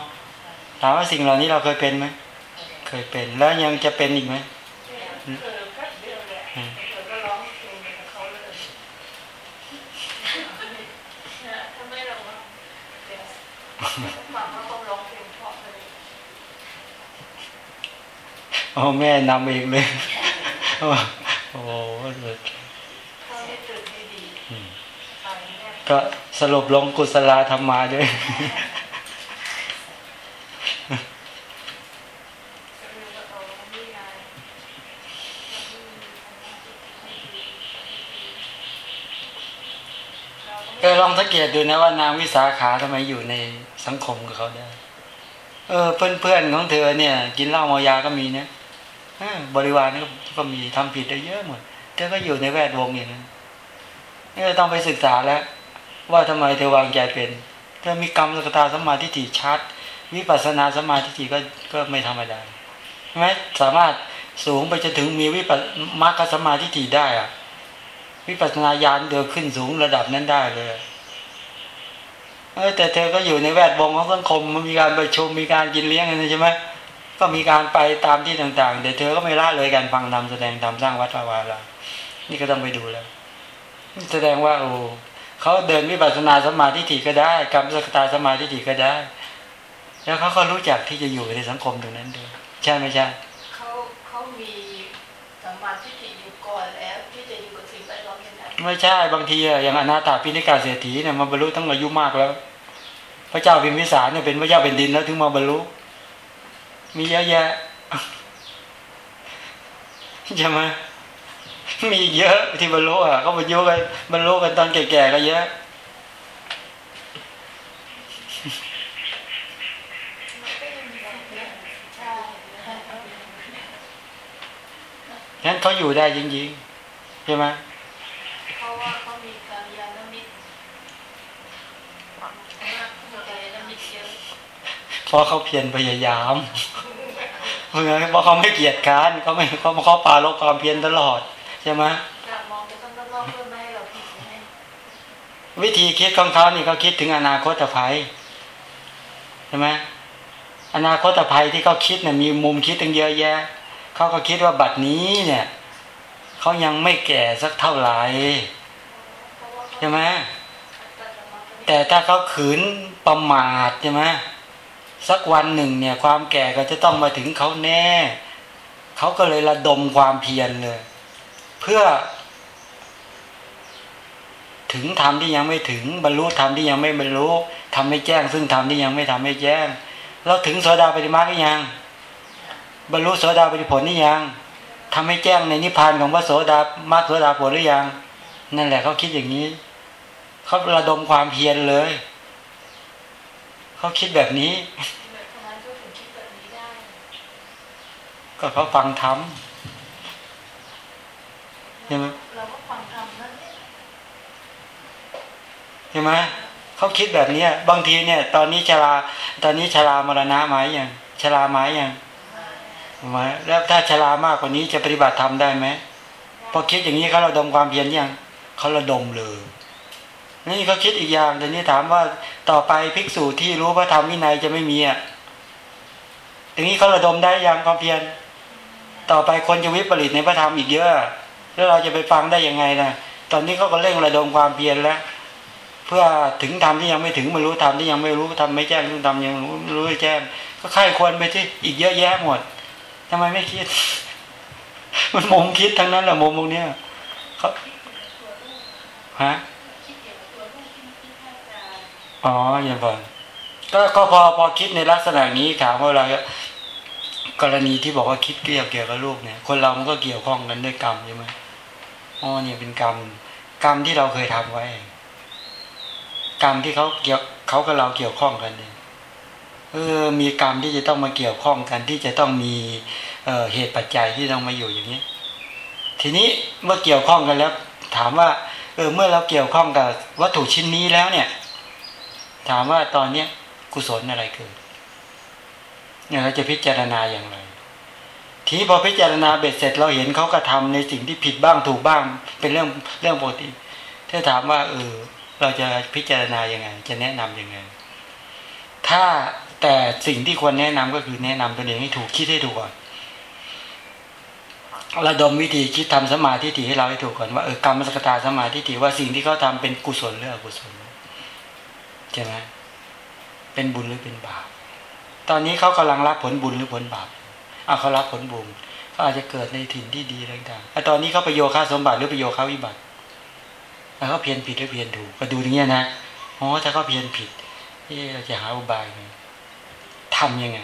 ถามว่าสิ่งเหล่านี้เราเคยเป็นไหมเคยเป็นแล้วยังจะเป็นอีกไหมโอ้แม่นำเองเลย โอ้โห ก็สรุปลงกุศลธรรมาด้วยเออลองสังเกตดูนะว่านางวิสาขาทำไมอยู่ในสังคมกับเขาได้ เออ เพื่อนเพื่อนๆของเธอเนี่ย กินเหล้าเมายาก็มีนะบริวารนี่ก็ก็มีทำผิดได้เยอะหมดเธอก็อยู่ในแวดวงอย่างนั้นเราต้องไปศึกษาแล้ว ว่าทำไมเธอวางใจเป็น เธอมีกรรมสกตาสมาทิฏฐิชัด วิปัสนาสมาทิฏฐิก็ก็ไม่ธรรมดาใช่ไหมสามารถสูงไปจนถึงมีวิปัสมรรคสมาทิฏฐิได้อะวิปัสนาญาณเดินขึ้นสูงระดับนั้นได้เลยเออแต่เธอก็อยู่ในแวดวงของสังคมมันมีการประชุมมีการกินเลี้ยงกันใช่ไหมก็มีการไปตามที่ต่างๆแต่เธอก็ไม่ละเลยการฟังธรรมแสดงธรรมสร้างวัดวาลานี่ก็ต้องไปดูแล้ว แสดงว่าโอ้ เขาเดินวิปัสสนาสมาธิถี่ก็ได้กรรมสกตาสมาธิถี่ก็ได้ แล้วเขาก็รู้จักที่จะอยู่ในสังคมตรงนั้นด้วยใช่ไหมใช่เขาเขามีสัมมาทิฏฐิอยู่ก่อนแล้วที่จะอยู่กับสิ่งแวดล้อมอย่างนั้นไม่ใช่บางทีอะอย่างอนาถาปิณิกาเศรษฐีเนี่ยมันบรรลุตั้งอายุมากแล้ว พระเจ้าพิมพิสารเนี่ยเป็นพระเจ้าเป็นดินแล้วถึงมาบรรลุ มีเยอะแยะใช่ไหม มีเยอะที่บรรลุอะเขาบรรลุกันบรรลุกันตอนแก่ๆก็เยอะงั้นเขาอยู่ได้จริงๆใช่ไหมเพราะว่าเขามีการยานมิตรเพราะว่าเขามีการยนมิตรเพียรพยายามเพราะเขาไม่เกียจค้านเขาไม่เขาเขาปราลบความเพียรตลอด ช่ไหมอยากมองไปข้างนอกๆเพื่อไม่ให้เราผิดไงวิธีคิดของเขานี่เขาคิดถึงอนาคตภัยใช่ไหมอนาคตภัยที่เขาคิดเนี่ยมีมุมคิดตั้งเยอะแยะเขาก็คิดว่าบัดนี้เนี่ยเขายังไม่แก่สักเท่าไหร่เพราะว่าเขาใช่ไหมตัดออกมาเป็นแต่ถ้าเขาขืนประมาทใช่ไหมสักวันหนึ่งเนี่ย ความแก่ก็จะต้องมาถึงเขาแน่เขาก็เลยระดมความเพียรเลย เพื่อ ถึงธรรมที่ยังไม่ถึง บรรลุธรรมที่ยังไม่บรรลุทำไม่แจ้ง ซึ่งธรรมที่ยังไม่ทำให้แจ้ง เราถึงโสดาปฏิมาหรือยัง บรรลุโสดาปฏิผลหรือยังทำให้แจ้งในนิพพานของพระโสดามรรคโสดาผลหรือยัง นั่นแหละเขาคิดอย่างนี้เขาระดมความเพียรเลยเขาคิดแบบนี้ทำไมเขาถึงคิดแบบนี้ได้ก็เขาฟังธรรม ใช่ไหมเราก็ฟังธรรมนั่นเนี่ยใช่ไหมเขาคิดแบบเนี้ย บางทีเนี่ย ตอนนี้ชราตอนนี้ชรามรณะไหมยังชราไหมยังมาแล้วถ้าชรามากกว่านี้จะปฏิบัติธรรมได้ไหมพอคิดอย่างนี้เขาระดมความเพียรยังเขาระดมเลยนี่เขาคิดอีกอย่างแต่นี้ถามว่าต่อไปภิกษุที่รู้พระธรรมวินัยจะไม่มีอะอย่างนี้เขาระดมได้ยังความเพียรต่อไปคนจะวิปริตในพระธรรมอีกเยอะ แล้วเราจะไปฟังได้ยังไงนะตอนนี้เขาก็เร่งระดมความเพียรแล้วเพื่อถึงธรรมที่ยังไม่ถึงไม่รู้ธรรมที่ยังไม่รู้ธรรมไม่แจ้งรู้ธรรมยังรู้รู้แจ้ง ก็ใครควรไปที่อีกเยอะแยะหมดทำไมไม่คิด มันมุมคิดทั้งนั้นแหละมุมตรงเนี้ยเขาฮะคิดเกี่ยวกับตัวลูกที่ที่ท่านอาจารย์อ๋ออย่างก่อนก็ก็พอพอคิดในลักษณะนี้ถามว่าเรากรณีที่บอกว่าคิดเกี่ยวเกี่ยวกับลูกเนี่ย คนเรามันก็เกี่ยวข้องกันด้วยกรรมใช่ไหม อ๋อเนี่ยเป็นกรรม กรรมที่เราเคยทำไว้ กรรมที่เขาเกี่ยวเขากับเราเกี่ยวข้องกันเนี่ยเออ มีกรรมที่จะต้องมาเกี่ยวข้องกันที่จะต้องมีเออเหตุปัจจัยที่ต้องมาอยู่อย่างนี้ ทีนี้เมื่อเกี่ยวข้องกันแล้ว ถามว่า เออ เมื่อเราเกี่ยวข้องกับวัตถุชิ้นนี้แล้วเนี่ย ถามว่าตอนเนี้ยกุศลอะไรเกิดเนี่ยเราจะพิจารณาอย่างไร ทีพอพิจารณาเบ็ดเสร็จเราเห็นเขากระทำในสิ่งที่ผิดบ้างถูกบ้าง เป็นเรื่องเรื่องปกติถ้าถามว่าเออเราจะพิจารณายังไง จะแนะนํำยังไง ถ้าแต่สิ่งที่ควรแนะนำก็คือแนะนำตัวเองให้ถูกคิดให้ถูกก่อนระดมวิธีคิดทำสมาธิถี่ให้เราให้ถูกก่อนว่าเออกรรมสกตาสมาธิถี่ว่าสิ่งที่เขาทำเป็นกุศลหรืออกุศลใช่ไหมเป็นบุญหรือเป็นบาปตอนนี้เขากำลังรับผลบุญหรือผลบาป เอาเขารับผลบุญเขาอาจจะเกิดในถิ่นที่ดีต่างๆแต่ตอนนี้เขาไปโยคะสมบัติหรือไปโยคะวิบัติแล้วเขาเพียนผิดหรือเพียนถูกก็ดูอย่างเงี้ยนะอ๋อถ้าเขาเพียนผิดเอ๊ะเราจะหาอุบายไงทำยังไง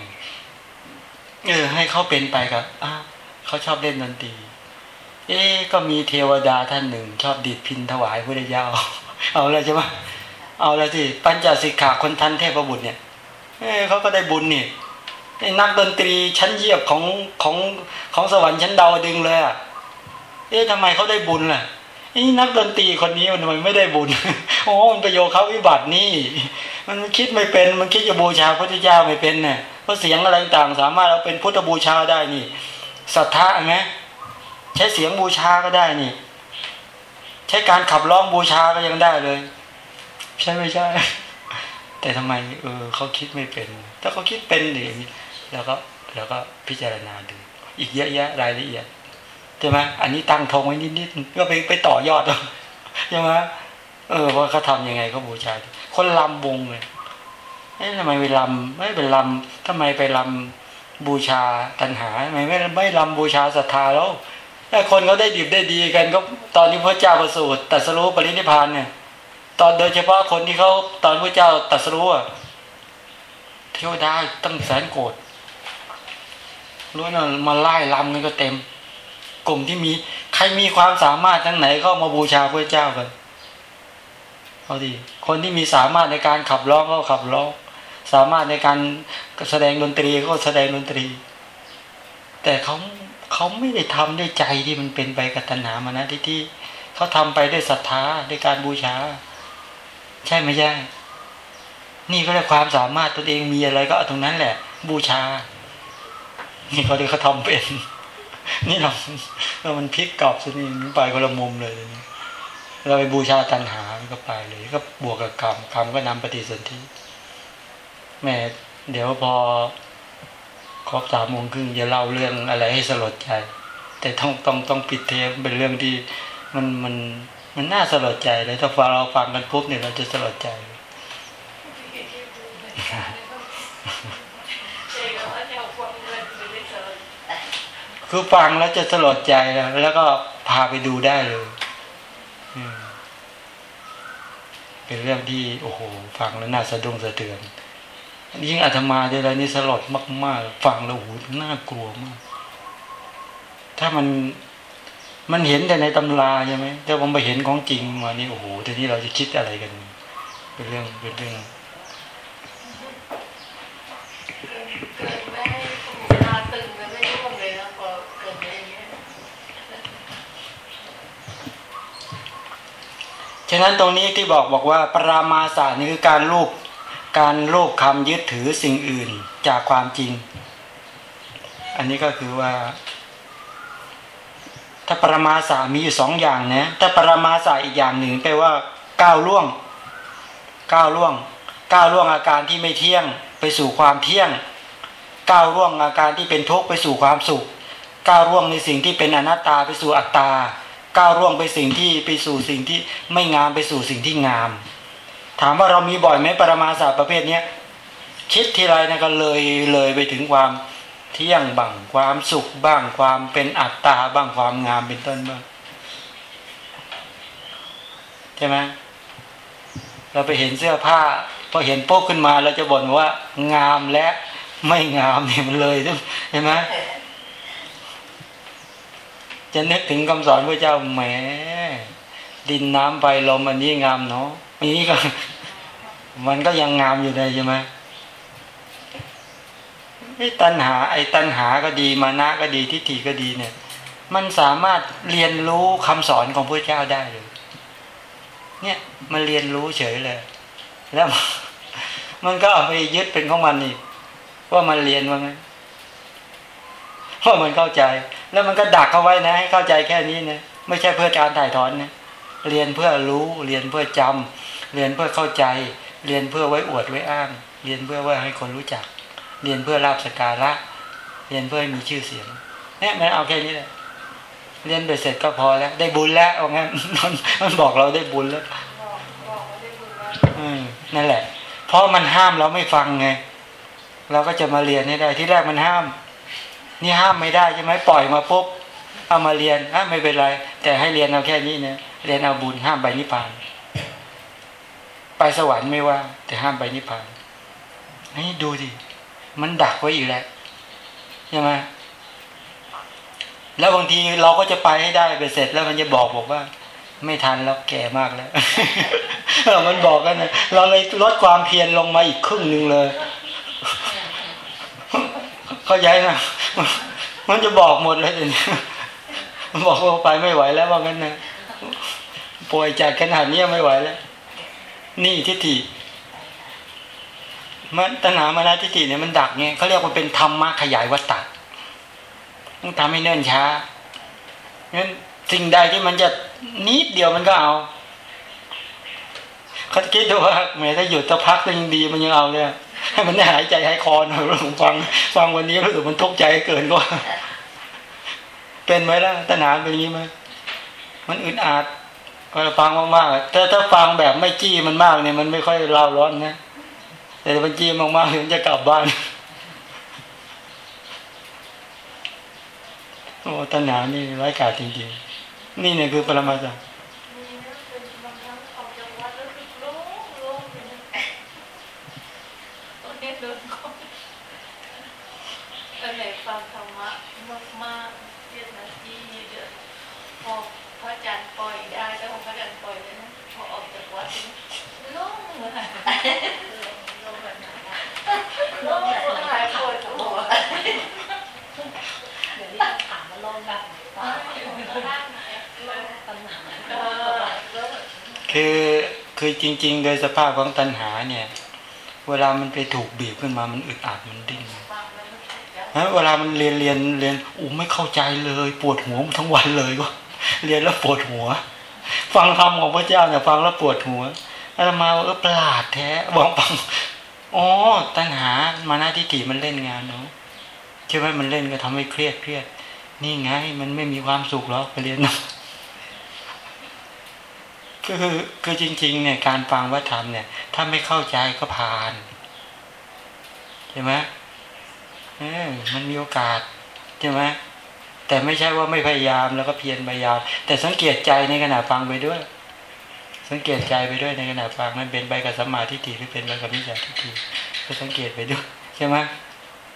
เออให้เขาเป็นไปกับอ้าเขาชอบเล่นดนตรีเอ๊ก็มีเทวดาท่านหนึ่ง ชอบดีดพินถวายพระเจ้าเอาเลยใช่ไหมเอาเลยที่ปัญจสิกขาคนทันเทพบุตรเนี่ย เอเขาก็ได้บุญนี่ นักดนตรีชั้นเยียบของของของสวรรค์ชั้นดาวดึงเลยอะเอ๊ะทำไมเขาได้บุญล่ะไอ้นักดนตรีคนนี้มันทำไมไม่ได้บุญโอ้มันประโยชน์เขาวิบัตินี่ มันคิดไม่เป็น มันคิดจะบูชาพระพุทธเจ้าไม่เป็นเนี่ยเพราะเสียงอะไรต่างสามารถเอาเป็นพุทธบูชาได้นี่ศรัทธาไหมใช้เสียงบูชาก็ได้นี่ ใช้การขับร้องบูชาก็ยังได้เลย ใช่ไม่ใช่ แต่ทำไมเออเขาคิดไม่เป็น ถ้าเขาคิดเป็นเดี๋ยว แล้วก็แล้วก็พิจารณาดู อีกเยอะแยะรายละเอียดใช่ไหมอันนี้ตั้งธงไว้นิดๆก็ไปไปต่อยอดใช่ไหมเออว่าเขาทำยังไงเขาบูชา คนลำวงเลยเอ๊ะทำไมไปลำไม่ไปลำทำไมไปลำบูชาตัณหาทำไมไม่ไม่ลำบูชาศรัทธาแล้วถ้าคนเขาได้ดีได้ดีกันก็ตอนนี้พระเจ้าประสูติตรัสรู้ปรินิพานเนี่ย ตอนโดยเฉพาะคนที่เขาตอนพระเจ้าตรัสรู้อะเทวดาตั้งแสนโกรธ รู้นะมาไล่ลำกันก็เต็ม กลุ่มที่มี ใครมีความสามารถทั้งไหนก็มาบูชาพระเจ้ากันเอาดิคนที่มีสามารถในการขับร้องก็ขับร้อง สามารถในการแสดงดนตรีก็แสดงดนตรี แต่เขาเขาไม่ได้ทำด้วยใจที่มันเป็นไปกับตัณหามานะที่ที่เขาทำไปด้วยศรัทธาด้วยการบูชา ใช่ไหมใช่นี่ก็ได้ความสามารถตัวเองมีอะไรก็เอาตรงนั้นแหละ บูชา นี่เขาเรียกเขาทำเป็น นี่เราเรามันพลิกกลับซะนี่ไปคนละมุมเลยนี่เราไปบูชาตัณหาก็ไปเลย ก็บวกกับกรรมกรรมก็นำปฏิสนธิแม่เดี๋ยวพอครบสามโมงครึ่งจะเล่าเรื่องอะไรให้สลดใจ แต่ต้องต้องต้องปิดเทปเป็นเรื่องที่มันมันมันน่าสลดใจเลยถ้าฟังเราฟังกันปุ๊บเนี่ยเราจะสลดใจ คือฟังแล้วจะสลดใจแล้วแล้วก็พาไปดูได้เลยเป็นเรื่องที่โอ้โห ฟังแล้วน่าสะดุ้งสะเทือนยิ่งอาตมาเดี๋ยวนี้สลดมาก ๆ ฟังแล้วโอ้โหน่ากลัวมาก ถ้ามันมันเห็นแต่ในตำราใช่ไหมแต่ผมไปเห็นของจริงมานี่โอ้โหทีนี้เราจะคิดอะไรกัน เป็นเรื่องเป็นเรื่อง เกิดไม่ให้ตาตึงแล้วไม่ร่วงเลยนะพอเกิดอะไรอย่างเงี้ย ฉะนั้นตรงนี้ที่บอกบอกว่าปรามาสานี่คือการลูกการลูกคำยึดถือสิ่งอื่นจากความจริง อันนี้ก็คือว่า ถ้าปรมาสามีอยู่สองอย่างนะถ้าปรมาสาอีกอย่างหนึ่งแปลว่าก้าวล่วงก้าวล่วงก้าวล่วงอาการที่ไม่เที่ยงไปสู่ความเที่ยงก้าวล่วงอาการที่เป็นทุกข์ไปสู่ความสุขก้าวล่วงในสิ่งที่เป็นอนัตตาไปสู่อัตตา ก้าวล่วงไปสิ่งที่ไปสู่สิ่งที่ไม่งามไปสู่สิ่งที่งาม ถามว่าเรามีบ่อยไหมปรมาสาประเภทเนี้ยคิดทีไรนะก็เลยเลยไปถึงความเที่ยงบ้างความสุขบ้างความเป็นอัตตาบ้างความงามเป็นต้นบ้างใช่ไหมเราไปเห็นเสื้อผ้าพอเห็นโป๊กขึ้นมาเราจะบ่นว่า งามและไม่งามเนี่ยมันเลยใช่ไหม จะนึกถึงคำสอนพระเจ้าแหม ดินน้ำไฟลมอันนี้งามเนาะอันนี้ก็ มันก็ยังงามอยู่เลยใช่ไหมไอ้ตัณหา ไอ้ตัณหาก็ดีมานะก็ดีทิฏฐิก็ดีเนี่ย มันสามารถเรียนรู้คำสอนของพระเจ้าได้เลยเนี่ยมันเรียนรู้เฉยเลย แล้ว มันก็เอาไปยึดเป็นของมันอีกว่ามันเรียนว่าไง เพราะมันเข้าใจ แล้วมันก็ดักเขาไว้นะให้เข้าใจแค่นี้นะไม่ใช่เพื่อการถ่ายถอนนะเรียนเพื่อรู้เรียนเพื่อจำเรียนเพื่อเข้าใจ เรียนเพื่อไว้อวดไว้อ้าง เรียนเพื่อว่าให้คนรู้จัก เรียนเพื่อลาบสการะ เรียนเพื่อให้มีชื่อเสียงเนี่ยมันเอาแค่นี้แหละเรียนไปเสร็จก็พอแล้ว ได้บุญแล้วเอางั้นมันมันบอกเราได้บุญแล้วบอกบอกว่าได้บุญแล้วอืมนั่นแหละ เพราะมันห้ามเราไม่ฟังไง เราก็จะมาเรียนให้ได้ที่แรกมันห้าม นี่ห้ามไม่ได้ใช่ไหมปล่อยมาปุ๊บเอามาเรียนอะไม่เป็นไร แต่ให้เรียนเอาแค่นี้นะเรียนเอาบุญห้ามไปนิพพาน ไปสวรรค์ไม่ว่า แต่ห้ามไปนิพพานนี่ดูดิมันดักไว้อีกแล้วใช่ไหมแล้วบางทีเราก็จะไปให้ได้ไปเสร็จแล้วมันจะบอกบอกว่า ไม่ทันแล้วแก่มากแล้วมันบอกกันนะเราเลยลดความเพียรลงมาอีกครึ่งหนึ่งเลย เข้าใจนะมันจะบอกหมดเลยเดี๋ยมันบอกว่าไปไม่ไหวแล้วว่างั้นนะป่วยจัดขนาดนี้ไม่ไหวแล้ว นี่ทิฏฐิมันตัณหามานะทิฏฐิเนี่ยมันดักไงเขาเรียกว่าเป็นธรรมะขยายวัตตะต้องทำให้เนิ่นช้างั้นสิ่งใดที่มันจะนิดเดียวมันก็เอาเขาคิดดูว่าแม้ถ้าหยุดสักพักก็ยังดีมันยังเอาเลย ให้มันได้หายใจหายคอหน่อยผมฟังฟังวันนี้รู้สึกมันทุกข์ใจเกินกว่า เป็นไหมล่ะตัณหาเป็นอย่างนี้ไหมมันอึดอัดเวลาฟังมากๆแต่ถ้าฟังแบบไม่จี้มันมากเนี่ยมันไม่ค่อยเล่าร้อนนะแต่ถ้ามันจี้มากๆมันจะกลับบ้านโอ้ตัณหานี่ร้ายกาจจริงๆ นี่เนี่ยคือปรมาจารย์ มีนะเป็นบางครั้งออกจากวัดแล้วคือโล่งโล่งเลยนะตอนนี้เดินก็ตอนไหนฟังธรรมะมากๆเรียนนาทีเยอะๆพอพระอาจารย์ปล่อยได้แล้วพอพระอาจารย์ปล่อยเลยนะพอออกจากวัดนี่โล่งเลย โล่งแบบนั้นปวดหัวเดี๋ยวนี้ถามว่าโลกแบบไหนบ้างโลกตำหนักเออแล้วคือคือจริง ๆ โดยสภาพของตัณหาเนี่ย เวลามันไปถูกบีบขึ้นมามันอึดอัดมันดิ้นนะนะเวลามันเรียนเรียนเรียนอู้ไม่เข้าใจเลย ปวดหัวทั้งวันเลยก็เรียนแล้วปวดหัว ฟังธรรมของพระเจ้าเนี่ยฟังแล้วปวดหัว อาตมาเออประหลาดแท้บอกฟังอ๋อตัณหามาหน้าทิฏฐิมันเล่นงานเนาะใช่ไหมมันเล่นก็ทำให้เครียดเครียด นี่ไง มันไม่มีความสุขหรอกไปเรียนนะคือคือจริง ๆ เนี่ย การฟังวัฒธรรมเนี่ย ถ้าไม่เข้าใจก็ผ่านใช่ไหมเออมันมีโอกาสใช่ไหมแต่ไม่ใช่ว่าไม่พยายามแล้วก็เพียรพยายามแต่สังเกตใจในขณะฟังไปด้วย สังเกตใจไปด้วยในขณะฟังมันเป็นไปกับสมมาทิฏฐิหรือเป็นไปกับมิจฉาทิฏฐิก็สังเกตไปด้วยใช่ไหม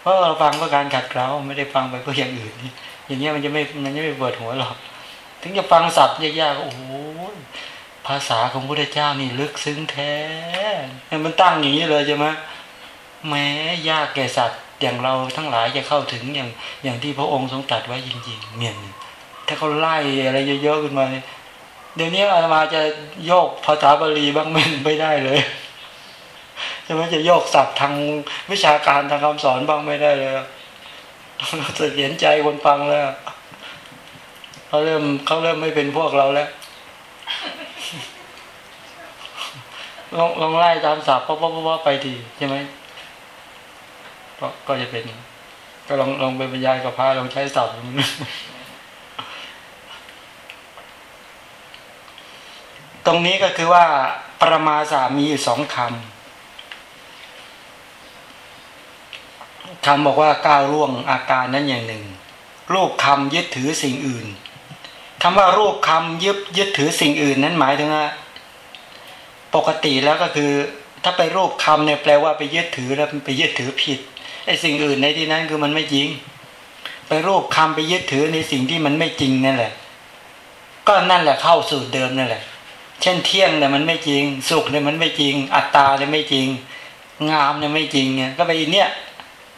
เพราะเราฟังเพื่อการขัดเกลาไม่ได้ฟังไปเพื่ออย่างอื่นนี่อย่างเงี้ยมันจะไม่มันจะไม่เปิดหัวหรอกถึงจะฟังศัพท์ยากๆโอ้โหภาษาของพระเจ้านี่ลึกซึ้งแท้มันตั้งอย่างนี้เลยใช่ไหมแม้ยากแก่สัตว์อย่างเราทั้งหลายจะเข้าถึงอย่างอย่างที่พระองค์ทรงตรัสไว้จริงๆ เนี่ยถ้าเขาไล่อะไรเยอะๆขึ้นมา เดี๋ยวนี้อาตมาจะโยกภาษาบาลีบ้างไม่ไม่ได้เลยใช่ไหมจะโยกศัพท์ทางวิชาการทางคำสอนบ้างไม่ได้เลยจะเห็นใจคนฟังแล้วเขาเริ่มเขาเริ่มไม่เป็นพวกเราแล้วลองลองไล่ตามศัพท์ป๊อปป๊อปป๊อปไปดีใช่ไหมก็ก็จะเป็น ก็ลองลองไปบรรยายกับพระลองใช้ศัพท์ดูนะ ตรงนี้ก็คือว่าปรามาสะมีอยู่สองคำคำบอกว่าก้าวล่วงอาการนั้นอย่างหนึ่ง รูปคำยึดถือสิ่งอื่นคำว่ารูปคำยึดยึดถือสิ่งอื่น นั้นหมายถึงว่าปกติแล้วก็คือ ถ้าไปรูปคำเนี่ยแปลว่าไปยึดถือแล้วไปยึดถือผิดไอ้สิ่งอื่นในที่นั้นคือมันไม่จริง ไปรูปคำไปยึดถือในสิ่งที่มันไม่จริงนั่นแหละ ก็นั่นแหละเข้าสู่เดิมนั่นแหละ เช่นเที่ยงเนี่ยมันไม่จริง สุขเนี่ยมันไม่จริง อัตตาเนี่ยไม่จริง งามเนี่ยไม่จริงเนี่ย ก็ไปเนี่ย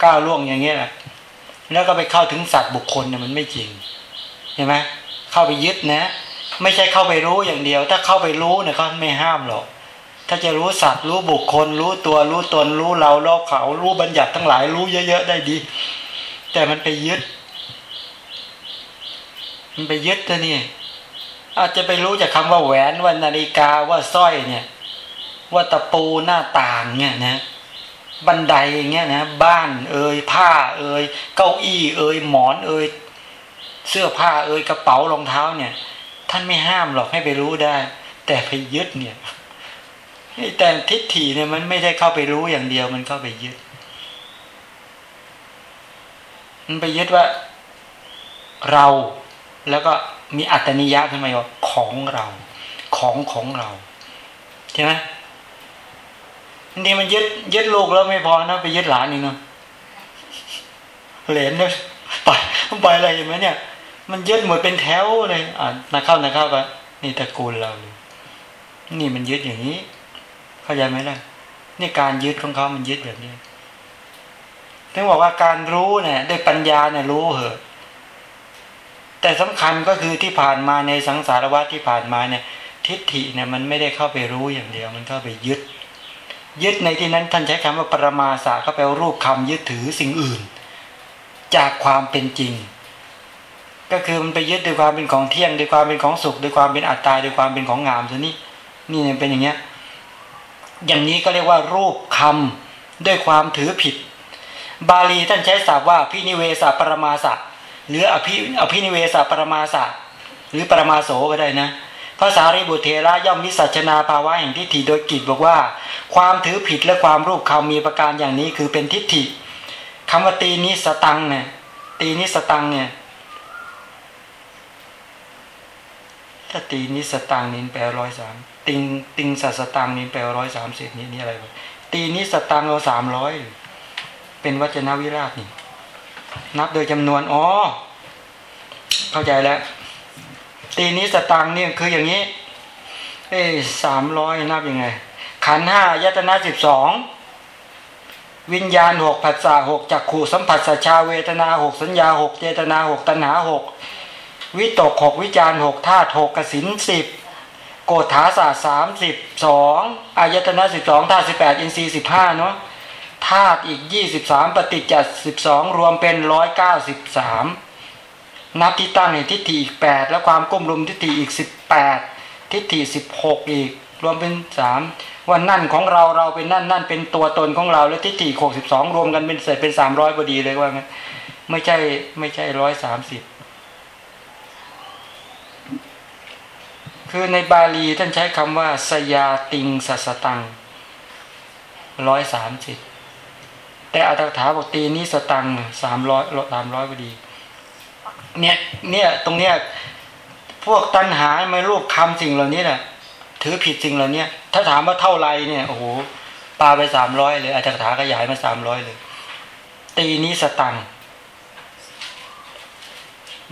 ก้าวล่วงอย่างเงี้ยแหละแล้วก็ไปเข้าถึงสัตว์บุคคลเนี่ยมันไม่จริงเห็นไหมเข้าไปยึดนะ ไม่ใช่เข้าไปรู้อย่างเดียว ถ้าเข้าไปรู้เนี่ยเขาไม่ห้ามหรอกถ้าจะรู้สัตว์รู้บุคคล รู้ตัวรู้ตนรู้เราโลกเขารู้บัญญัติทั้งหลายรู้เยอะๆได้ดี แต่มันไปยึด มันไปยึดตัวนี่ อาจจะไปรู้จากคำว่าแหวนว่านาฬิกาว่าสร้อยเนี่ย ว่าตะปูหน้าต่างเนี่ยนะบันไดอย่างเงี้ยนะบ้านเอ่ยผ้าเอ่ยเก้าอี้เอ่ยหมอนเอ่ยเสื้อผ้าเอ่ยกระเป๋ารองเท้าเนี่ย ท่านไม่ห้ามหรอกให้ไปรู้ได้ แต่ไปยึดเนี่ยแต่ทิฏฐิเนี่ยมันไม่ได้เข้าไปรู้อย่างเดียวมันเข้าไปยึด มันไปยึดว่า เราแล้วก็ มีอัตนิยะขึ้นมาว่าของเรา ของของเราใช่ไหมนี่มันยึดยึดลูกแล้วไม่พอนะไปยึดหลานอีกเนาะเหลนเนี่ยไปไปอะไรอย่างเงี้ยเนี่ย มันยึดหมดเป็นแถวเลยอ่านักเข้านักเข้าก็นี่ตระกูลเราเลยนี่มันยึดอย่างนี้ เข้าใจไหมล่ะนี่การยึดของเขามันยึดแบบนี้ถึงบอกว่าการรู้เนี่ยด้วยปัญญาเนี่ยรู้เหอะ แต่สำคัญก็คือที่ผ่านมาในสังสารวัฏที่ผ่านมาเนี่ยทิฏฐิเนี่ยมันไม่ได้เข้าไปรู้อย่างเดียว มันเข้าไปยึด ยึดในที่นั้นท่านใช้คำว่าปรมาสาก็แปลรูปคำยึดถือสิ่งอื่น จากความเป็นจริง ก็คือมันไปยึดด้วยความเป็นของเที่ยงด้วยความเป็นของสุขด้วยความเป็นอัตตาด้วยความเป็นของงามซะนี่นี่เป็นอย่างเงี้ยอย่างนี้ก็เรียกว่ารูปคำด้วยความถือผิด บาลีท่านใช้ศัพท์ว่าพินิเวสปรมาสะ หรืออภิอภินิเวสปรมาสะหรือปรมาโสก็ได้นะภาษาริบุเทระย่อมวิสัชนาภาวะแห่งทิฏฐิโดยกิจบอกว่า ความถือผิดและความรูปคำมีประการอย่างนี้คือเป็นทิฏฐิคำว่าตีนิสตังเนี่ยตีนิสตังเนี่ยถ้าตีนิสตังนี้แปลร้อยสามติงติงสัสตังนี้แปลร้อยสามสิบนี่นี่อะไรวะตีนิสตังเราสามร้อยเป็นวัจนวิราชนี่ นับโดยจำนวนอ๋อเข้าใจแล้ว ตีนิสตังเนี่ยคืออย่างนี้ เอ้สามร้อยนับยังไง ขันห้ายตนะสิบสองวิญญาณหกผัสสะหกจักขู่สัมผัสสัชาเวทนาหกสัญญาหกเจตนาหกตัณหาหกวิตกหกวิจารหกธาตุหกกสินสิบโกฏฐาศาสตร์สามสิบสองอายตนะสิบสองธาตุสิบแปดอินทรีย์สิบห้าเนาะ ธาตุอีกยี่สิบสามปฏิจจสิบสองรวมเป็นร้อยเก้าสิบสามนับที่ตั้งในทิฏฐิอีกแปดแล้วความก้มลุมทิฏฐิอีกสิบแปดทิฏฐิสิบหกอีก รวมเป็นสามว่านั่นของเราเราเป็นนั่นนั่นเป็นตัวตนของเราแล้วทิฏฐิหกสิบสองรวมกันเป็นเสร็จเป็นสามร้อยพอดีเลยว่างั้นไม่ใช่ไม่ใช่ร้อยสามสิบคือในบาลีท่านใช้คำว่า สยาติงสัสตังร้อยสามสิบ แต่อัตถาบอกตีนี้สตังสามร้อยสามร้อยพอดี เนี่ยเนี่ยตรงเนี้ยพวกตัณหาไม่รูปคำสิ่งเหล่านี้แหละถือผิดสิ่งเหล่านี้ถ้าถามว่าเท่าไรเนี่ยโอ้โหปาไปสามร้อยเลยอัตถาขยายมาสามร้อยเลย ตีนี้สตัง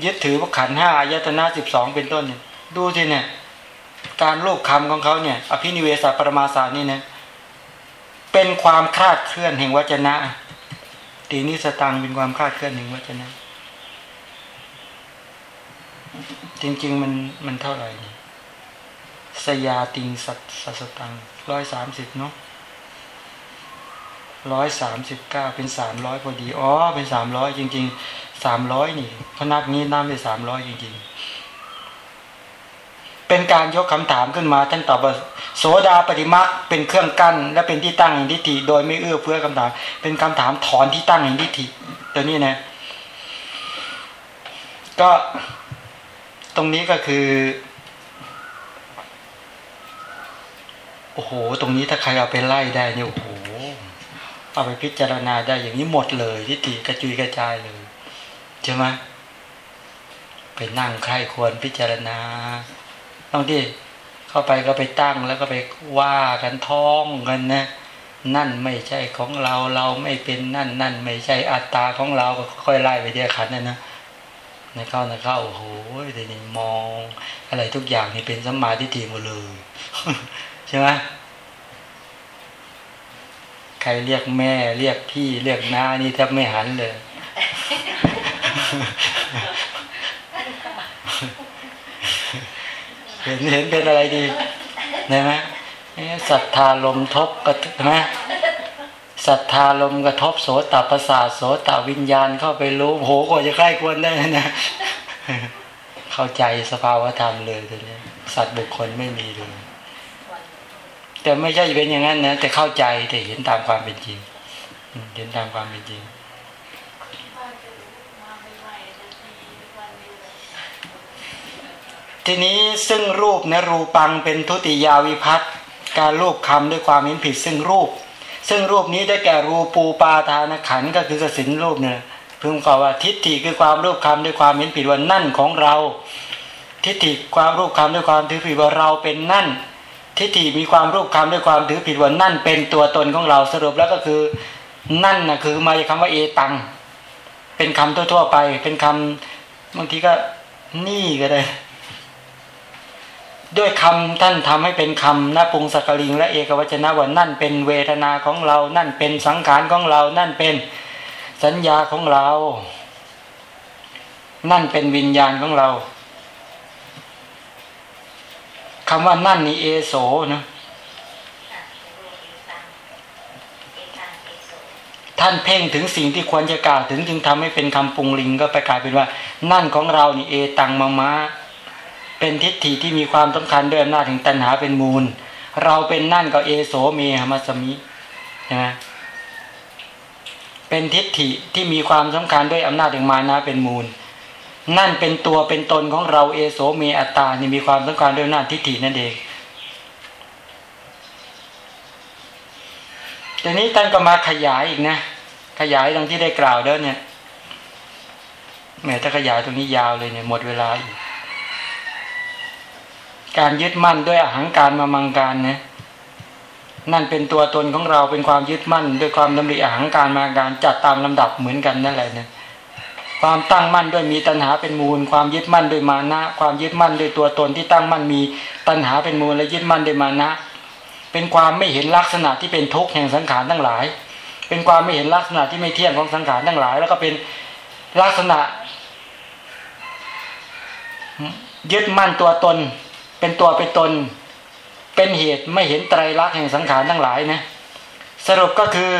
ยึดถือว่าขันห้าอายตนะสิบสองเป็นต้นเนี่ยดูสิเนี่ย การรูปคำของเขาเนี่ย อภินิเวศปรมาสานี่เนี่ย เป็นความคลาดเคลื่อนแห่งวจนะตีนิสตังเป็นความคลาดเคลื่อนแห่งวจนะ จริง ๆ มันมันเท่าไหร่สยาติงสัตสสตังร้อยสามสิบเนาะร้อยสามสิบเก้าเป็นสามร้อยพอดี อ๋อ เป็นสามร้อยจริงๆสามร้อยนี่พนักนี้น้ำเป็นสามร้อยจริง ๆ เป็นการยกคำถามขึ้นมาท่านตอบว่าโสดาปฏิมักเป็นเครื่องกั้นและเป็นที่ตั้งแห่งทิฏฐิโดยไม่เอื้อเฟื้อคำถาม เป็นคำถามถอนที่ตั้งแห่งทิฏฐิตัวนี้นะ ก็ตรงนี้ก็คือโอ้โหตรงนี้ถ้าใครเอาไปไล่ได้เนี่ยโอ้โหเอาไปพิจารณาได้อย่างนี้หมดเลยทิฏฐิกระจุยกระจายเลยใช่ไหมไปนั่งใครควรพิจารณา ต้องที่เข้าไปก็ไปตั้งแล้วก็ไปว่ากันท้องกันนะ นั่นไม่ใช่ของเราเราไม่เป็นนั่นนั่นไม่ใช่อัตตาของเราก็ค่อยไล่ไปเดียขันนะนะนเข้านะเข้าโอ้โหเดี๋ยวนี้มอง อะไรทุกอย่างนี่เป็นสัมมาทิฏฐิหมดเลยใช่ไหมใครเรียกแม่เรียกพี่เรียกน้านี่แทบไม่หันเลย เห็นเห็นเป็นอะไรดีเห็นไหมศรัทธาลมทบกระใช่ไหมศรัทธาลมกระทบโสตประสาทโสตวิญญาณเข้าไปรู้โหกว่าจะใกล้ควรได้นะ เข้าใจสภาวธรรมเลยตัวนี้สัตว์บุคคลไม่มีเลยแต่ไม่ใช่เป็นอย่างนั้นนะแต่เข้าใจแต่เห็นตามความเป็นจริงเห็นตามความเป็นจริง ทีนี้ซึ่งรูปนะรูปังเป็นทุติยาวิพัตการรูปคำด้วยความเห็นผิดซึ่งรูป ซึ่งรูปนี้ได้แก่รูปูปาทานขันก็คือสินรูปเนี่ยพึงกล่าวว่าทิฏฐิคือความรูปคำด้วยความเห็นผิดว่านั่นของเรา ทิฏฐิความรูปคำด้วยความถือผิดว่าเราเป็นนั่น ทิฏฐิมีความรูปคำด้วยความถือผิดว่านั่น เป็นตัวตนของเราสรุปแล้วก็คือ นั่นนะคือมาจากคำว่าเอตังเป็นคำทั่วๆไป เป็นคำบางทีก็นี่ก็ได้ ด้วยคำท่านทำให้เป็นคำนาปุงสักกลิง และเอกวจนะว่านั่นเป็นเวทนาของเรา นั่นเป็นสังขารของเรา นั่นเป็นสัญญาของเรา นั่นเป็นวิญญาณของเราคำว่านั่นนี่เอโสนะท่านเพ่งถึงสิ่งที่ควรจะกล่าวถึงจึงทำให้เป็นคำปรุงลิงก็ไปกลายเป็นว่า นั่นของเรานี่เอตังมามา เป็นทิฏฐิที่มีความสำคัญด้วยอำนาจถึงตัณหาเป็นมูล เราเป็นนั่นก็เอโสเมหมัสมินะเป็นทิฏฐิที่มีความสำคัญด้วยอำนาจถึงมานะเป็นมูล นั่นเป็นตัวเป็นตนของเราเอโสเมอัตตานี่มีความสำคัญด้วยอำนาจทิฏฐินั่นเองทีนี้ท่านก็มาขยายอีกนะ ขยายตรงที่ได้กล่าวแล้วเนี่ยแม้ถ้าขยายตรงนี้ยาวเลยเนี่ยหมดเวลาอีก การยึดมั่นด้วยอาหังการมามังการนะนั่นเป็นตัวตนของเราเป็นความยึดมั่น ด้วยความดำริอาหังการมาการจัดตามลำดับเหมือนกันนั่นแหละเนี่ยความตั้งมั่นด้วยมีตัณหาเป็นมูล ความยึดมั่นด้วยมานะ ความยึดมั่นด้วยตัวตนที่ตั้งมั่นมีตัณหาเป็นมูลและยึดมั่นด้วยมานะ เป็นความไม่เห็นลักษณะที่เป็นทุกข์แห่งสังขารทั้งหลาย เป็นความไม่เห็นลักษณะที่ไม่เที่ยงของสังขารทั้งหลาย แล้วก็เป็นลักษณะยึดมั่นตัวตน เป็นตัวเป็นตน เป็นเหตุไม่เห็นไตรลักษณ์แห่งสังขารทั้งหลายนะสรุปก็คือ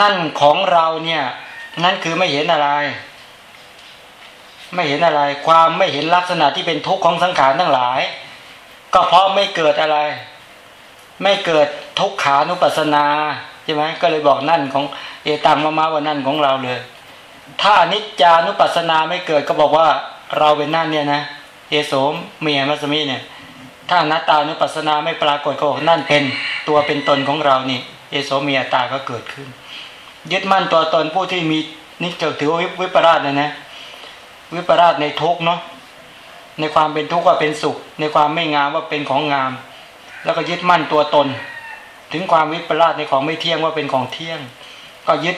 นั่นของเราเนี่ยนั่นคือไม่เห็นอะไร ไม่เห็นอะไร ความไม่เห็นลักษณะที่เป็นทุกข์ของสังขารทั้งหลาย ก็เพราะไม่เกิดอะไร ไม่เกิดทุกขานุปัสสนาใช่ไหมก็เลยบอกนั่นของเอตังมามาว่านั่นของเราเลย ถ้าอนิจจานุปัสสนาไม่เกิดก็บอกว่าเราเป็นนั่นเนี่ยนะ เอโสมเมียมัสมิเนี่ย ถ้านัตตานุปัสสนาไม่ปรากฏก็บอกนั่นเป็นตัวเป็นตนของเรานี่ เอโสเมียตาก็เกิดขึ้น ยึดมั่นตัวตนผู้ที่มีนี่จะถือว่าวิปราชนะนะ วิปราชในทุกเนาะในความเป็นทุกข์ว่าเป็นสุข ในความไม่งามว่าเป็นของงาม แล้วก็ยึดมั่นตัวตน ถึงความวิปราชในของไม่เที่ยงว่าเป็นของเที่ยง ก็ยึด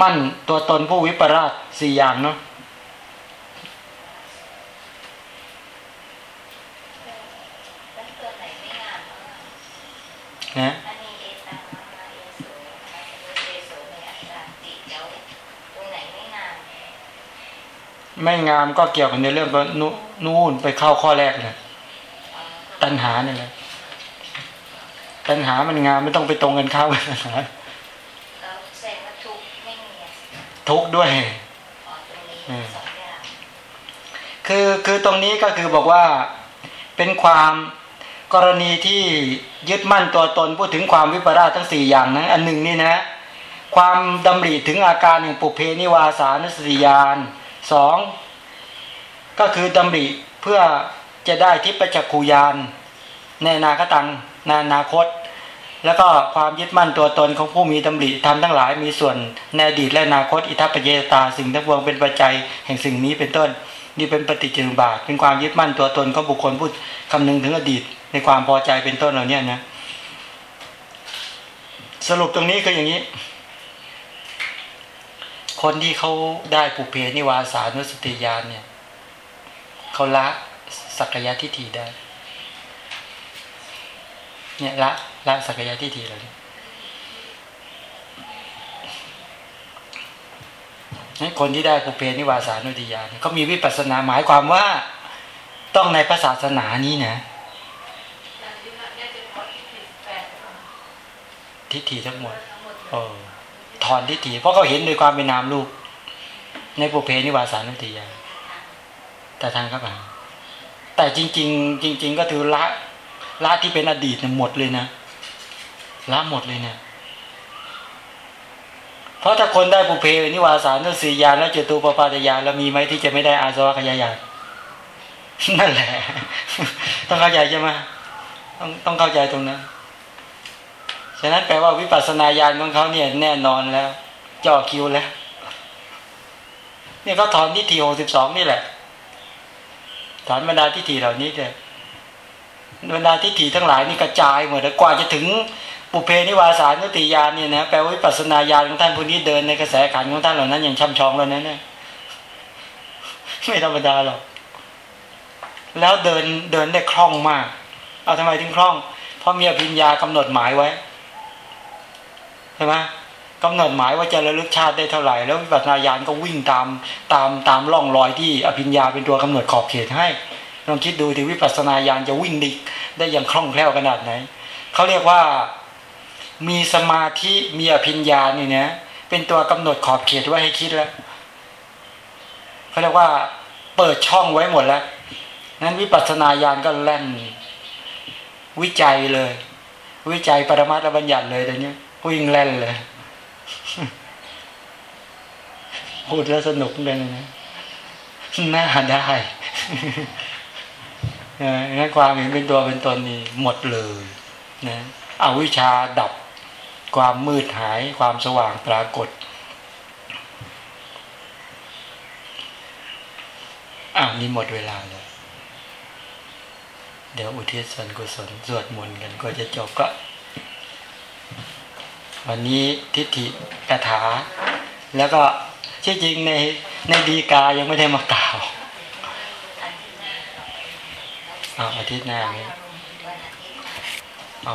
มั่นตัวตนผู้วิปราชสี่อย่างเนาะ แล้วตัวไหนไม่งามบ้างอะ นะ อันนี้เอตังมามาเอโสนะคะเอโสในอัตตาติแล้วต ไหนไม่งามไม่งามก็เกี่ยวกับในเรื่องนู่นไปเข้าข้อแรกเลยตัณหาเนี่ยแหละตัณหามันงามไม่ต้องไปตรงกันข้ามกับตัณหาแล้วแสดงว่าทุกข์ไม่มีอะทุกด้วยคือคือตรงนี้ก็คือบอกว่าเป็นความ กรณีที่ยึดมั่นตัวตนพูดถึงความวิปราชทั้งสี่อย่างนั้น อันหนึ่งนี่นะ ความดำริถึงอาการแห่งปุเพนิวาสานุสติยานสองก็คือดำริเพื่อจะได้ทิพจักขุยานในนาคตังในอนาคต แล้วก็ความยึดมั่นตัวตนของผู้มีดำริทำทั้งหลายมีส่วนในอดีตและอนาคตอิทัปปเยตาสิ่งทั้งปวงเป็นปัจจัยแห่งสิ่งนี้เป็นต้น นี่เป็นปฏิจจุบาทเป็นความยึดมั่นตัวตนของบุคคลพูดคำนึงถึงอดีต ในความพอใจเป็นต้นเหล่านี้นะสรุปตรงนี้คืออย่างนี้ คนที่เขาได้ปุเพนิวาสานุสติญาณเนี่ยเขาละสักยะทิฏฐิได้ เนี่ยละละสักยะทิฏฐิแล้วเนี่ย นั้นคนที่ได้ปุเพนิวาสานุติญาเนี่ยเขามีวิปัสสนาหมายความว่าต้องในพระศาสนานี้นะทิฏฐิทั้งหมดเออถอนทิฏฐิเพราะเขาเห็นโดยความเป็นนามรูปในปุเพนิวาสานุติญาณแต่ทางครับแต่จริง ๆ จริง ๆ ก็ถือละละที่เป็นอดีตหมดเลยนะละหมดเลยเนี่ย ราะถ้าคนได้ปุเพนิวาสานุสติญาแล้วเจตุปปาตญาณแล้วมีไหมที่จะไม่ได้อาสวะขยายานนั่นแหละ ต้องเข้าใจใช่ไหมต้องต้องเข้าใจตรงนั้นฉะนั้นแปลว่าวิปัสสนาญาณของเขาเนี่ยแน่นอนแล้วจ่อคิวแล้วนี่เขาถอนทิฏฐิหกสิบสองนี่แหละถอนบรรดาทิฏฐิเหล่านี้เลยบรรดาทิฏฐิทั้งหลายนี่กระจายหมดแล้วกว่าจะถึง ปุเพนิวาสานุติยานเนี่ยนะแปลว่าวิปัสนาญาณของท่านผู้นี้เดินในกระแสขันของท่านเหล่านั้นอย่างช่ำชองแล้วนั้นเนี่ยไม่ธรรมดาหรอกแล้วเดินเดินได้คล่องมาก เอาทำไมถึงคล่อง เพราะมีอภิญญากำหนดหมายไว้ใช่ไหมกำหนดหมายว่าจะระลึกชาติได้เท่าไหร่ แล้ววิปัสสนาญาณก็วิ่งตามตามตามร่องรอยที่อภิญญาเป็นตัวกำหนดขอบเขตให้ลองคิดดูที่วิปัสสนาญาณจะวิ่งดิได้อย่างคล่องแคล่วขนาดไหนเขาเรียกว่า มีสมาธิมีอภิญญานี่นะเป็นตัวกำหนดขอบเขตไว้ให้คิดแล้วเขาเรียกว่าเปิดช่องไว้หมดแล้ว นั้นวิปัสสนาญาณก็แล่นวิจัยเลย วิจัยปรมัตบัญญัติเลยแต่เนี้ยวิ่งแล่นเลยพูดแล้วสนุกเลยนะน่าได้งั้นความเห็นเป็นตัวเป็นตนนี่หมดเลยนะเอาวิชาดับ ความมืดหายความสว่างปรากฏอ้าวนี่หมดเวลาเลยเดี๋ยวอุทิศส่วนกุศลสวดมนต์กันก็จะจบก็ วันนี้ทิฏฐิกถา แล้วก็ที่จริงในในดีกายังไม่ได้มากล่าวอ้าวอาทิตย์หน้านี้อาทิตย์ค่อ